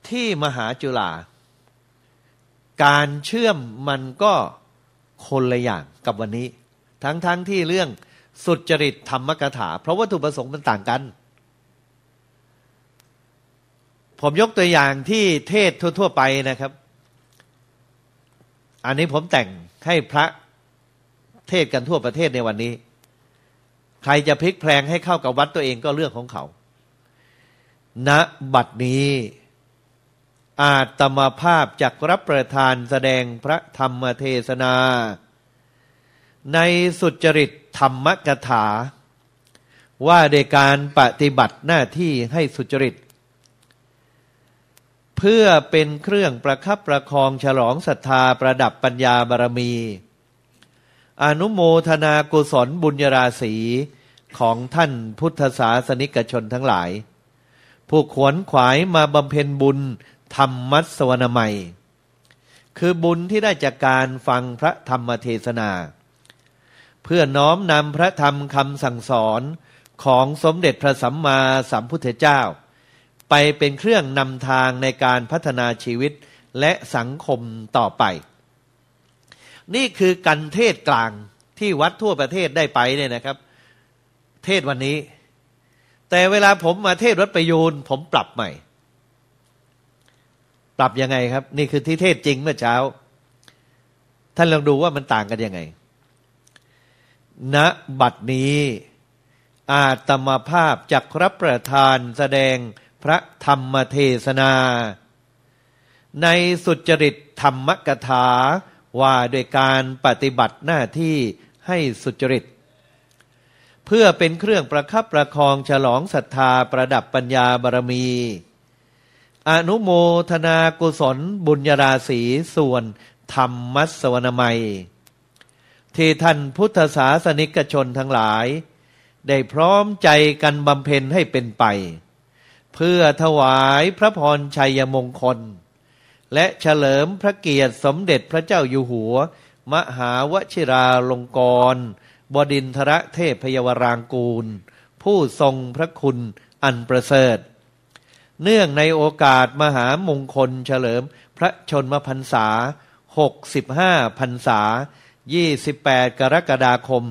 ที่มหาจุฬาการเชื่อมมันก็คนละอย่างกับวันนี้ ทั้งๆทที่เรื่อง สุจริตธรรมกถา เพราะวัตถุประสงค์มันต่างกัน ผมยกตัวอย่างที่เทศทั่ว ๆ ไปนะครับ อันนี้ผมแต่งให้พระเทศกันทั่วประเทศในวันนี้ ใครจะพลิกแพลงให้เข้ากับวัดตัวเองก็เรื่องของเขาณบัดนี้อาตมาภาพจากรับประทานแสดงพระธรรมเทศนา ในสุจริต ธรรมกถา ว่าในการปฏิบัติหน้าที่ให้สุจริต เพื่อเป็นเครื่องประคับประคองฉลองศรัทธาประดับปัญญาบารมี อนุโมทนากุศลบุญญราศีของท่านพุทธศาสนิกชนทั้งหลาย ผู้ขวนขวายมาบำเพ็ญบุญธรรมมัสวนามัย คือบุญที่ได้จากการฟังพระธรรมเทศนา พื่อน้อมนำพระธรรมคำสั่งสอนของสมเด็จพระสัมมาสัมพุทธเจ้า ไปเป็นเครื่องนำทางในการพัฒนาชีวิตและสังคมต่อไป นี่คือการเทศกลางที่วัดทั่วประเทศได้ไปเนี่ยนะครับ เทศวันนี้ แต่เวลาผมมาเทศวัดประยูนผมปรับใหม่ ปรับยังไงครับ นี่คือที่เทศจริงเมื่อเช้า ท่านลองดูว่ามันต่างกันยังไง ณบัดนี้ อาตมาภาพจักรับประทานแสดงพระธรรมเทศนา ในสุจริตธรรมกถาว่าโดยการปฏิบัติหน้าที่ให้สุจริต เพื่อเป็นเครื่องประคับประคองฉลองศรัทธาประดับปัญญาบารมี อนุโมทนากุศลบุญญาราศีส่วนธรรมมัสวนามัย ที่ท่านพุทธศาสนิกชนทั้งหลาย ได้พร้อมใจกันบำเพ็ญให้เป็นไป เพื่อถวายพระพรชัยมงคล และเฉลิมพระเกียรติสมเด็จพระเจ้าอยู่หัว มหาวชิราลงกรณบดินทรเทพพยวรางกูล ผู้ทรงพระคุณอันประเสริฐ เนื่องในโอกาสมหามงคลเฉลิมพระชนมพรรษาหกสิบห้าพรรษา ยี่สิบแปดกรกฎาคม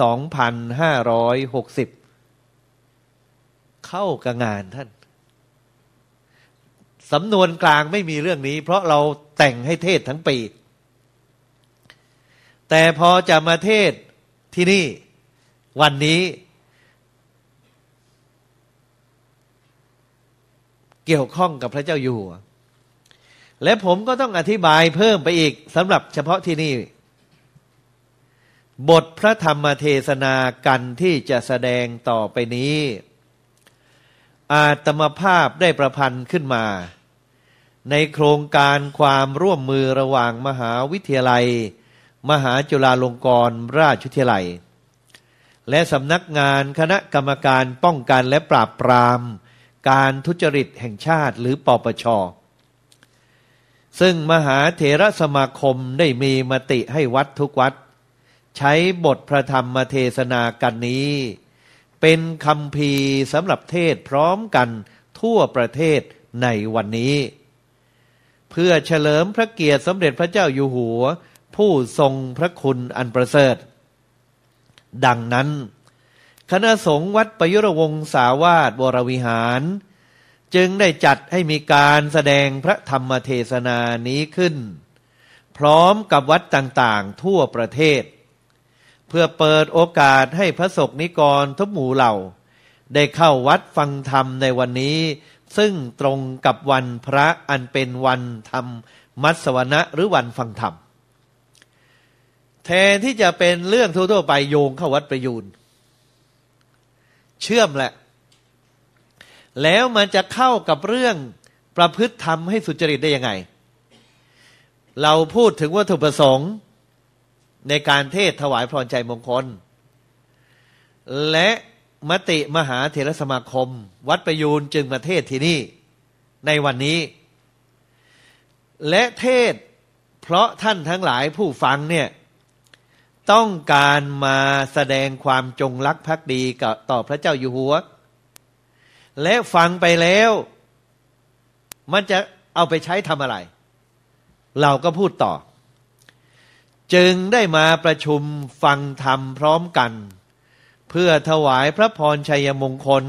สองพันห้าร้อยหกสิบเข้ากับงานท่าน สำนวนกลางไม่มีเรื่องนี้ เพราะเราแต่งให้เทศทั้งปี แต่พอจะมาเทศที่นี่วันนี้ เกี่ยวข้องกับพระเจ้าอยู่หัวและผมก็ต้องอธิบายเพิ่มไปอีกสำหรับเฉพาะที่นี่ บทพระธรรมเทศนากันที่จะแสดงต่อไปนี้ อาตมภาพได้ประพันธ์ขึ้นมา ในโครงการความร่วมมือระหว่างมหาวิทยาลัย มหาจุฬาลงกรณราชวิทยาลัย และสำนักงานคณะกรรมการป้องกันและปราบปราม การทุจริตแห่งชาติหรือปปช ซึ่งมหาเถระสมาคมได้มีมติให้วัดทุกวัด ใช้บทพระธรรมเทศนากันนี้ เป็นคำพีสำหรับเทศพร้อมกันทั่วประเทศในวันนี้ เพื่อเฉลิมพระเกียรติสมเด็จพระเจ้าอยู่หัว ผู้ทรงพระคุณอันประเสริฐ ดังนั้น คณะสงฆ์วัดประยุรวงศาวาสวรวิหาร จึงได้จัดให้มีการแสดงพระธรรมเทศนานี้ขึ้น พร้อมกับวัดต่างๆทั่วประเทศ เพื่อเปิดโอกาสให้พระสกนิกรทุกหมู่เหล่า ได้เข้าวัดฟังธรรมในวันนี้ ซึ่งตรงกับวันพระอันเป็นวันธรรม มัสวนะหรือวันฟังธรรม แทนที่จะเป็นเรื่องทั่วๆไปโยงเข้าวัดประยูนเชื่อมแหละ แล้วมันจะเข้ากับเรื่องประพฤติธรรมให้สุจริตได้ยังไง เราพูดถึงวัตถุประสงค์ ในการเทศถวายพรใจมงคล และมติมหาเถรสมาคม วัดประยูนจึงมาเทศที่นี่ ในวันนี้ และเทศเพราะท่านทั้งหลายผู้ฟังเนี่ยต้องการมาแสดงความจงรักภักดีกับต่อพระเจ้าอยู่หัว และฟังไปแล้ว มันจะเอาไปใช้ทำอะไร เราก็พูดต่อ จึงได้มาประชุมฟังธรรมพร้อมกัน เพื่อถวายพระพรชัยมงคล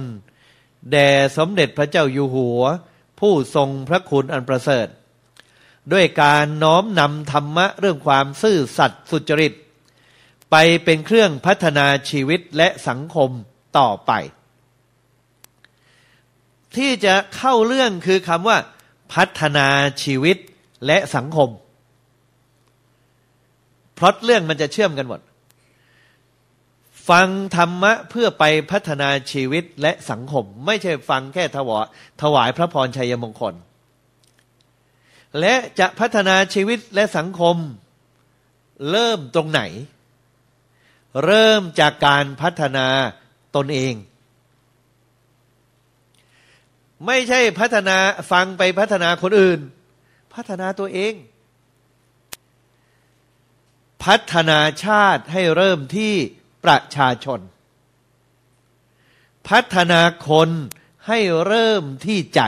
แด่สมเด็จพระเจ้าอยู่หัว ผู้ทรงพระคุณอันประเสริฐ ด้วยการน้อมนำธรรมะเรื่องความซื่อสัตย์สุจริต ไปเป็นเครื่องพัฒนาชีวิตและสังคมต่อไป ที่จะเข้าเรื่องคือคำว่า พัฒนาชีวิตและสังคม พราะเรื่องมันจะเชื่อมกันหมด ฟังธรรมะเพื่อไปพัฒนาชีวิตและสังคม ไม่ใช่ฟังแค่ถวายถวายพระพรชัยมงคล และจะพัฒนาชีวิตและสังคม เริ่มตรงไหน เริ่มจากการพัฒนาตนเอง ไม่ใช่พัฒนาฟังไปพัฒนาคนอื่น พัฒนาตัวเอง พัฒนาชาติให้เริ่มที่ประชาชน พัฒนาคนให้เริ่มที่ใจ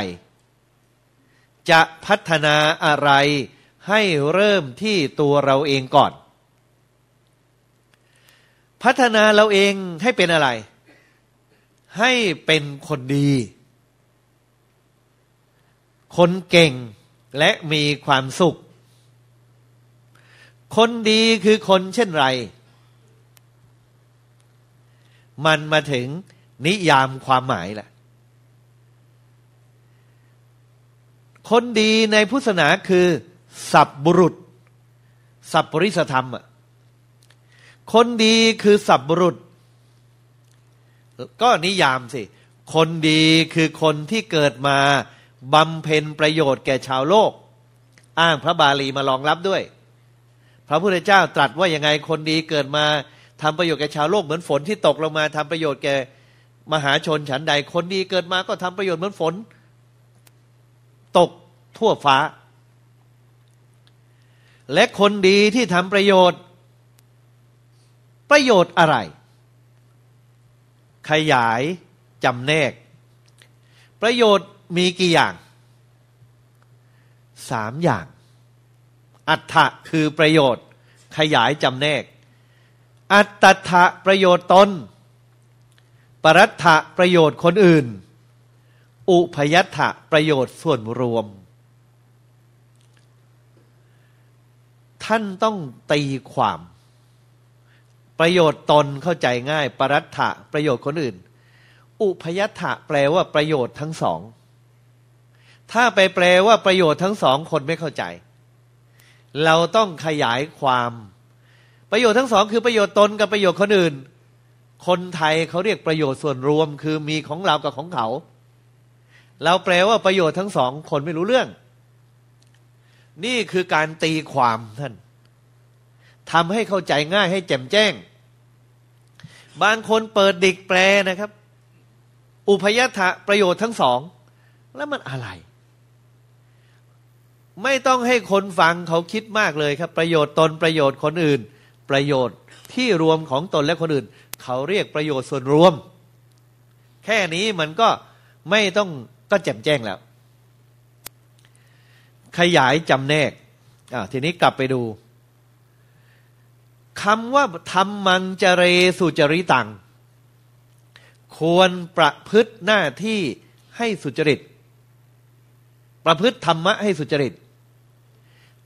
จะพัฒนาอะไรให้เริ่มที่ตัวเราเองก่อน พัฒนาเราเองให้เป็นอะไร ให้เป็นคนดี คนเก่งและมีความสุข คนดีคือคนเช่นไร มันมาถึงนิยามความหมายแหละคนดีในพุทธศาสนาคือ สับบุรุษ สับปริสธรรมอะคนดีคือสับบุรุษ ก็นิยามสิ คนดีคือคนที่เกิดมาบำเพ็ญประโยชน์แก่ชาวโลก อ้างพระบาลีมารองรับด้วย พระพุทธเจ้าตรัสว่ายังไงคนดีเกิดมาทำประโยชน์แก่ชาวโลกเหมือนฝนที่ตกลงมาทำประโยชน์แก่มหาชนฉันใด คนดีเกิดมาก็ทำประโยชน์เหมือนฝน ตกทั่วฟ้า และคนดีที่ทำประโยชน์ ประโยชน์อะไร ขยายจำแนก ประโยชน์มีกี่อย่างสามอย่าง อัตถะคือประโยชน์ ขยายจำแนก อัตถะประโยชน์ตน ปรัตถะประโยชน์คนอื่น อุพยัตถะประโยชน์ส่วนรวม ท่านต้องตีความ ประโยชน์ตนเข้าใจง่าย ปรัตถะประโยชน์คนอื่น อุพยัตถะแปลว่าประโยชน์ทั้งสองถ้าไปแปลว่าประโยชน์ทั้งสองคนไม่เข้าใจ เราต้องขยายความ ประโยชน์ทั้งสองคือประโยชน์ตนกับประโยชน์คนอื่น คนไทยเขาเรียกประโยชน์ส่วนรวมคือมีของเรากับของเขา เราแปลว่าประโยชน์ทั้งสองคนไม่รู้เรื่อง นี่คือการตีความท่านทำให้เข้าใจง่ายให้แจ่มแจ้ง บางคนเปิดดิกแปลนะครับ อุพยถะประโยชน์ทั้งสอง แล้วมันอะไร ไม่ต้องให้คนฟังเขาคิดมากเลยครับ ประโยชน์ตนประโยชน์คนอื่น ประโยชน์ที่รวมของตนและคนอื่น เขาเรียกประโยชน์ส่วนรวม แค่นี้มันก็ไม่ต้องก็แจ่มแจ้งแล้ว ขยายจำแนกอ่าทีนี้กลับไปดูคำว่าทำมังจเรสุจริตัง ควรประพฤติหน้าที่ให้สุจริต ประพฤติธรรมะให้สุจริต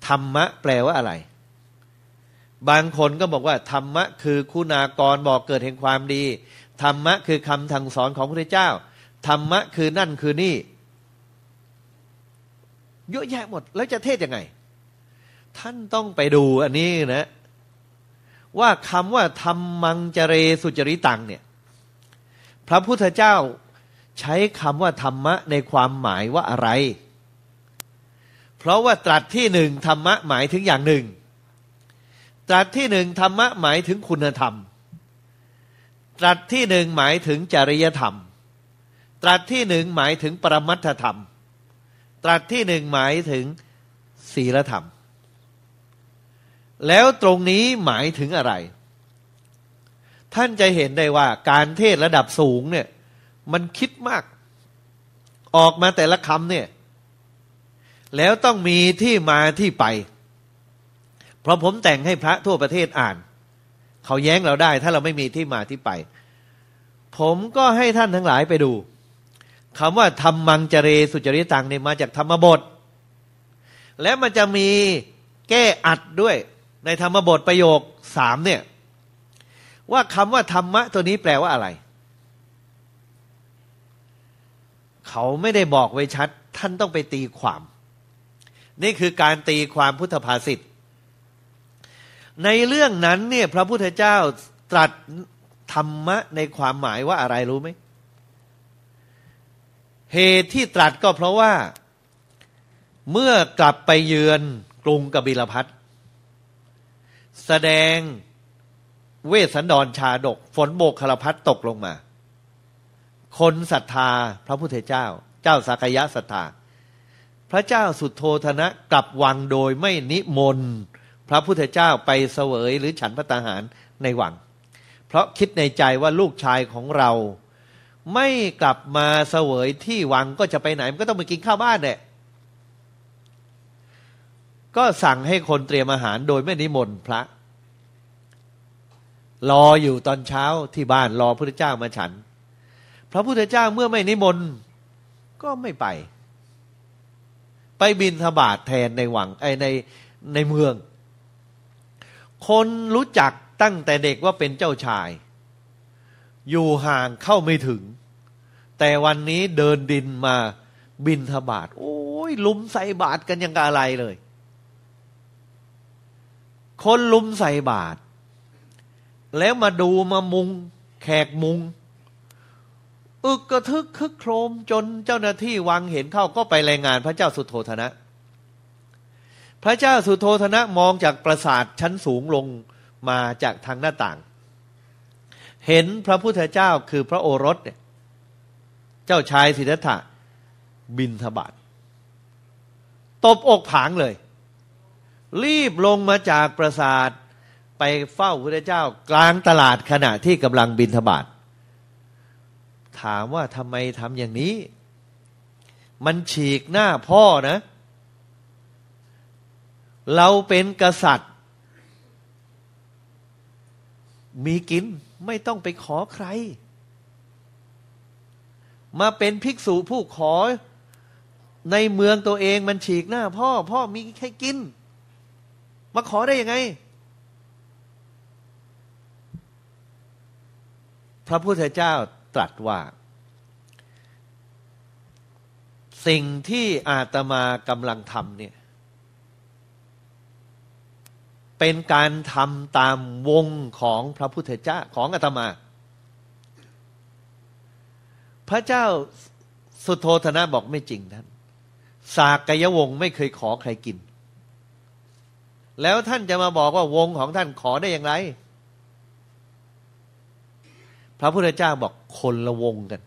ธรรมะแปลว่าอะไร บางคนก็บอกว่า ธรรมะคือคุณากรบอกเกิดแห่งความดี ธรรมะคือคำทางสอนของพระเจ้า ธรรมะคือนั่นคือนี่ เยอะแยะหมด แล้วจะเทศยังไง ท่านต้องไปดูอันนี้นะ ว่าคำว่าธรรมังจเรสุจริตังเนี่ย พระพุทธเจ้าใช้คำว่าธรรมะในความหมายว่าอะไร เพราะว่าตรัสที่หนึ่งธรรมะหมายถึงอย่างหนึ่ง ตรัสที่หนึ่งธรรมะหมายถึงคุณธรรม ตรัสที่หนึ่งหมายถึงจริยธรรม ตรัสที่หนึ่งหมายถึงปรมัตธรรม ตรัสที่หนึ่งหมายถึงศีลธรรม แล้วตรงนี้หมายถึงอะไร ท่านจะเห็นได้ว่าการเทศระดับสูงเนี่ยมันคิดมาก ออกมาแต่ละคำเนี่ย แล้วต้องมีที่มาที่ไป เพราะผมแต่งให้พระทั่วประเทศอ่าน เขาแย้งเราได้ ถ้าเราไม่มีที่มาที่ไป ผมก็ให้ท่านทั้งหลายไปดูคำว่าธรรมังจเรสุจริตังเนี่ยมาจากธรรมบท และมันจะมีแก้อัดด้วยในธรรมบทประโยคสามเนี่ย ว่าคำว่าธรรมะตัวนี้แปลว่าอะไร เขาไม่ได้บอกไว้ชัด ท่านต้องไปตีความ นี่คือการตีความพุทธภาษิตในเรื่องนั้นเนี่ยพระพุทธเจ้าตรัสธรรมะในความหมายว่าอะไรรู้ไหม เหตุที่ตรัสก็เพราะว่า เมื่อกลับไปเยือนกรุงกบิลพัทแสดงเวสสันดรชาดก ฝนโบกคลพัทตกลงมา คนศรัทธาพระพุทธเจ้า เจ้าสักยะศรัทธา พระเจ้าสุดโทธนะกลับวังโดยไม่นิมนต์พระพุทธเจ้าไปเสวยหรือฉันพระตาหารในวัง เพราะคิดในใจว่าลูกชายของเรา ไม่กลับมาเสวยที่วังก็จะไปไหนมันก็ต้องไปกินข้าวบ้านเนี่ยก็สั่งให้คนเตรียมอาหารโดยไม่นิมนต์พระ รออยู่ตอนเช้าที่บ้านรอพระเจ้ามาฉัน พระพุทธเจ้าเมื่อไม่นิมนต์ก็ไม่ไป ไปบินธบาตแทนในหวังไอในในเมือง คนรู้จักตั้งแต่เด็กว่าเป็นเจ้าชาย อยู่ห่างเข้าไม่ถึง แต่วันนี้เดินดินมาบินธบาตโอ้ยลุมใส่บาตกันยังกะอะไรเลย คนลุมใส่บาตแล้วมาดูมามุง แขกมุง อึกกระทึกคึกโครมจนเจ้าหน้าที่วังเห็นเข้าก็ไปรายงานพระเจ้าสุโธธนะ พระเจ้าสุโธธนะมองจากปราสาทชั้นสูงลงมาจากทางหน้าต่าง เห็นพระพุทธเจ้าคือพระโอรสเนี่ยเจ้าชายสิทธัตถะบินทบาทตบอกผางเลย รีบลงมาจากปราสาทไปเฝ้าพระเจ้ากลางตลาดขณะที่กำลังบินทบาท ถามว่าทำไมทำอย่างนี้ มันฉีกหน้าพ่อนะ เราเป็นกษัตริย์ มีกินไม่ต้องไปขอใคร มาเป็นภิกษุผู้ขอ ในเมืองตัวเองมันฉีกหน้าพ่อ พ่อมีแค่กิน มาขอได้ยังไงพระพุทธเจ้า ตรัสว่า สิ่งที่อาตมากำลังทำเนี่ย เป็นการทำตามวงของพระพุทธเจ้าของอาตมา พระเจ้าสุโธธนะบอกไม่จริงท่าน สากยวงไม่เคยขอใครกิน แล้วท่านจะมาบอกว่าวงของท่านขอได้อย่างไร พระพุทธเจ้าบอกคนละวงกัน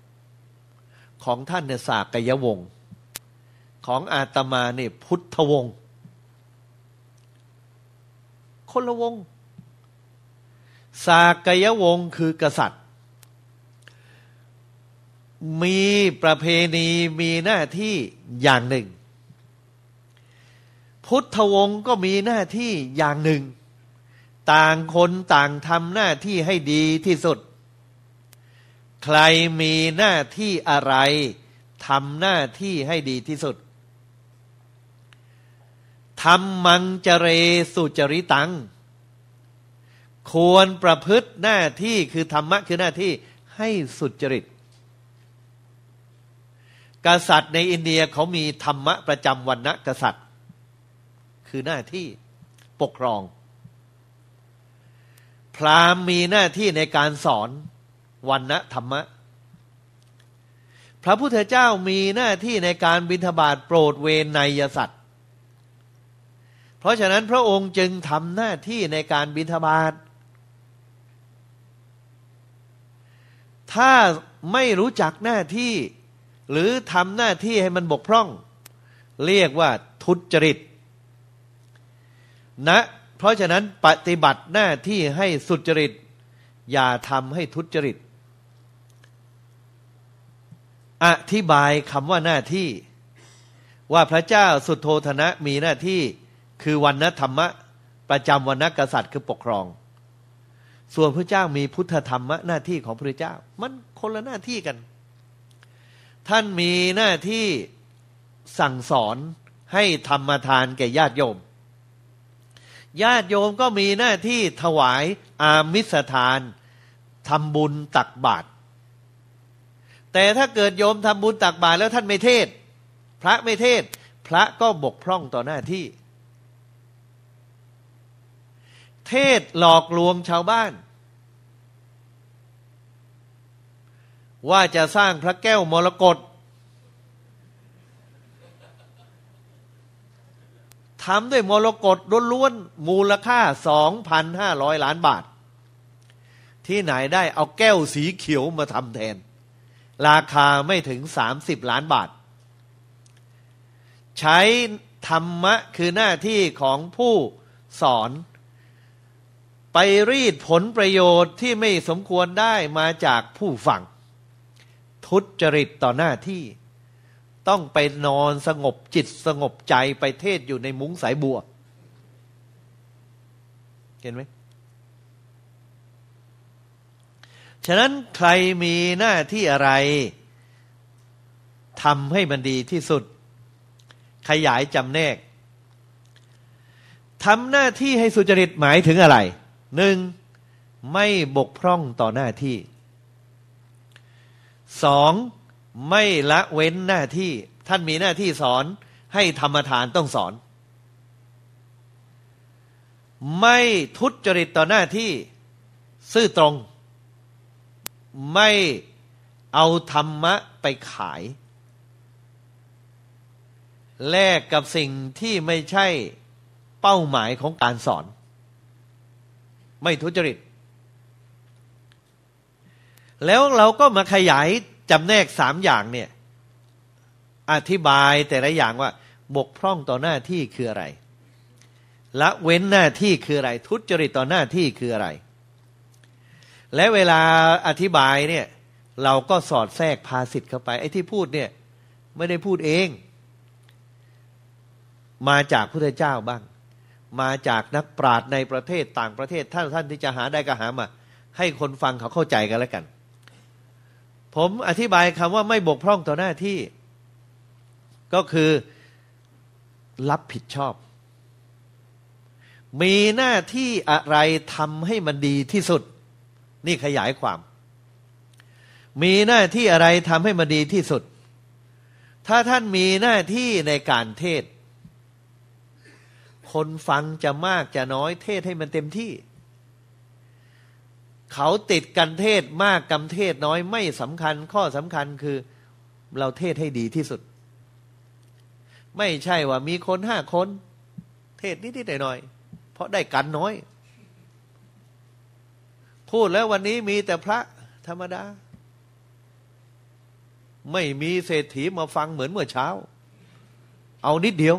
ของท่านเนี่ยสากยวง ของอาตมาเนี่ยพุทธวง คนละวง สากยวงคือกษัตริย์ มีประเพณีมีหน้าที่อย่างหนึ่ง พุทธวงศ์ก็มีหน้าที่อย่างหนึ่ง ต่างคนต่างทำหน้าที่ให้ดีที่สุด ใครมีหน้าที่อะไรทำหน้าที่ให้ดีที่สุดทำมังจเรสุจริตัง ควรประพฤติหน้าที่คือธรรมะคือหน้าที่ให้สุจริต กษัตริย์ในอินเดียเขามีธรรมะประจำวันนะกษัตริย์ คือหน้าที่ปกครอง พราหมณ์มีหน้าที่ในการสอน วันณธรรมะ พระพุทธเจ้ามีหน้าที่ในการบิณฑบาตโปรดเวนยสัตว์ เพราะฉะนั้นพระองค์จึงทำหน้าที่ในการบิณฑบาตถ้าไม่รู้จักหน้าที่หรือทำหน้าที่ให้มันบกพร่อง เรียกว่าทุจริตนะ เพราะฉะนั้นปฏิบัติหน้าที่ให้สุจริต อย่าทำให้ทุจริต อธิบายคำว่าหน้าที่ ว่าพระเจ้าสุโธธนะมีหน้าที่คือวันนธรรมะ ประจำวันนกษัตริย์คือปกครอง ส่วนพระเจ้ามีพุทธธรรมะหน้าที่ของพระเจ้า มันคนละหน้าที่กัน ท่านมีหน้าที่สั่งสอนให้ธรรมทานแก่ญาติโยม ญาติโยมก็มีหน้าที่ถวายอามิสทานทำบุญตักบาตร แต่ถ้าเกิดโยมทำบุญตักบาตรแล้วท่านไม่เทศ พระไม่เทศ พระก็บกพร่องต่อหน้าที่ เทศหลอกลวงชาวบ้าน ว่าจะสร้างพระแก้วมรกตทำด้วยมรกตล้วนๆมูลค่า 2,500 ล้านบาท ที่ไหนได้เอาแก้วสีเขียวมาทำแทน ราคาไม่ถึง30ล้านบาท ใช้ธรรมะคือหน้าที่ของผู้สอน ไปรีดผลประโยชน์ที่ไม่สมควรได้มาจากผู้ฟัง ทุจริตต่อหน้าที่ ต้องไปนอนสงบจิตสงบใจไปเทศอยู่ในมุ้งสายบัว เห็นไหม ฉะนั้นใครมีหน้าที่อะไรทำให้มันดีที่สุด ขยายจำแนกทำหน้าที่ให้สุจริตหมายถึงอะไรหนึ่งไม่บกพร่องต่อหน้าที่สองไม่ละเว้นหน้าที่ ท่านมีหน้าที่สอนให้ธรรมทานต้องสอน ไม่ทุจริตต่อหน้าที่ ซื่อตรง ไม่เอาธรรมะไปขาย แลกกับสิ่งที่ไม่ใช่เป้าหมายของการสอน ไม่ทุจริต แล้วเราก็มาขยายจำแนกสามอย่างเนี่ย อธิบายแต่ละอย่างว่า บกพร่องต่อหน้าที่คืออะไรละเว้นหน้าที่คืออะไร ทุจริตต่อหน้าที่คืออะไร และเวลาอธิบายเนี่ย เราก็สอดแทรกภาสิทธ์เข้าไป ไอ้ที่พูดเนี่ย ไม่ได้พูดเอง มาจากพระเจ้าบ้าง มาจากนักปราชญ์ในประเทศต่างประเทศท่านท่านที่จะหาได้ก็หามา ให้คนฟังเขาเข้าใจกันแล้วกัน ผมอธิบายคำว่าไม่บกพร่องต่อหน้าที่ ก็คือรับผิดชอบ มีหน้าที่อะไรทำให้มันดีที่สุด นี่ขยายความ มีหน้าที่อะไรทำให้มันดีที่สุด ถ้าท่านมีหน้าที่ในการเทศ คนฟังจะมากจะน้อยเทศให้มันเต็มที่ เขาติดกันเทศมากกำเทศน้อยไม่สำคัญ ข้อสำคัญคือเราเทศให้ดีที่สุด ไม่ใช่ว่ามีคนห้าคน เทศนิดๆหน่อยๆเพราะได้กันน้อย พูดแล้ววันนี้มีแต่พระธรรมดา ไม่มีเศรษฐีมาฟังเหมือนเมื่อเช้า เอานิดเดียว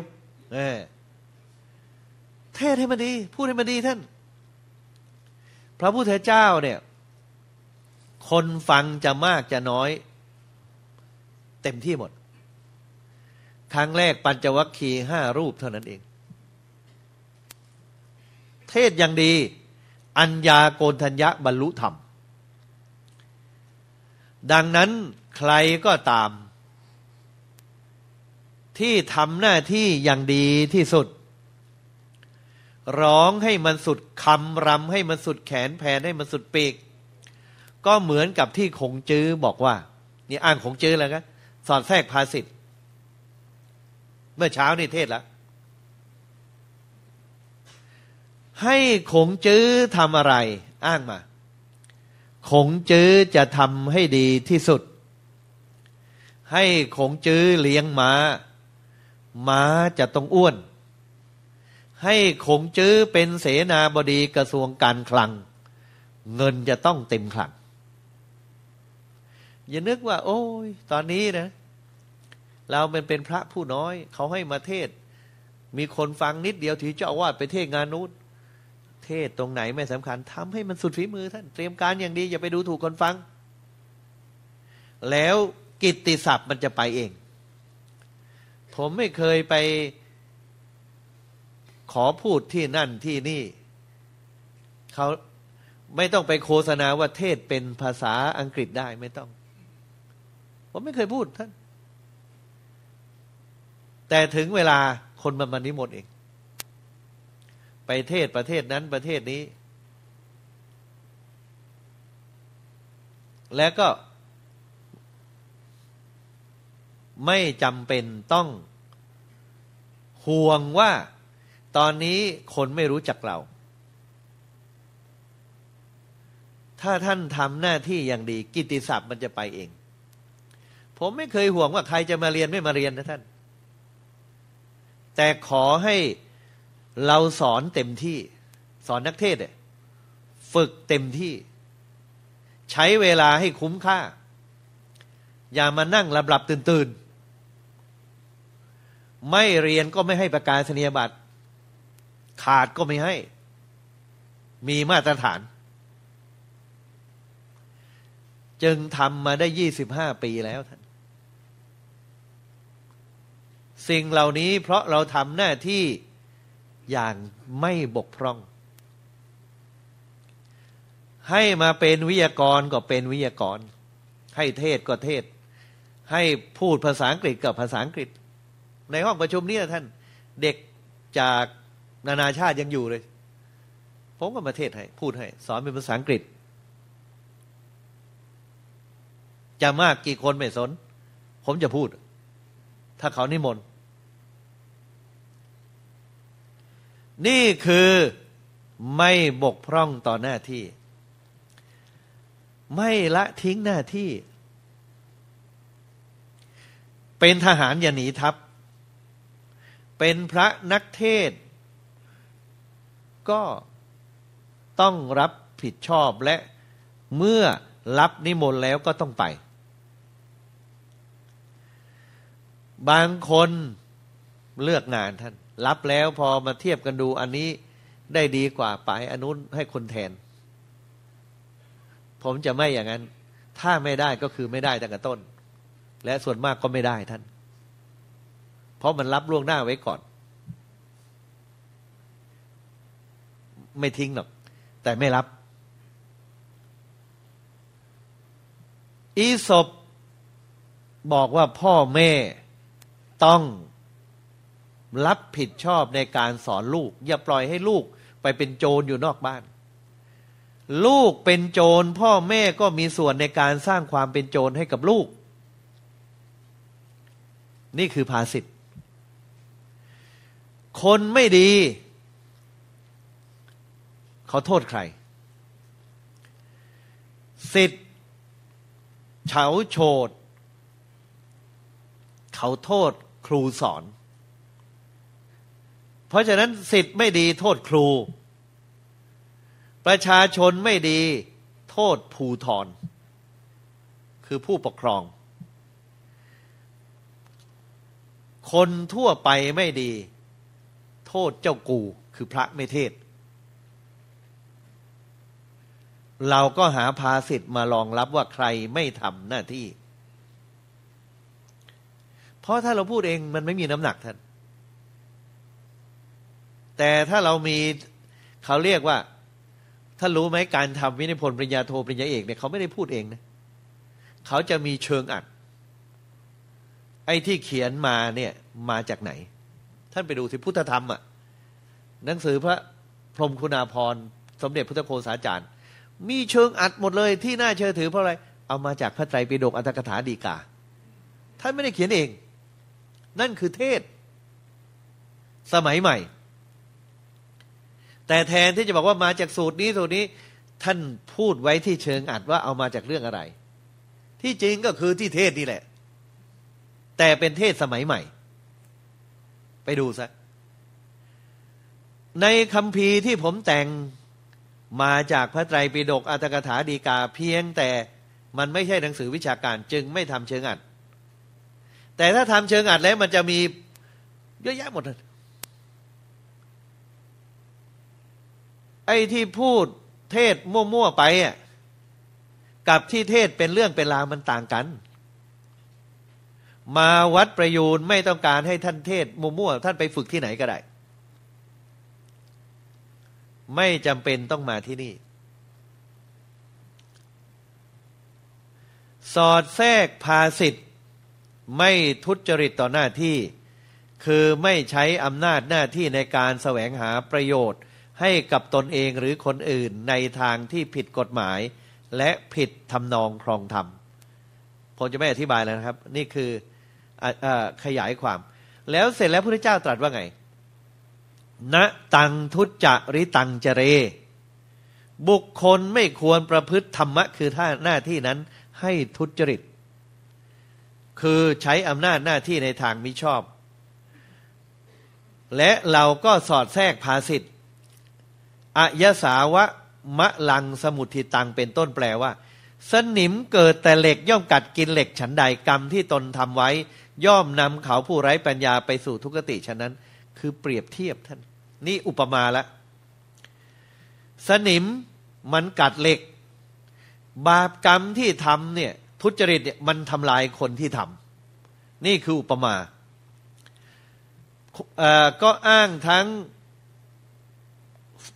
เทศให้มันดี พูดให้มันดีท่าน พระพุทธเจ้าเนี่ย คนฟังจะมากจะน้อย เต็มที่หมด ครั้งแรกปัญจวัคคีย์ห้ารูปเท่านั้นเอง เทศอย่างดี อัญญาโกนทัญญะบรรลุธรรม ดังนั้นใครก็ตาม ที่ทำหน้าที่อย่างดีที่สุด ร้องให้มันสุดคำรำให้มันสุดแขนแผนให้มันสุดปีก ก็เหมือนกับที่คงจื้อบอกว่า นี่อ้างคงจื้อแล้วกันสอนแทรกภาสิทธ์เมื่อเช้านี่เทศแล้ว ให้คงจื้อทำอะไร อ้างมาขงจื้อจะทำให้ดีที่สุด ให้ขงจื้อเลี้ยงมา้า ม้าจะต้องอ้วน ให้ขงจื้อเป็นเสนาบดีกระทรวงการคลัง เงินจะต้องเต็มคลัง อย่านึกว่า โอ้ย ตอนนี้นะ เราเป็นเป็นพระผู้น้อย เขาให้มาเทศ มีคนฟังนิดเดียวถือเจ้าอาวาสไปเทศงานนู้น เทศตรงไหนไม่สำคัญทำให้มันสุดฝีมือท่านเตรียมการอย่างดี อย่าไปดูถูกคนฟัง แล้วกิตติศัพท์มันจะไปเอง ผมไม่เคยไปขอพูดที่นั่นที่นี่ เขาไม่ต้องไปโฆษณาว่าเทศเป็นภาษาอังกฤษได้ไม่ต้อง ผมไม่เคยพูดท่าน แต่ถึงเวลาคนมันมานิมนต์เอง ไปเทศประเทศนั้นประเทศนี้ แล้วก็ ไม่จำเป็นต้องห่วงว่าตอนนี้คนไม่รู้จักเรา ถ้าท่านทำหน้าที่อย่างดี กิตติศัพท์มันจะไปเอง ผมไม่เคยห่วงว่าใครจะมาเรียนไม่มาเรียนนะท่าน แต่ขอให้ เราสอนเต็มที่ สอนนักเทศเนี่ยฝึกเต็มที่ ใช้เวลาให้คุ้มค่า อย่ามานั่งหลับหลับตื่นตื่นไม่เรียนก็ไม่ให้ประกาศนียบัตร ขาดก็ไม่ให้ มีมาตรฐาน จึงทำมาได้ยี่สิบห้าปีแล้วท่านสิ่งเหล่านี้เพราะเราทำหน้าที่ อย่างไม่บกพร่อง ให้มาเป็นวิทยากรก็เป็นวิทยากร ให้เทศก็เทศ ให้พูดภาษาอังกฤษกับภาษาอังกฤษ ในห้องประชุมนี้ท่านเด็กจากนานาชาติยังอยู่เลย ผมก็มาเทศให้ พูดให้ สอนเป็นภาษาอังกฤษ จะมากกี่คนไม่สน ผมจะพูด ถ้าเขานิมนต์ นี่คือไม่บกพร่องต่อหน้าที่ ไม่ละทิ้งหน้าที่ เป็นทหารอย่าหนีทัพ เป็นพระนักเทศ ก็ต้องรับผิดชอบและเมื่อรับนิมนต์แล้วก็ต้องไป บางคนเลือกงานท่าน รับแล้วพอมาเทียบกันดูอันนี้ได้ดีกว่าไปอนุนให้คนแทน ผมจะไม่อย่างนั้น ถ้าไม่ได้ก็คือไม่ได้ตั้งแต่ต้น และส่วนมากก็ไม่ได้ท่าน เพราะมันรับล่วงหน้าไว้ก่อน ไม่ทิ้งหรอกแต่ไม่รับ อีศบบอกว่าพ่อแม่ต้อง รับผิดชอบในการสอนลูก อย่าปล่อยให้ลูกไปเป็นโจรอยู่นอกบ้าน ลูกเป็นโจรพ่อแม่ก็มีส่วนในการสร้างความเป็นโจรให้กับลูก นี่คือภาษิตคนไม่ดี เขาโทษใคร สิทธิ์เฉาโฉดเขาโทษครูสอน เพราะฉะนั้นสิทธิ์ไม่ดีโทษครู ประชาชนไม่ดี โทษภูทรคือผู้ปกครอง คนทั่วไปไม่ดี โทษเจ้ากูคือพระไม่เทศ เราก็หาภาสิทธิ์มารองรับว่าใครไม่ทำหน้าที่ เพราะถ้าเราพูดเองมันไม่มีน้ำหนักท่าน แต่ถ้าเรามีเขาเรียกว่าถ้ารู้ไหมการทำวินิพนธ์ปริญญาโทปริญญาเอกเนี่ยเขาไม่ได้พูดเองนะเขาจะมีเชิงอัด ไอ้ที่เขียนมาเนี่ยมาจากไหน ท่านไปดูที่พุทธธรรมอะ่ะหนังสือพระพรหมคุณาภรณ์สมเด็จพุทธโฆษาจารย์ มีเชิงอัดหมดเลยที่น่าเชื่อถือเพราะอะไร เอามาจากพระไตรปิฎกอัตถกถาดีกา ท่านไม่ได้เขียนเอง นั่นคือเทศ สมัยใหม่ แต่แทนที่จะบอกว่ามาจากสูตรนี้สูตรนี้ ท่านพูดไว้ที่เชิงอัดว่าเอามาจากเรื่องอะไร ที่จริงก็คือที่เทศนี่แหละ แต่เป็นเทศสมัยใหม่ ไปดูซะในคำพีที่ผมแต่งมาจากพระไตรปิฎกอัตถกถาดีกาเพียงแต่มันไม่ใช่หนังสือวิชาการจึงไม่ทำเชิงอัด แต่ถ้าทำเชิงอัดแล้วมันจะมีเยอะแยะหมดเลย ไอ้ที่พูดเทศมั่วๆไปอะกับที่เทศเป็นเรื่องเป็นราวมันต่างกัน มาวัดประยูนไม่ต้องการให้ท่านเทศมั่วๆท่านไปฝึกที่ไหนก็ได้ ไม่จำเป็นต้องมาที่นี่ สอดแทรกภาสิทธิ์ไม่ทุจริตต่อหน้าที่ คือไม่ใช้อำนาจหน้าที่ในการแสวงหาประโยชน์ ให้กับตนเองหรือคนอื่นในทางที่ผิดกฎหมาย และผิดทำนองครองธรรมผมจะไม่อธิบายแล้วนะครับ นี่คืออขยายความ แล้วเสร็จแล้วพระเจ้าตรัสว่าไงณตังทุจจริตังเจเร บุคคลไม่ควรประพฤติธรรมะ คือท่าหน้าที่นั้นให้ทุจริต คือใช้อำนาจหน้าที่ในทางมิชอบ และเราก็สอดแทรกภาสิทธ อายสาวะมะลังสมุทิตังเป็นต้นแปลว่า สนิมเกิดแต่เหล็กย่อมกัดกินเหล็กฉันใดกรรมที่ตนทำไว้ ย่อมนำเขาผู้ไร้ปัญญาไปสู่ทุกติฉะนั้น คือเปรียบเทียบท่าน นี่อุปมาละสนิมมันกัดเหล็ก บาปกรรมที่ทำเนี่ยทุจริตเนี่ยมันทำลายคนที่ทำนี่คืออุปมาก็อ้างทั้ง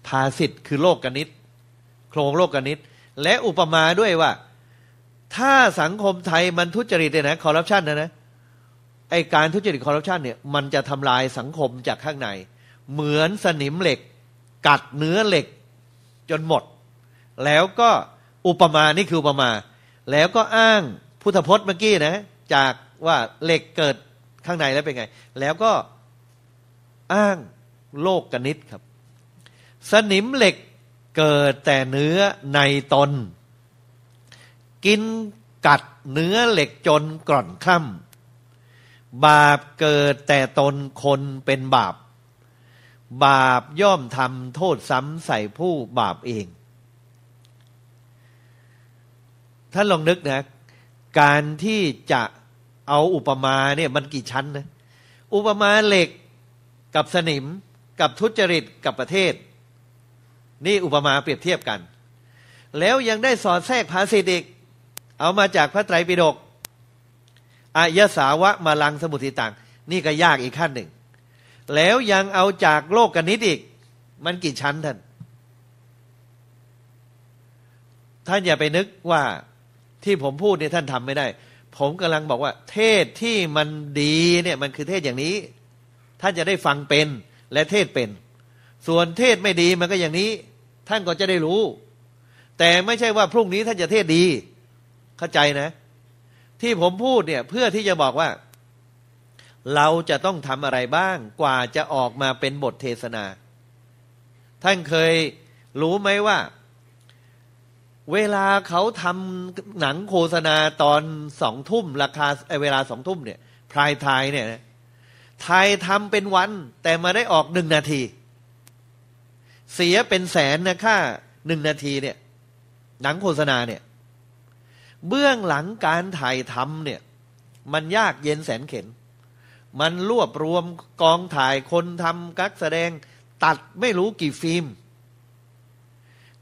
ภาสิทธ์คือโลกกนิตโครงโลกกนิตและอุปมาด้วยว่า ถ้าสังคมไทยมันทุจริตเนี่ยนะคอร์รัปชันนะนะไอการทุจริตคอร์รัปชันเนี่ยมันจะทำลายสังคมจากข้างใน เหมือนสนิมเหล็ก กัดเนื้อเหล็ก จนหมด แล้วก็อุปมานี่คืออุปมา แล้วก็อ้างพุทธพจน์เมื่อกี้นะ จากว่าเหล็กเกิดข้างในแล้วเป็นไง แล้วก็อ้างโลกกนิตครับ สนิมเหล็กเกิดแต่เนื้อในตน กินกัดเนื้อเหล็กจนกร่อนคล่ำบาปเกิดแต่ตนคนเป็นบาป บาปย่อมทำโทษซ้ำใส่ผู้บาปเองท่านลองนึกนะ การที่จะเอาอุปมาเนี่ยมันกี่ชั้นนะ อุปมาเหล็กกับสนิม กับทุจริตกับประเทศ นี่อุปมาเปรียบเทียบกัน แล้วยังได้สอนแทรกภาษิตอีก เอามาจากพระไตรปิฎกอายสาวะมาลังสมุทิตังนี่ก็ยากอีกขั้นหนึ่ง แล้วยังเอาจากโลกกนิดอีก มันกี่ชั้นท่าน ท่านอย่าไปนึกว่าที่ผมพูดเนี่ยท่านทำไม่ได้ ผมกำลังบอกว่า เทศที่มันดีเนี่ยมันคือเทศอย่างนี้ ท่านจะได้ฟังเป็นและเทศเป็น ส่วนเทศไม่ดีมันก็อย่างนี้ ท่านก็จะได้รู้ แต่ไม่ใช่ว่าพรุ่งนี้ท่านจะเทศดี เข้าใจนะ ที่ผมพูดเนี่ยเพื่อที่จะบอกว่า เราจะต้องทำอะไรบ้างกว่าจะออกมาเป็นบทเทศนา ท่านเคยรู้ไหมว่า เวลาเขาทำหนังโฆษณาตอนสองทุ่มราคาเวลาสองทุ่มเนี่ยพรายไทยเนี่ยไทยทำเป็นวันแต่มาได้ออกหนึ่งนาที เสียเป็นแสนนะค่าหนึ่งนาทีเนี่ย หนังโฆษณาเนี่ย เบื้องหลังการถ่ายทำเนี่ย มันยากเย็นแสนเข็น มันรวบรวมกองถ่ายคนทำกักแสดงตัดไม่รู้กี่ฟิล์ม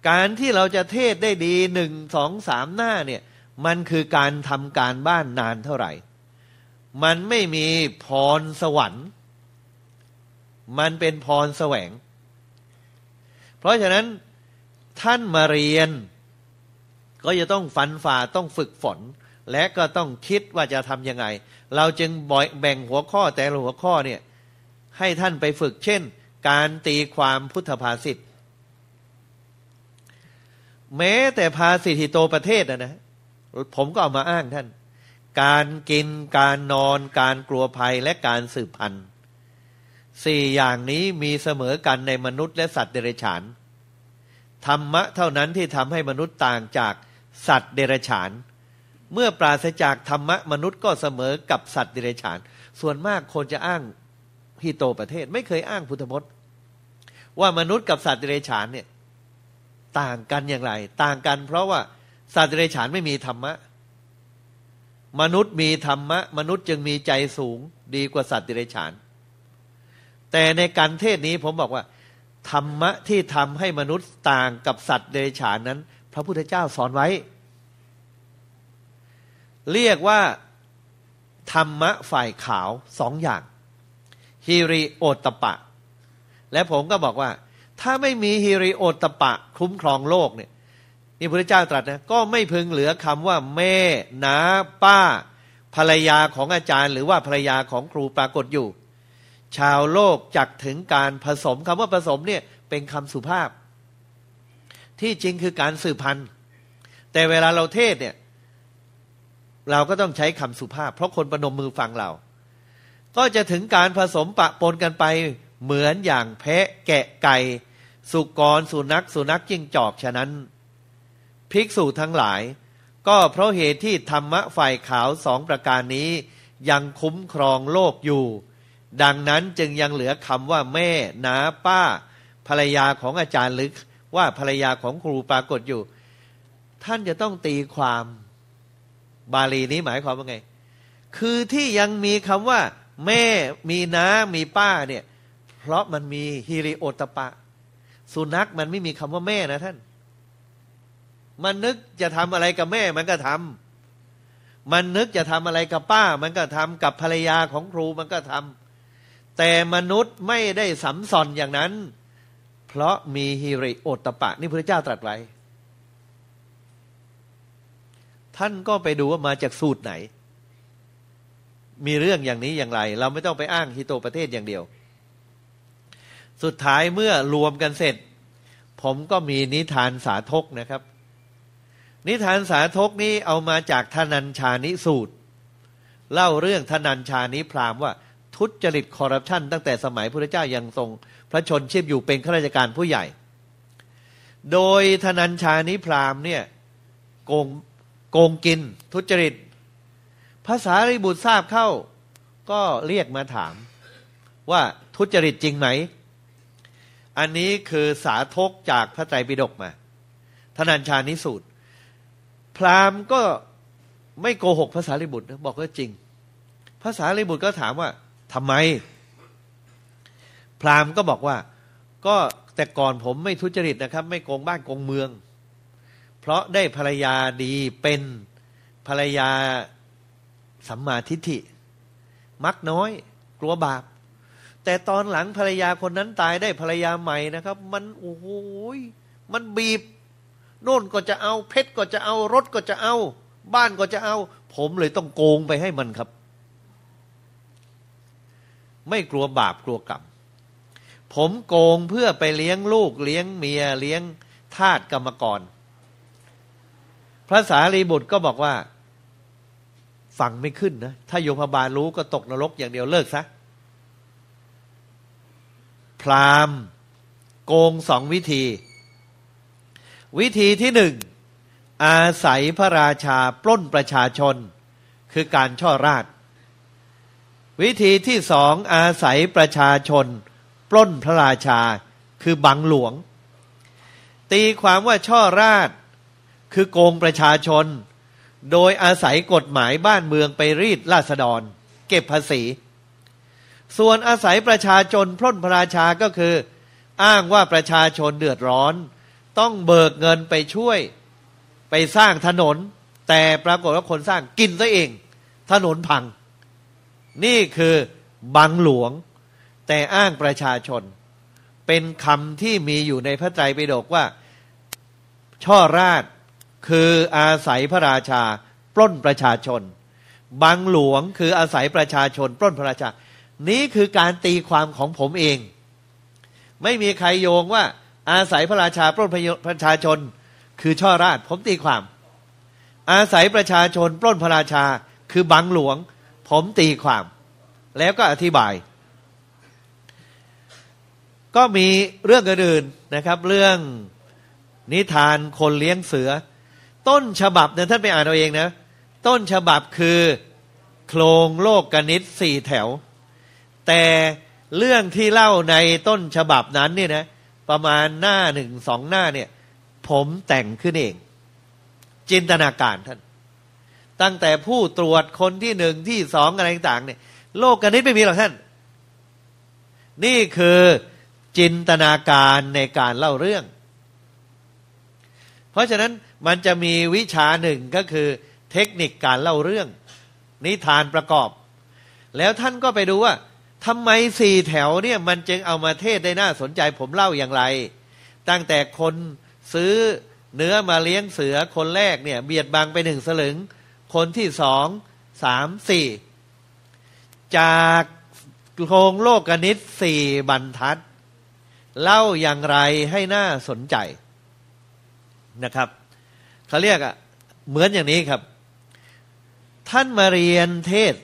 การที่เราจะเทศได้ดีหนึ่งสองสามหน้าเนี่ย มันคือการทำการบ้านนานเท่าไหร่ มันไม่มีพรสวรรค์ มันเป็นพรแสวง ราะฉะนั้นท่านมาเรียน ก็จะต้องฟันฝ่าต้องฝึกฝน และก็ต้องคิดว่าจะทำยังไง เราจึงบ่อยแบ่งหัวข้อแต่ละหัวข้อเนี่ยให้ท่านไปฝึกเช่น การตีความพุทธภาษิตแม้แต่ภาษิติโตประเทศนะนะผมก็เอามาอ้างท่าน การกินการนอน การกลัวภัยและการสืบพันธุ์ สี่อย่างนี้มีเสมอกันในมนุษย์และสัตว์เดรัจฉาน ธรรมะเท่านั้นที่ทำให้มนุษย์ต่างจากสัตว์เดรัจฉาน เมื่อปราศจากธรรมะมนุษย์ก็เสมอกับสัตว์เดรัจฉาน ส่วนมากคนจะอ้างฮิโตประเทศ ไม่เคยอ้างพุทธพจน์ ว่ามนุษย์กับสัตว์เดรัจฉานเนี่ยต่างกันอย่างไร ต่างกันเพราะว่าสัตว์เดรัจฉานไม่มีธรรมะ มนุษย์มีธรรมะ มนุษย์จึงมีใจสูงดีกว่าสัตว์เดรัจฉาน แต่ในการเทศนี้ผมบอกว่า ธรรมะที่ทำให้มนุษย์ต่างกับสัตว์เดรัจฉานนั้น พระพุทธเจ้าสอนไว้ เรียกว่า ธรรมะฝ่ายขาวสองอย่างฮิริโอตปะ และผมก็บอกว่า ถ้าไม่มีฮิริโอตปะ คุ้มครองโลกเนี่ยนี่พระเจ้าตรัสนะก็ไม่พึงเหลือคำว่าแม่น้าป้า ภรรยาของอาจารย์ หรือว่าภรรยาของครูปรากฏอยู่ ชาวโลกจักถึงการผสมคำว่าผสมเนี่ยเป็นคำสุภาพ ที่จริงคือการสืบพันธุ์ แต่เวลาเราเทศเนี่ย เราก็ต้องใช้คำสุภาพ เพราะคนประนมมือฟังเรา ก็จะถึงการผสมปะปนกันไปเหมือนอย่างแพะแกะไก่ สุกรสุนัข สุนัขจิ้งจอกฉะนั้น ภิกษุทั้งหลาย ก็เพราะเหตุที่ธรรมะฝ่ายขาวสองประการนี้ ยังคุ้มครองโลกอยู่ ดังนั้นจึงยังเหลือคำว่าแม่น้าป้า ภรรยาของอาจารย์หรือว่าภรรยาของครูปรากฏอยู่ ท่านจะต้องตีความบาลีนี้หมายความว่าไง คือที่ยังมีคำว่า แม่มีน้ามีป้าเนี่ย เพราะมันมีฮิริโอตปะ สุนัขมันไม่มีคำว่าแม่นะท่าน มันนึกจะทำอะไรกับแม่มันก็ทำมันนึกจะทำอะไรกับป้า มันก็ทำกับภรรยาของครูมันก็ทำ แต่มนุษย์ไม่ได้สัมสอนอย่างนั้น เพราะมีฮิริโอตปะ นี่พระเจ้าตรัสไว้ ท่านก็ไปดูว่ามาจากสูตรไหน มีเรื่องอย่างนี้อย่างไร เราไม่ต้องไปอ้างฮิโตประเทศอย่างเดียว สุดท้ายเมื่อรวมกันเสร็จ ผมก็มีนิทานสาธกนะครับ นิทานสาธกนี้เอามาจากทนัญชานิสูตร เล่าเรื่องทนัญชานิพรามว่า ทุจริตคอร์รัปชันตั้งแต่สมัยพระเจ้ายังทรงพระชนชีพอยู่เป็นข้าราชการผู้ใหญ่ โดยทนัญชานิพรามเนี่ยโกงโกงกินทุจริตภาษาริบุตรทราบเข้า ก็เรียกมาถามว่าทุจริตจริงไหม อันนี้คือสาธกจากพระไตรปิฎกมาทนัญชานิสูตร พราหมณ์ก็ไม่โกหกภาษาลิบุตรนะบอกว่าจริงภาษาลิบุตรก็ถามว่า ทำไม พราหมณ์ก็บอกว่า ก็แต่ก่อนผมไม่ทุจริตนะครับ ไม่โกงบ้านโกงเมือง เพราะได้ภรรยาดีเป็นภรรยาสัมมาทิฏฐิ มักน้อย กลัวบาป แต่ตอนหลังภรรยาคนนั้นตายได้ภรรยาใหม่นะครับ มันโอ้โหมันบีบโน่นก็จะเอาเพชรก็จะเอารถก็จะเอา บ้านก็จะเอา ผมเลยต้องโกงไปให้มันครับ ไม่กลัวบาปกลัวกรรมผมโกงเพื่อไปเลี้ยงลูกเลี้ยงเมียเลี้ยงทาสกรรมกร พระสารีบุตรก็บอกว่า ฟังไม่ขึ้นนะ ถ้าโยมบาลรู้ก็ตกนรกอย่างเดียวเลิกซะ พรามโกงสองวิธี วิธีที่หนึ่ง อาศัยพระราชาปล้นประชาชน คือการช่อราช วิธีที่สองอาศัยประชาชน ปล้นพระราชา คือบังหลวง ตีความว่าช่อราช คือโกงประชาชน โดยอาศัยกฎหมายบ้านเมืองไปรีดราษฎร เก็บภาษี ส่วนอาศัยประชาชนปล้นพระราชาก็คือ อ้างว่าประชาชนเดือดร้อน ต้องเบิกเงินไปช่วย ไปสร้างถนน แต่ปรากฏว่าคนสร้างกินซะเอง ถนนพัง นี่คือบังหลวง แต่อ้างประชาชน เป็นคำที่มีอยู่ในพระไตรปิฎกว่า ช่อราชคืออาศัยพระราชา ปล้นประชาชน บังหลวงคืออาศัยประชาชน ปล้นพระราชา นี้คือการตีความของผมเอง ไม่มีใครโยงว่า อาศัยพระราชาปล้นประชาชน คือช่อราชผมตีความ อาศัยประชาชน ปล้นพระราชา คือบังหลวง ผมตีความ แล้วก็อธิบาย ก็มีเรื่องอื่นๆนะครับ เรื่องนิทานคนเลี้ยงเสือ ต้นฉบับเนี่ยท่านไปอ่านเอาเองนะ ต้นฉบับคือโครงโลกกนิตสี่แถว แต่เรื่องที่เล่าในต้นฉบับนั้นเนี่ยนะประมาณหน้าหนึ่งสองหน้าเนี่ย ผมแต่งขึ้นเอง จินตนาการท่าน ตั้งแต่ผู้ตรวจคนที่หนึ่งที่สองอะไรต่างเนี่ย โลกกนิตไม่มีหรอกท่าน นี่คือจินตนาการในการเล่าเรื่อง เพราะฉะนั้นมันจะมีวิชาหนึ่งก็คือเทคนิคการเล่าเรื่อง นิทานประกอบ แล้วท่านก็ไปดูว่าทำไมสี่แถวเนี่ยมันจึงเอามาเทศได้น่าสนใจผมเล่าอย่างไร ตั้งแต่คนซื้อเนื้อมาเลี้ยงเสือคนแรกเนี่ย เบียดบังไปหนึ่งสลึง คนที่สองสามสี่จากโครงโลกนิตสี่บรรทัด เล่าอย่างไรให้น่าสนใจนะครับเขาเรียกอะเหมือนอย่างนี้ครับ ท่านมาเรียนเทศ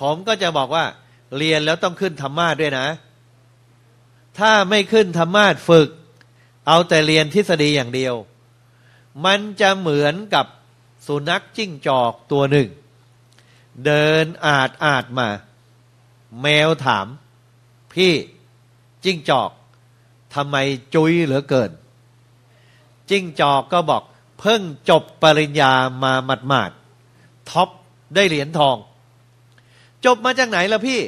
ผมก็จะบอกว่า เรียนแล้วต้องขึ้นธรรมาด้วยนะ ถ้าไม่ขึ้นธรรมาฝึก เอาแต่เรียนทฤษฎีอย่างเดียว มันจะเหมือนกับ สุนัขจิ้งจอกตัวหนึ่ง เดินอาดอาดมา แมวถาม พี่จิ้งจอกทำไมจุยเหลือเกิน จิ้งจอกก็บอก เพิ่งจบปริญญามาหมาดๆท็อปได้เหรียญทอง จบมาจากไหนล่ะพี่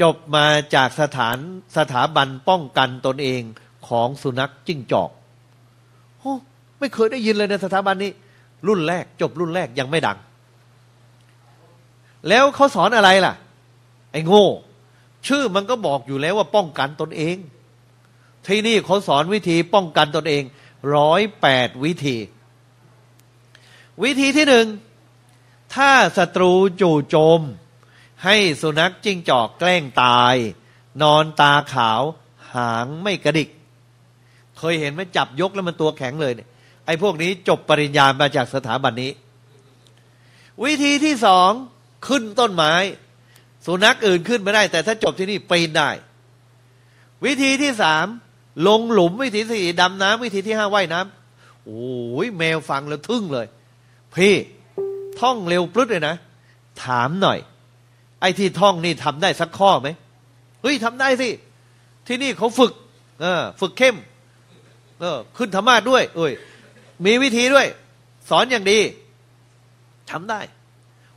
จบมาจากสถานสถาบันป้องกันตนเองของสุนัขจิ้งจอกโอ้ไม่เคยได้ยินเลยในสถาบันนี้ รุ่นแรก จบรุ่นแรกยังไม่ดัง แล้วเขาสอนอะไรล่ะ ไอ้โง่ ชื่อมันก็บอกอยู่แล้วว่าป้องกันตนเอง ที่นี่เขาสอนวิธีป้องกันตนเองร้อยแปดวิธี วิธีที่หนึ่ง ถ้าศัตรูจู่โจม ให้สุนัขจิ้งจอกแกล้งตาย นอนตาขาว หางไม่กระดิก เคยเห็นไหมจับยกแล้วมันตัวแข็งเลยเนี่ย ไอ้พวกนี้จบปริญญามาจากสถาบันนี้ วิธีที่สองขึ้นต้นไม้ สุนัขอื่นขึ้นไม่ได้ แต่ถ้าจบที่นี่ปีนได้ วิธีที่สามลงหลุมวิธีสี่ดำน้ำวิธีที่ห้าว่ายน้ำโอ้ยแมวฟังแล้วทึ่งเลย พี่ท่องเร็วปลุดเลยนะ ถามหน่อย ไอ้ที่ท่องนี่ทำได้สักข้อไหมเฮ้ยทำได้สิ ที่นี่เขาฝึก เออ ฝึกเข้ม เออ ขึ้นธรรมาด้วย เอ้ย มีวิธีด้วย สอนอย่างดีทำได้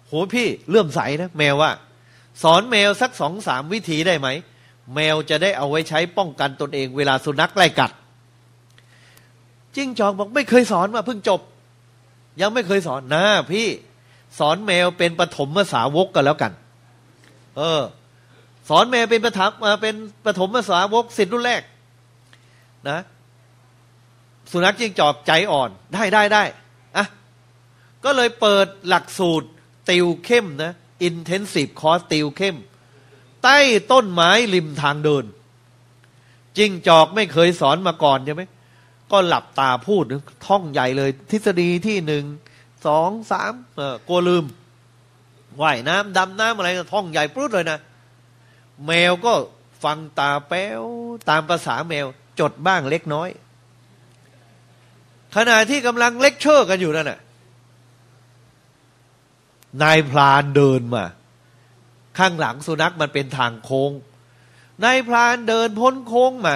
โหพี่เลื่อมใสนะแมวว่า สอนแมวสักสองสามวิธีได้ไหม แมวจะได้เอาไว้ใช้ป้องกันตนเองเวลาสุนัขไล่กัด จิ้งจอกบอกไม่เคยสอนมาเพิ่งจบ ยังไม่เคยสอนนะพี่สอนแมวเป็นปฐมภาษาวกกันแล้วกัน เออ สอนแม่เป็นประถมเป็นปฐมภาษาวกสิทธิ์รุ่นแรก นะ สุนัขจิ้งจอกใจอ่อนได้ได้ได้อะก็เลยเปิดหลักสูตรติวเข้มนะ intensive course ติวเข้ม ใต้ต้นไม้ริมทางเดิน จิ้งจอกไม่เคยสอนมาก่อนใช่ไหมก็หลับตาพูดท่องใหญ่เลย ทฤษฎีที่หนึ่งสองสามเออกลัวลืมว่ายน้ำดำน้ำอะไรท่องใหญ่ปลุดเลยนะ แมวก็ฟังตาแป้ว ตามภาษาแมวจดบ้างเล็กน้อย ขณะที่กำลังเล็กเชอร์กันอยู่นั่นน่ะนายพลานเดินมา ข้างหลังสุนัขมันเป็นทางโค้งนายพรานเดินพ้นโค้งมา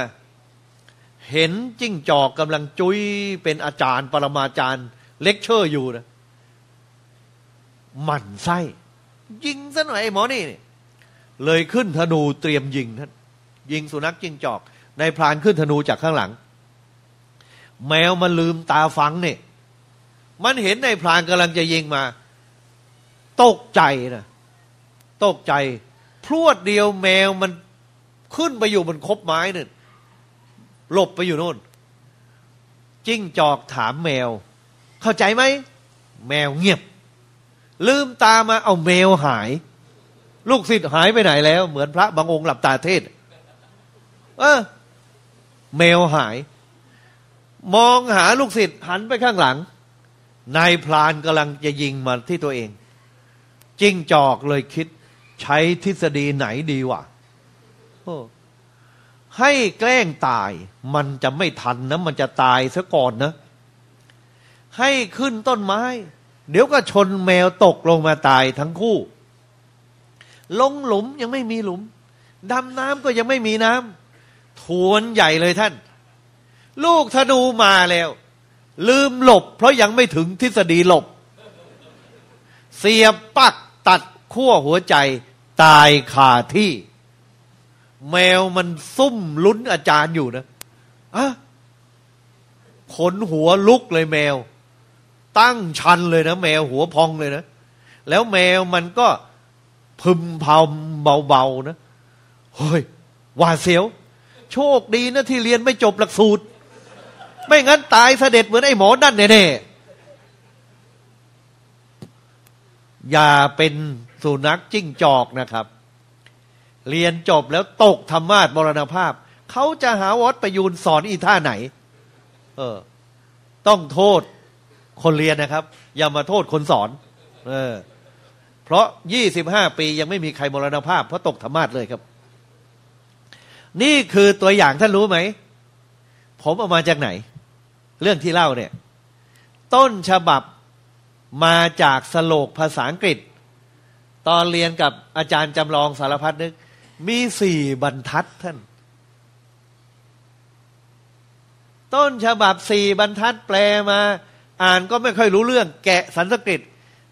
เห็นจิ้งจอกกำลังจุยเป็นอาจารย์ ปรมาจารย์เลคเชอร์อยู่นะหมั่นไส้ยิงซะหน่อยไอ้หมอนี่เลยขึ้นธนูเตรียมยิงท่านยิงสุนัขจิ้งจอกนายพรานขึ้นธนูจากข้างหลัง แมวมันลืมตาฟังเนี่ยมันเห็นนายพรานกำลังจะยิงมา ตกใจนะตกใจ พรวดเดียวแมวมันขึ้นไปอยู่บนคบไม้เนี่ยหลบไปอยู่โน่น จิ้งจอกถามแมว เข้าใจไหม แมวเงียบ ลืมตามาเอาแมวหาย ลูกศิษย์หายไปไหนแล้ว เหมือนพระบางองค์หลับตาเทศ เออ แมวหาย มองหาลูกศิษย์หันไปข้างหลัง นายพลานกำลังจะยิงมาที่ตัวเอง จิ้งจอกเลยคิด ใช้ทฤษฎีไหนดีวะให้แกล้งตาย มันจะไม่ทันนะ มันจะตายซะก่อนนะ ให้ขึ้นต้นไม้ เดี๋ยวก็ชนแมวตกลงมาตายทั้งคู่ ลงหลุมยังไม่มีหลุมดำน้ำก็ยังไม่มีน้ำทวนใหญ่เลยท่าน ลูกธนูมาแล้ว ลืมหลบ เพราะยังไม่ถึงทฤษฎีหลบ เสียบปักตัดขั้วหัวใจ ตายคาที่ แมวมันซุ่มลุ้นอาจารย์อยู่นะอะขนหัวลุกเลยแมว ตั้งชันเลยนะแมวหัวพองเลยนะ แล้วแมวมันก็พึมพำเบาๆนะเฮ้ยหวาดเสียว โชคดีนะที่เรียนไม่จบหลักสูตร ไม่งั้นตายเสด็จเหมือนไอ้หมอนั่นแน่ๆอย่าเป็นสุนัขจิ้งจอกนะครับ เรียนจบแล้วตกธรรมาสมรณภาพ เขาจะหาวัดประยูนสอนอีท่าไหน เออ ต้องโทษคนเรียนนะครับ อย่ามาโทษคนสอน เออ เพราะยี่สิบห้าปียังไม่มีใครมรณภาพ เพราะตกธรรมาสเลยครับ นี่คือตัวอย่างท่านรู้ไหม ผมเอามาจากไหน เรื่องที่เล่าเนี่ย ต้นฉบับมาจากสโลกภาษาอังกฤษ ตอนเรียนกับอาจารย์จำลองสารพัดนึก มีสี่บรรทัดท่าน ต้นฉบับสี่บรรทัดแปลมา อ่านก็ไม่ค่อยรู้เรื่องแกะสันสกฤต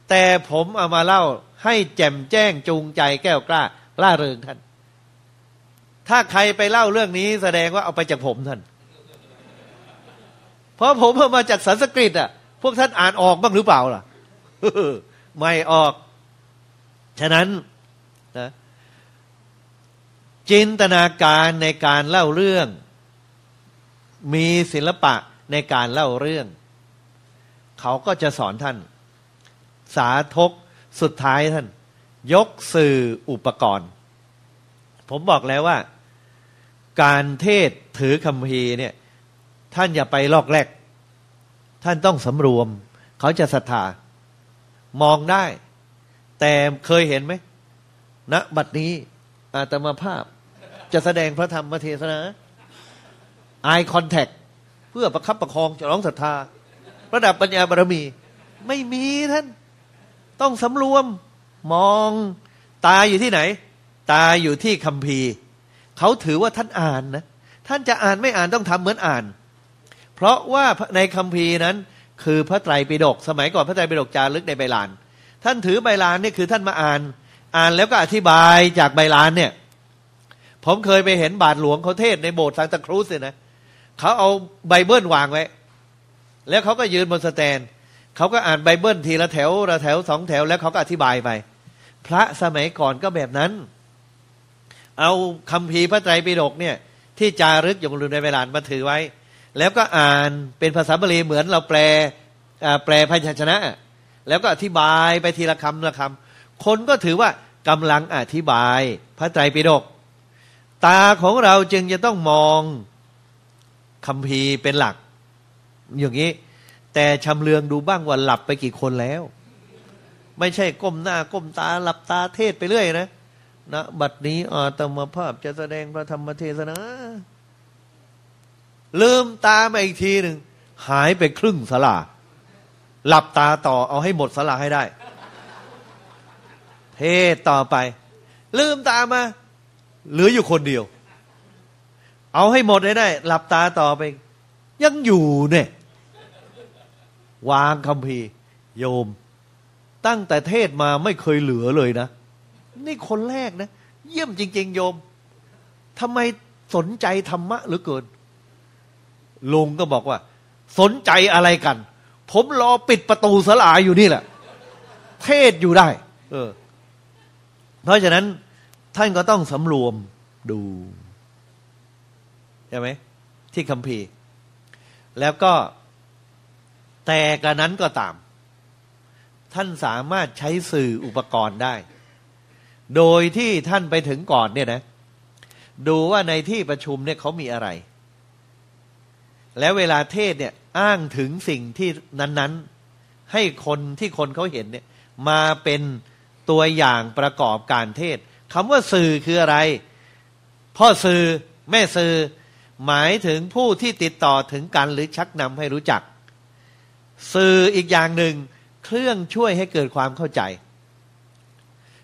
แต่ผมเอามาเล่าให้แจ่มแจ้งจูงใจแก้วกล้าล่าเริงท่าน ถ้าใครไปเล่าเรื่องนี้แสดงว่าเอาไปจากผมท่าน เพราะผมเอามาจากสันสกฤตอะ พวกท่านอ่านออกบ้างหรือเปล่าล่ะไม่ออก ฉะนั้นนะจินตนาการในการเล่าเรื่อง มีศิลปะในการเล่าเรื่อง เขาก็จะสอนท่าน สาธกสุดท้ายท่าน ยกสื่ออุปกรณ์ ผมบอกแล้วว่า การเทศถือคำพีเนี่ย ท่านอย่าไปลอกแรก ท่านต้องสำรวม เขาจะศรัทธามองได้ แต่เคยเห็นไหมณนะบัดนี้อาตมาภาพจะแสดงพระธรรมเทศนา eye contact เพื่อประคับประคองจะร้องศรัทธา ระดับปัญญาบารมี ไม่มีท่าน ต้องสำรวมมองตาอยู่ที่ไหน ตาอยู่ที่คัมภีร์ เขาถือว่าท่านอ่านนะ ท่านจะอ่านไม่อ่านต้องทำเหมือนอ่าน เพราะว่าในคัมภีร์นั้น คือพระไตรปิฎกสมัยก่อนพระไตรปิฎกจารึกในใบลาน ท่านถือใบลานนี่คือท่านมาอ่าน อ่านแล้วก็อธิบายจากใบลานเนี่ย ผมเคยไปเห็นบาทหลวงเขาเทศในโบสถ์ซังตาครูสเนี่ยนะเขาเอาไบเบิลวางไว้ แล้วเขาก็ยืนบนสแตนเขาก็อ่านไบเบิลทีละแถวละแถวสองแถวแล้วเขาก็อธิบายไป พระสมัยก่อนก็แบบนั้น เอาคำพีพระไตรปิฎกเนี่ย ที่จารึกอยู่ในเวลานมาถือไว้ แล้วก็อ่านเป็นภาษาบาลีเหมือนเราแปลแปลพยัญชนะ แล้วก็อธิบายไปทีละคำละคำคนก็ถือว่ากำลังอธิบายพระไตรปิฎกตาของเราจึงจะต้องมองคำพีเป็นหลัก อย่างนี้ แต่ชำเลืองดูบ้างว่าหลับไปกี่คนแล้ว ไม่ใช่ก้มหน้าก้มตาหลับตาเทศไปเรื่อยนะนะบัดนี้อาตมาภาพจะแสดงพระธรรมเทศนา ลืมตามาอีกทีหนึ่งหายไปครึ่งสลาหลับตาต่อเอาให้หมดสลาให้ได้ เทศต่อไป ลืมตามา เหลืออยู่คนเดียว เอาให้หมดให้ได้ หลับตาต่อไป ยังอยู่เนี่ยวางคำพีโยม ตั้งแต่เทศมาไม่เคยเหลือเลยนะ นี่คนแรกนะ เยี่ยมจริง ๆ โยมทำไมสนใจธรรมะเหรือเกิน ลุงก็บอกว่า สนใจอะไรกัน ผมรอปิดประตูสลาอยู่นี่แหละ เทศอยู่ได้ เออ เพราะฉะนั้นท่านก็ต้องสำรวมดูใช่ไหมที่คัมภีร์ แล้วก็แต่กระนั้นก็ตาม ท่านสามารถใช้สื่ออุปกรณ์ได้ โดยที่ท่านไปถึงก่อนเนี่ยนะ ดูว่าในที่ประชุมเนี่ยเขามีอะไร แล้วเวลาเทศเนี่ยอ้างถึงสิ่งที่นั้น ๆ ให้คนที่คนเขาเห็นเนี่ยมาเป็นตัวอย่างประกอบการเทศคำว่าสื่อคืออะไร พ่อสื่อแม่สื่อหมายถึงผู้ที่ติดต่อถึงกันหรือชักนำให้รู้จัก สื่ออีกอย่างหนึ่งเครื่องช่วยให้เกิดความเข้าใจ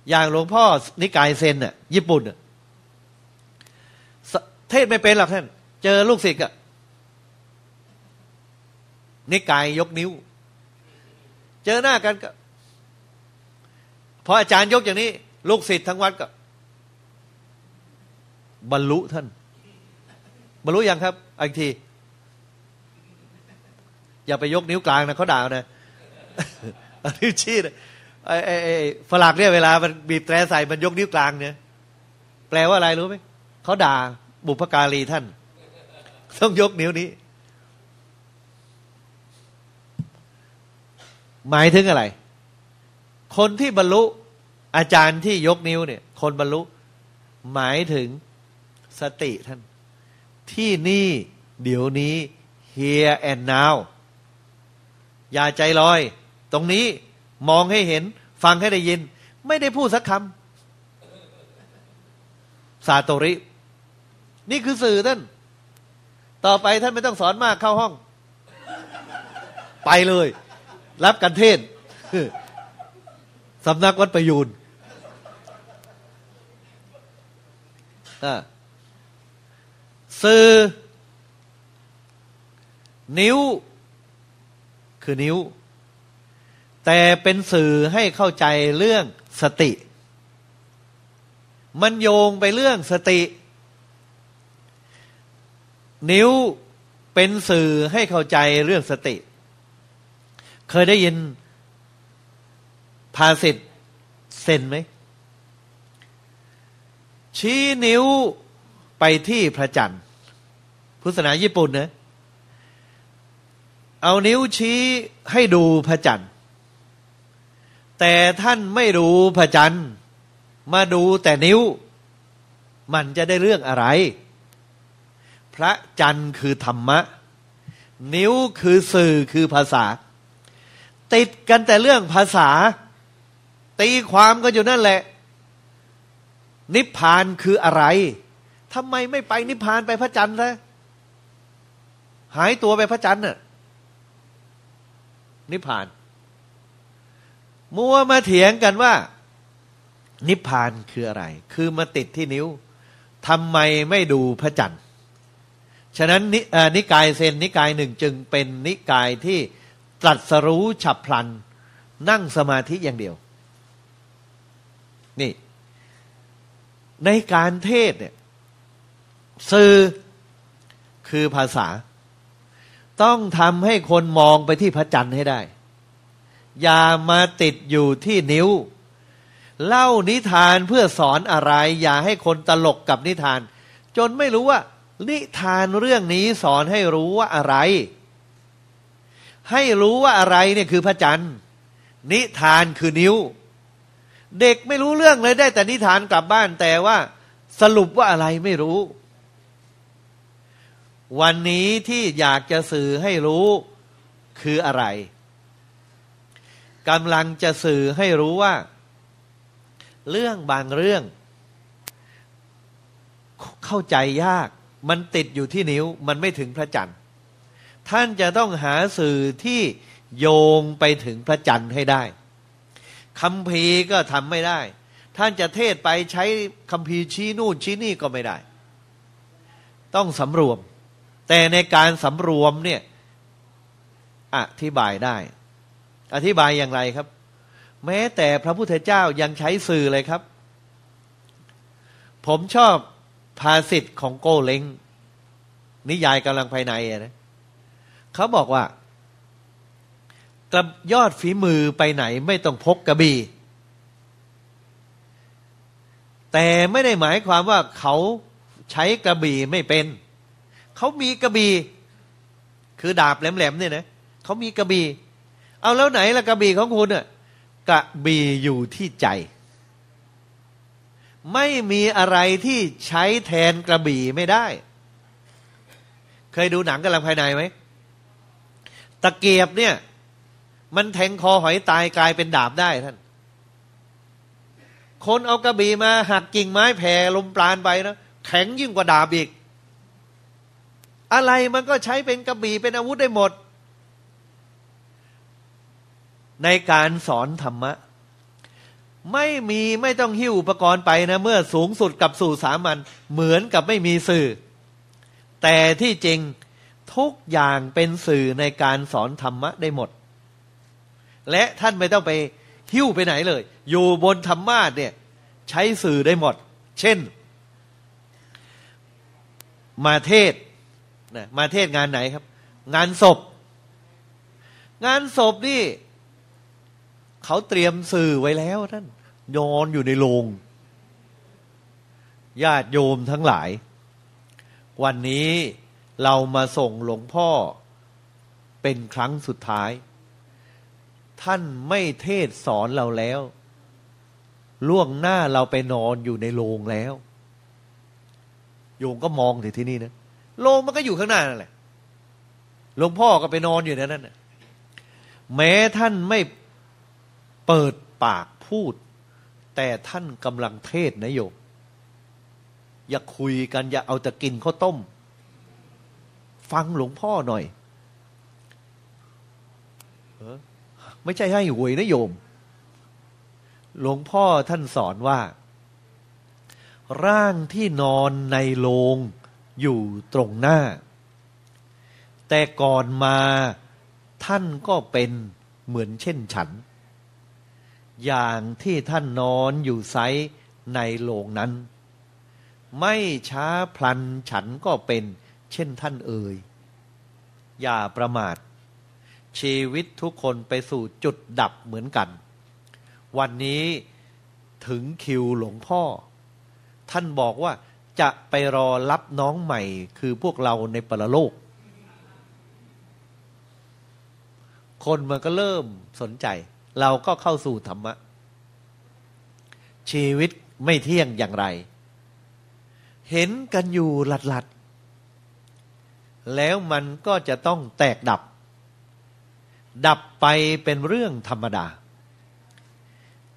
อย่างหลวงพ่อนิกายเซนน่ะญี่ปุ่นน่ะเทศไม่เป็นหรอกท่านเจอลูกศิษย์อะ นิกายยกนิ้ว เจอหน้ากันก็พออาจารย์ยกอย่างนี้ ลูกศิษย์ทั้งวัดก็ บรรลุท่าน บรรลุยังครับอีกที อย่าไปยกนิ้วกลางนะเขาด่านะอันนี้ชี้นะไอ้ไอ้ไอ้ฝรั่งเนี่ยเวลา มันบีบแตรใส่มันยกนิ้วกลางเนี่ย แปลว่าอะไรรู้ไหมเขาด่าบุพการีท่าน ต้องยกนิ้วนี้ หมายถึงอะไร คนที่บรรลุอาจารย์ที่ยกนิ้วเนี่ย คนบรรลุ หมายถึงสติท่าน ที่นี่เดี๋ยวนี้ here and now อย่าใจลอย ตรงนี้มองให้เห็น ฟังให้ได้ยิน ไม่ได้พูดสักคำสาโตริ นี่คือสื่อท่าน ต่อไปท่านไม่ต้องสอนมากเข้าห้อง ไปเลย รับกันเทศสำนักวัดประยูนสื่อ นิ้ว คือนิ้ว แต่เป็นสื่อให้เข้าใจเรื่องสติ มันโยงไปเรื่องสติ นิ้วเป็นสื่อให้เข้าใจเรื่องสติ เคยได้ยินภาษิตเซนไหม ชี้นิ้วไปที่พระจันทร์พุทธศาสนาญี่ปุ่นเนะเอานิ้วชี้ให้ดูพระจันทร์แต่ท่านไม่ดูพระจันทร์มาดูแต่นิ้ว มันจะได้เรื่องอะไร พระจันทร์คือธรรมะ นิ้วคือสื่อคือภาษา ติดกันแต่เรื่องภาษา ตีความก็อยู่นั่นแหละ นิพพานคืออะไรทำไมไม่ไปนิพพานไปพระจันทร์ซะหายตัวไปพระจันทร์น่ะนิพพาน มัวมาเถียงกันว่า นิพพานคืออะไร คือมาติดที่นิ้วทำไมไม่ดูพระจันทร์ ฉะนั้นนนิกายเซนนิกายหนึ่งจึงเป็นนิกายที่ ตรัสรู้ฉับพลัน นั่งสมาธิอย่างเดียว นี่ ในการเทศเนี่ยสื่อคือภาษา ต้องทำให้คนมองไปที่พระจันทร์ให้ได้ อย่ามาติดอยู่ที่นิ้ว เล่านิทานเพื่อสอนอะไร อย่าให้คนตลกกับนิทาน จนไม่รู้ว่า นิทานเรื่องนี้สอนให้รู้ว่าอะไร ให้รู้ว่าอะไรเนี่ยคือพระจันทร์ นิทานคือนิ้ว เด็กไม่รู้เรื่องเลยได้ แต่นิทานกลับบ้านแต่ว่า สรุปว่าอะไรไม่รู้ วันนี้ที่อยากจะสื่อให้รู้คืออะไรกำลังจะสื่อให้รู้ว่า เรื่องบางเรื่อง เข้าใจยาก มันติดอยู่ที่นิ้ว มันไม่ถึงพระจันทร์ ท่านจะต้องหาสื่อที่โยงไปถึงพระจันทร์ให้ได้คำพีก็ทำไม่ได้ ท่านจะเทศไปใช้คำพีชี้นู่นชี้นี่ก็ไม่ได้ ต้องสำรวม แต่ในการสำรวมเนี่ยอธิบายได้ อธิบายอย่างไรครับ แม้แต่พระพุทธเจ้ายังใช้สื่อเลยครับ ผมชอบภาษิตของโกเล้งนิยายกำลังภายในนะ เขาบอกว่ากระยอดฝีมือไปไหนไม่ต้องพกกระบี่ แต่ไม่ได้หมายความว่าเขาใช้กระบี่ไม่เป็น เขามีกระบี่คือดาบแหลมๆเนี่ยนะเขามีกระบี่เอาแล้วไหนล่ะกระบี่ของคุณอะกระบี่อยู่ที่ใจ ไม่มีอะไรที่ใช้แทนกระบี่ไม่ได้ เคยดูหนังกำลังภายในไหม ตะเกียบเนี่ย มันแทงคอหอยตายกลายเป็นดาบได้ท่าน คนเอากระบี่มาหักกิ่งไม้แผ่ลมปราณไปนะแข็งยิ่งกว่าดาบอีก อะไรมันก็ใช้เป็นกระบี่เป็นอาวุธได้หมด ในการสอนธรรมะ ไม่มีไม่ต้องหิ้วอุปกรณ์ไปนะเมื่อสูงสุดกับสู่สามัญเหมือนกับไม่มีสื่อ แต่ที่จริง ทุกอย่างเป็นสื่อในการสอนธรรมะได้หมด และท่านไม่ต้องไปหิ้วไปไหนเลย อยู่บนธรรมาเนี่ยใช้สื่อได้หมด เช่น มาเทศนะมาเทศงานไหนครับ งานศพ งานศพนี่เขาเตรียมสื่อไว้แล้วท่านนอนอยู่ในโรงญาติโยมทั้งหลาย วันนี้ เรามาส่งหลวงพ่อเป็นครั้งสุดท้าย ท่านไม่เทศสอนเราแล้ว ล่วงหน้าเราไปนอนอยู่ในโรงแล้ว โยมก็มองถึงที่นี่นะโรงมันก็อยู่ข้างหน้านั่นแหละหลวงพ่อก็ไปนอนอยู่ในนั้นนะแม้ท่านไม่เปิดปากพูด แต่ท่านกำลังเทศนะโยมอย่าคุยกันอย่าเอาแต่กินข้าวต้ม ฟังหลวงพ่อหน่อยไม่ใช่ให้หวยนะโยม หลวงพ่อท่านสอนว่า ร่างที่นอนในโรงอยู่ตรงหน้า แต่ก่อนมาท่านก็เป็นเหมือนเช่นฉัน อย่างที่ท่านนอนอยู่ไซในโลงนั้น ไม่ช้าพลันฉันก็เป็น เช่นท่านเอ่ย อย่าประมาท ชีวิตทุกคนไปสู่จุดดับเหมือนกัน วันนี้ถึงคิวหลวงพ่อ ท่านบอกว่าจะไปรอรับน้องใหม่ คือพวกเราในปรโลก คนมันก็เริ่มสนใจ เราก็เข้าสู่ธรรมะ ชีวิตไม่เที่ยงอย่างไร เห็นกันอยู่หลัดหลัด แล้วมันก็จะต้องแตกดับ ดับไปเป็นเรื่องธรรมดา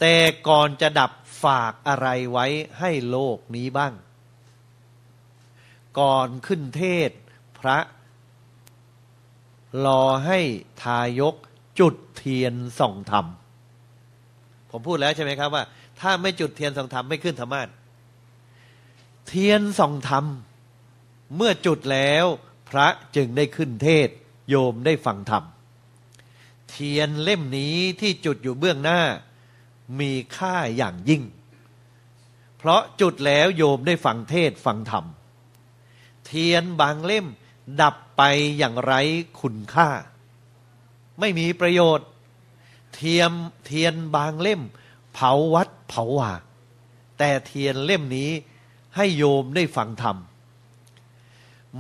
แต่ก่อนจะดับฝากอะไรไว้ให้โลกนี้บ้าง ก่อนขึ้นเทศพระ รอให้ทายกจุดเทียนส่องธรรม ผมพูดแล้วใช่ไหมครับว่า ถ้าไม่จุดเทียนส่องธรรมไม่ขึ้นธรรมาเทียนส่องธรรม เมื่อจุดแล้ว พระจึงได้ขึ้นเทศ โยมได้ฟังธรรม เทียนเล่มนี้ที่จุดอยู่เบื้องหน้า มีค่าอย่างยิ่ง เพราะจุดแล้วโยมได้ฟังเทศฟังธรรม เทียนบางเล่มดับไปอย่างไรคุณค่า ไม่มีประโยชน์ เทียมเทียนบางเล่ม เผาวัดเผาว่าแต่เทียนเล่มนี้ให้โยมได้ฟังธรรม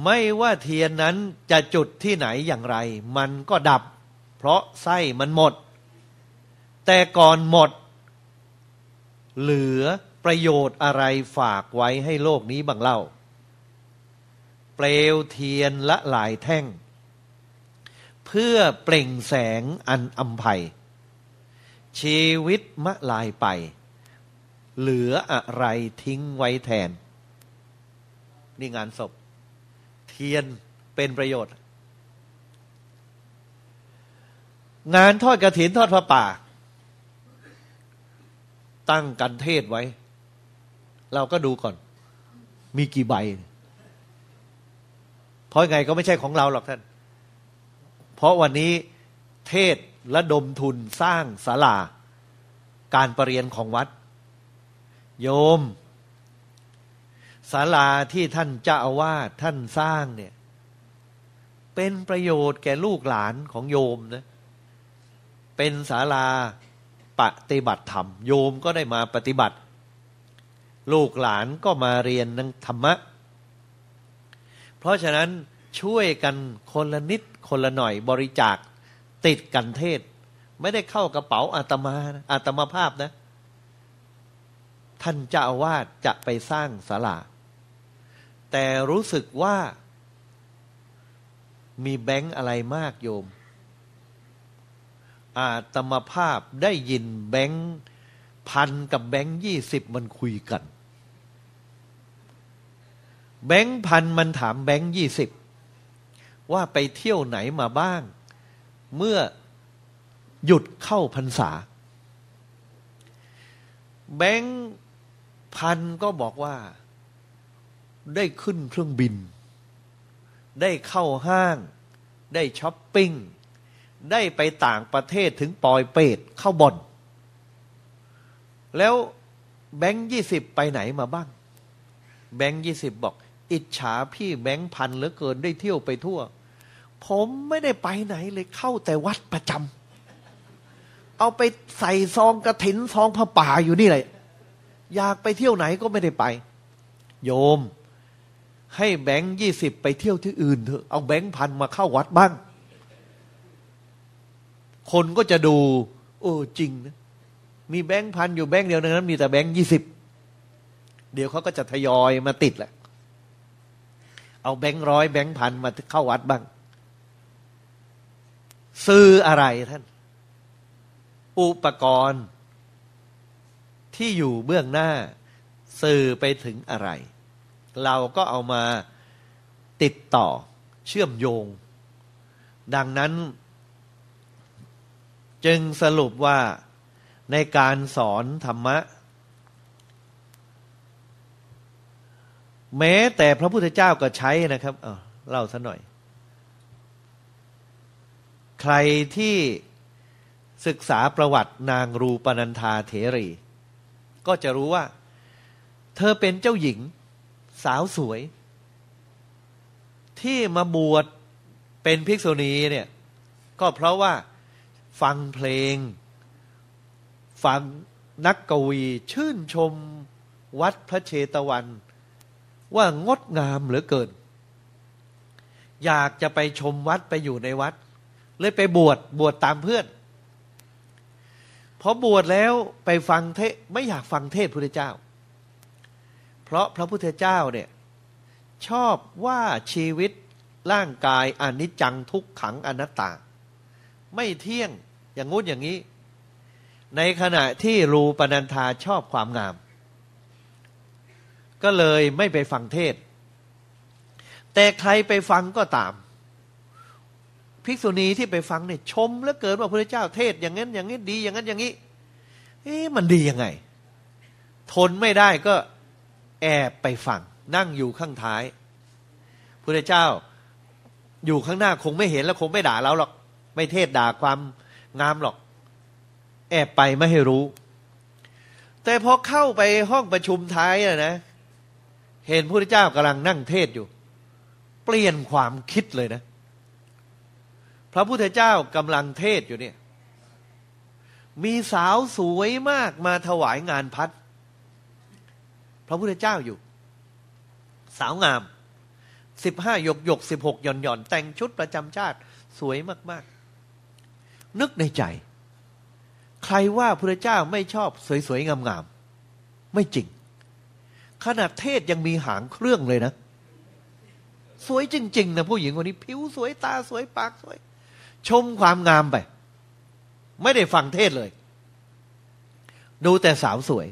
ไม่ว่าเทียนนั้นจะจุดที่ไหนอย่างไร มันก็ดับ เพราะไส้มันหมด แต่ก่อนหมด เหลือประโยชน์อะไรฝากไว้ให้โลกนี้บังเล่า เปลวเทียนละหลายแท่ง เพื่อเปล่งแสงอันอัมภัย ชีวิตมะลายไป เหลืออะไรทิ้งไว้แทน นี่งานศพ เทียนเป็นประโยชน์ งานทอดกระถินทอดพระป่า ตั้งกันเทศไว้ เราก็ดูก่อน มีกี่ใบ เพราะไงก็ไม่ใช่ของเราหรอกท่าน เพราะวันนี้เทศและดมทุนสร้างศาลา การประเรียนของวัด โยม ศาลาที่ท่านเจ้าอาวาสท่านสร้างเนี่ย เป็นประโยชน์แก่ลูกหลานของโยมนะ เป็นศาลาปฏิบัติธรรม โยมก็ได้มาปฏิบัติ ลูกหลานก็มาเรียนนังธรรมะ เพราะฉะนั้นช่วยกันคนละนิดคนละหน่อยบริจาคติดกันเทศ ไม่ได้เข้ากระเป๋าอาตมาอาตมาภาพนะ ท่านเจ้าอาวาสจะไปสร้างศาลา แต่รู้สึกว่า มีแบงค์อะไรมากโยม อาตมาภาพได้ยินแบงค์พันกับแบงค์ยี่สิบมันคุยกัน แบงค์พันมันถามแบงค์ยี่สิบว่าไปเที่ยวไหนมาบ้าง เมื่อหยุดเข้าพรรษา แบงค์พันก็บอกว่า ได้ขึ้นเครื่องบิน ได้เข้าห้าง ได้ช้อปปิ้ง ได้ไปต่างประเทศถึงปอยเปตเข้าบ่อน แล้วแบงค์ยี่สิบไปไหนมาบ้าง แบงค์ยี่สิบบอก อิจฉาพี่แบงค์พันเหลือเกินได้เที่ยวไปทั่ว ผมไม่ได้ไปไหนเลยเข้าแต่วัดประจำเอาไปใส่ซองกระถินซองผ้าป่าอยู่นี่เลยอยากไปเที่ยวไหนก็ไม่ได้ไป โยม ให้แบงค์ยี่สิบไปเที่ยวที่อื่นเถอะเอาแบงค์พันมาเข้าวัดบ้าง คนก็จะดู โอ้จริงนะมีแบงค์พันอยู่แบงค์เดียวนั้น มีแต่แบงค์ยี่สิบเดี๋ยวเขาก็จะทยอยมาติดแหละ เอาแบงค์ร้อยแบงค์พันมาเข้าวัดบ้าง ซื้ออะไรท่าน อุปกรณ์ ที่อยู่เบื้องหน้า สื่อไปถึงอะไร เราก็เอามาติดต่อเชื่อมโยง ดังนั้น จึงสรุปว่าในการสอนธรรมะ แม้แต่พระพุทธเจ้าก็ใช้นะครับเเล่าซะหน่อย ใครที่ศึกษาประวัตินางรูปนันธาเถรี ก็จะรู้ว่า เธอเป็นเจ้าหญิง สาวสวย ที่มาบวชเป็นภิกษุณีเนี่ย ก็เพราะว่าฟังเพลง ฟังนักกวี ชื่นชมวัดพระเชตวัน ว่างดงามเหลือเกิน อยากจะไปชมวัดไปอยู่ในวัด เลยไปบวชบวชตามเพื่อนพอบวชแล้วไปฟังเทศไม่อยากฟังเทศพระเจ้า เพราะพระพุทธเจ้าเนี่ยชอบว่าชีวิตร่างกายอนิจจังทุกขังอนัตตา ไม่เที่ยงอย่างงู้นอย่างนี้ ในขณะที่รูปนันธาชอบความงาม ก็เลยไม่ไปฟังเทศ แต่ใครไปฟังก็ตาม ภิกษุณีที่ไปฟังเนี่ยชมแล้วเกิดว่าพระเจ้าเทศ อย่างนั้นอย่างนี้ดีอย่างนั้นอย่างนี้เอ๊ะมันดียังไง ทนไม่ได้ก็ แอบไปฟังนั่งอยู่ข้างท้ายพระเจ้าอยู่ข้างหน้าคงไม่เห็นแล้วคงไม่ด่าเราหรอก ไม่เทศด่าความงามหรอก แอบไปไม่ให้รู้ แต่พอเข้าไปห้องประชุมท้ายอะนะ เห็นพระเจ้ากำลังนั่งเทศอยู่ เปลี่ยนความคิดเลยนะ พระพุทธเจ้ากำลังเทศอยู่เนี่ย มีสาวสวยมากมาถวายงานพัด พระพุทธเจ้าอยู่ สาวงามสิบห้าหยกหยกสิบหกหย่อนหย่อนแต่งชุดประจำชาติสวยมาก ๆ นึกในใจ ใครว่าพระเจ้าไม่ชอบสวย ๆ งาม ๆ ไม่จริง ขนาดเทศยังมีหางเครื่องเลยนะ สวยจริง ๆ นะผู้หญิงคนนี้ ผิวสวยตาสวยปากสวย ชมความงามไป ไม่ได้ฟังเทศเลย ดูแต่สาวสวย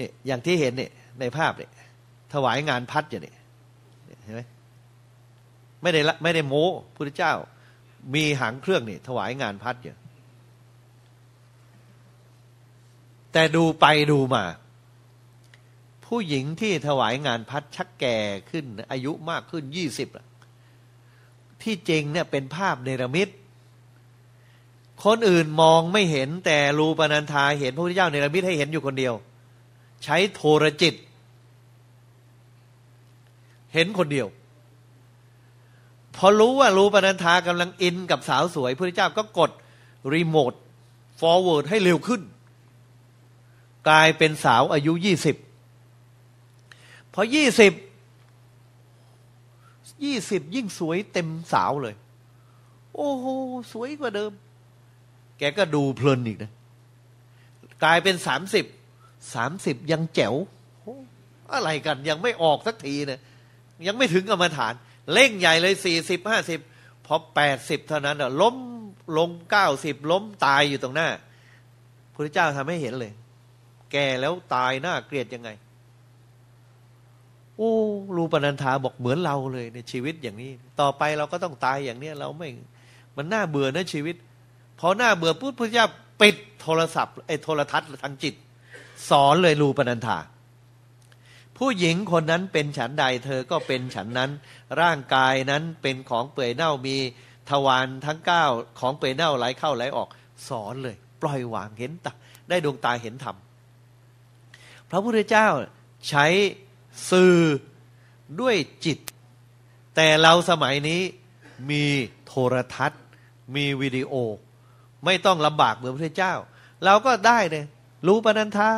นี่ยอย่างที่เห็นเนี่ยในภาพเนี่ยถวายงานพัดอย่างนี้เห็นไหมไม่ได้ละไม่ได้โม้พระเจ้า มีหางเครื่องนี่ถวายงานพัดอยู่แต่ดูไปดูมา ผู้หญิงที่ถวายงานพัดชักแก่ขึ้น อายุมากขึ้นยี่สิบที่จริงเนี่ยเป็นภาพเนรมิตคนอื่นมองไม่เห็นแต่รูปนันทาเห็นพระพุทธเจ้าเนรมิตให้เห็นอยู่คนเดียว ใช้โทรจิต เห็นคนเดียว พอรู้ว่ารูปนันทากำลังอินกับสาวสวยพระเจ้าก็กดรีโมท forward ให้เร็วขึ้น กลายเป็นสาวอายุยี่สิบพอยี่สิบยี่สิบยิ่งสวยเต็มสาวเลย โอ้โหสวยกว่าเดิม แกก็ดูเพลินอีกนะ กลายเป็นสามสิบ สามสิบยังแจ๋วอะไรกันยังไม่ออกสักทีเนะยังไม่ถึงกรรมฐาน เร่งใหญ่เลยสี่สิบห้าสิบพอแปดสิบเท่านั้นล้มลงเก้าสิบล้มตายอยู่ตรงหน้าพระเจ้าทำให้เห็นเลย แก่แล้วตายหน้าเกลียดยังไง โอ้รูปนันธาบอกเหมือนเราเลยในชีวิตอย่างนี้ ต่อไปเราก็ต้องตายอย่างเนี้ยเราไม่ มันน่าเบื่อนะชีวิตพอหน้าเบื่อพุทธพระเจ้าปิดโทรศัพท์ไอ้โทรทัศน์ทางจิต สอนเลยรูปนันธาผู้หญิงคนนั้นเป็นฉันใดเธอก็เป็นฉันนั้น ร่างกายนั้นเป็นของเปื่อยเน่ามีทวารทั้งเก้าของเปื่อยเน่าไหลเข้าไหลออก สอนเลย ปล่อยวางเห็นตาได้ดวงตาเห็นธรรมพระพุทธเจ้าใช้สื่อด้วยจิต แต่เราสมัยนี้มีโทรทัศน์ มีวิดีโอ ไม่ต้องลำบากเหมือนพระพุทธเจ้า เราก็ได้เลย รู้ปนันทา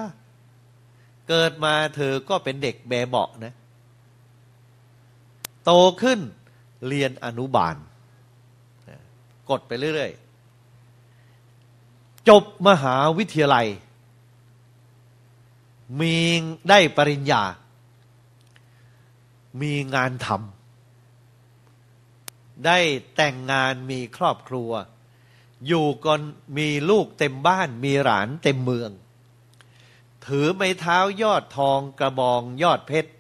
เกิดมาเธอก็เป็นเด็กแบเบาะนะ โตขึ้นเรียนอนุบาล กดไปเรื่อยๆ จบมหาวิทยาลัย มีได้ปริญญา มีงานทำได้แต่งงานมีครอบครัว อยู่กันมีลูกเต็มบ้านมีหลานเต็มเมือง ถือไม้เท้ายอดทองกระบองยอดเพชร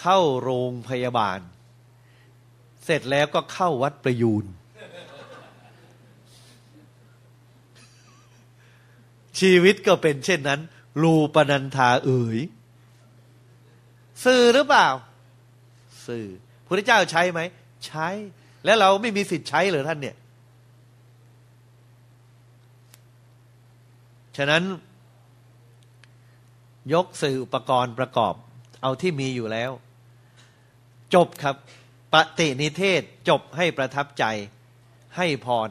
เข้าโรงพยาบาล เสร็จแล้วก็เข้าวัดประยูน ชีวิตก็เป็นเช่นนั้น รูปนันธาเอ๋ยสื่อหรือเปล่า สื่อพระเจ้าใช้ไหม ใช้ แล้วเราไม่มีสิทธิ์ใช้เหรอท่านเนี่ย ฉะนั้น ยกสื่ออุปกรณ์ประกอบ เอาที่มีอยู่แล้ว จบครับปฏินิเทศจบให้ประทับใจให้พร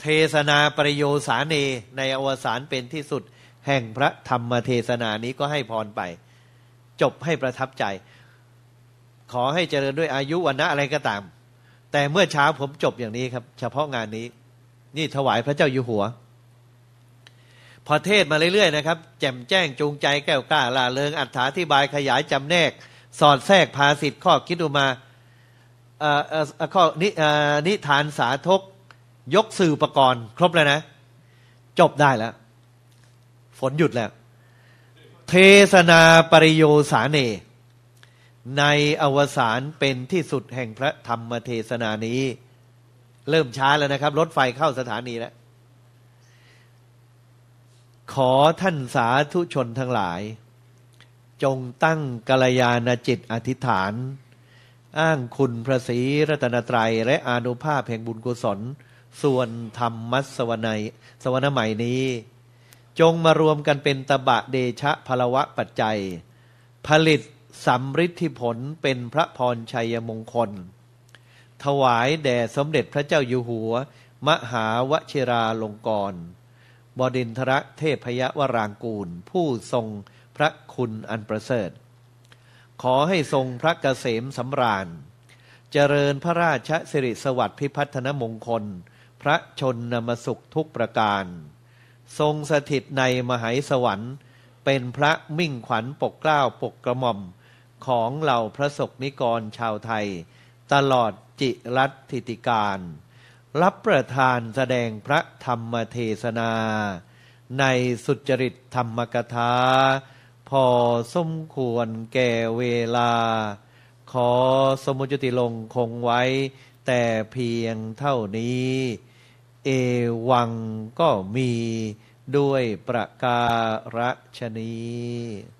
เทศนาปริโยสาเนในอวสานเป็นที่สุด แห่งพระธรรมเทศนานี้ก็ให้พรไป จบให้ประทับใจ ขอให้เจริญด้วยอายุวันนะอะไรก็ตาม แต่เมื่อเช้าผมจบอย่างนี้ครับ เฉพาะงานนี้ นี่ถวายพระเจ้าอยู่หัว พอเทศมาเรื่อยๆนะครับ แจ่มแจ้งจูงใจแก้วกล้าล่าเริงอัถาธิบายขยายจำแนก สอดแทรกภาสิทธ์ข้อคิดออกมาข้อนินิทานสาธก ยกสื่อประกรณ์ครบแล้วนะ จบได้แล้ว ฝนหยุดแล้ว เทศนาปริโยสาเน ในอวสานเป็นที่สุดแห่งพระธรรมเทศนานี้ เริ่มช้าแล้วนะครับ รถไฟเข้าสถานีแล้ว ขอท่านสาธุชนทั้งหลาย จงตั้งกัลยาณจิตอธิษฐาน อ้างคุณพระศรีรัตนตรัย และอนุภาพแห่งบุญกุศล ส่วนธรรมมัสวนัย สวรรค์ใหม่นี้ จงมารวมกันเป็นตบะเดชะพลวะปัจจัย ผลิตสัมฤทธิผลเป็นพระพรชัยมงคล ถวายแด่สมเด็จพระเจ้าอยู่หัว มหาวชิราลงกรณ บดินทรเทพยวรางกูล ผู้ทรงพระคุณอันประเสริฐ ขอให้ทรงพระเกษมสำราญ เจริญพระราชสิริสวัสดิ์พิพัฒนมงคล พระชนนมสุขทุกประการ ทรงสถิตในมหายสวรรค์ เป็นพระมิ่งขวัญปกเกล้าปกกระหม่อม ของเหล่าพระศกนิกรชาวไทย ตลอดจิรัติติการ รับประทานแสดงพระธรรมเทศนา ในสุจริตธรรมกถาพอสมควรแก่เวลา ขอสมุจติลงคงไว้ แต่เพียงเท่านี้ เอวังก็มีด้วยประการฉนี้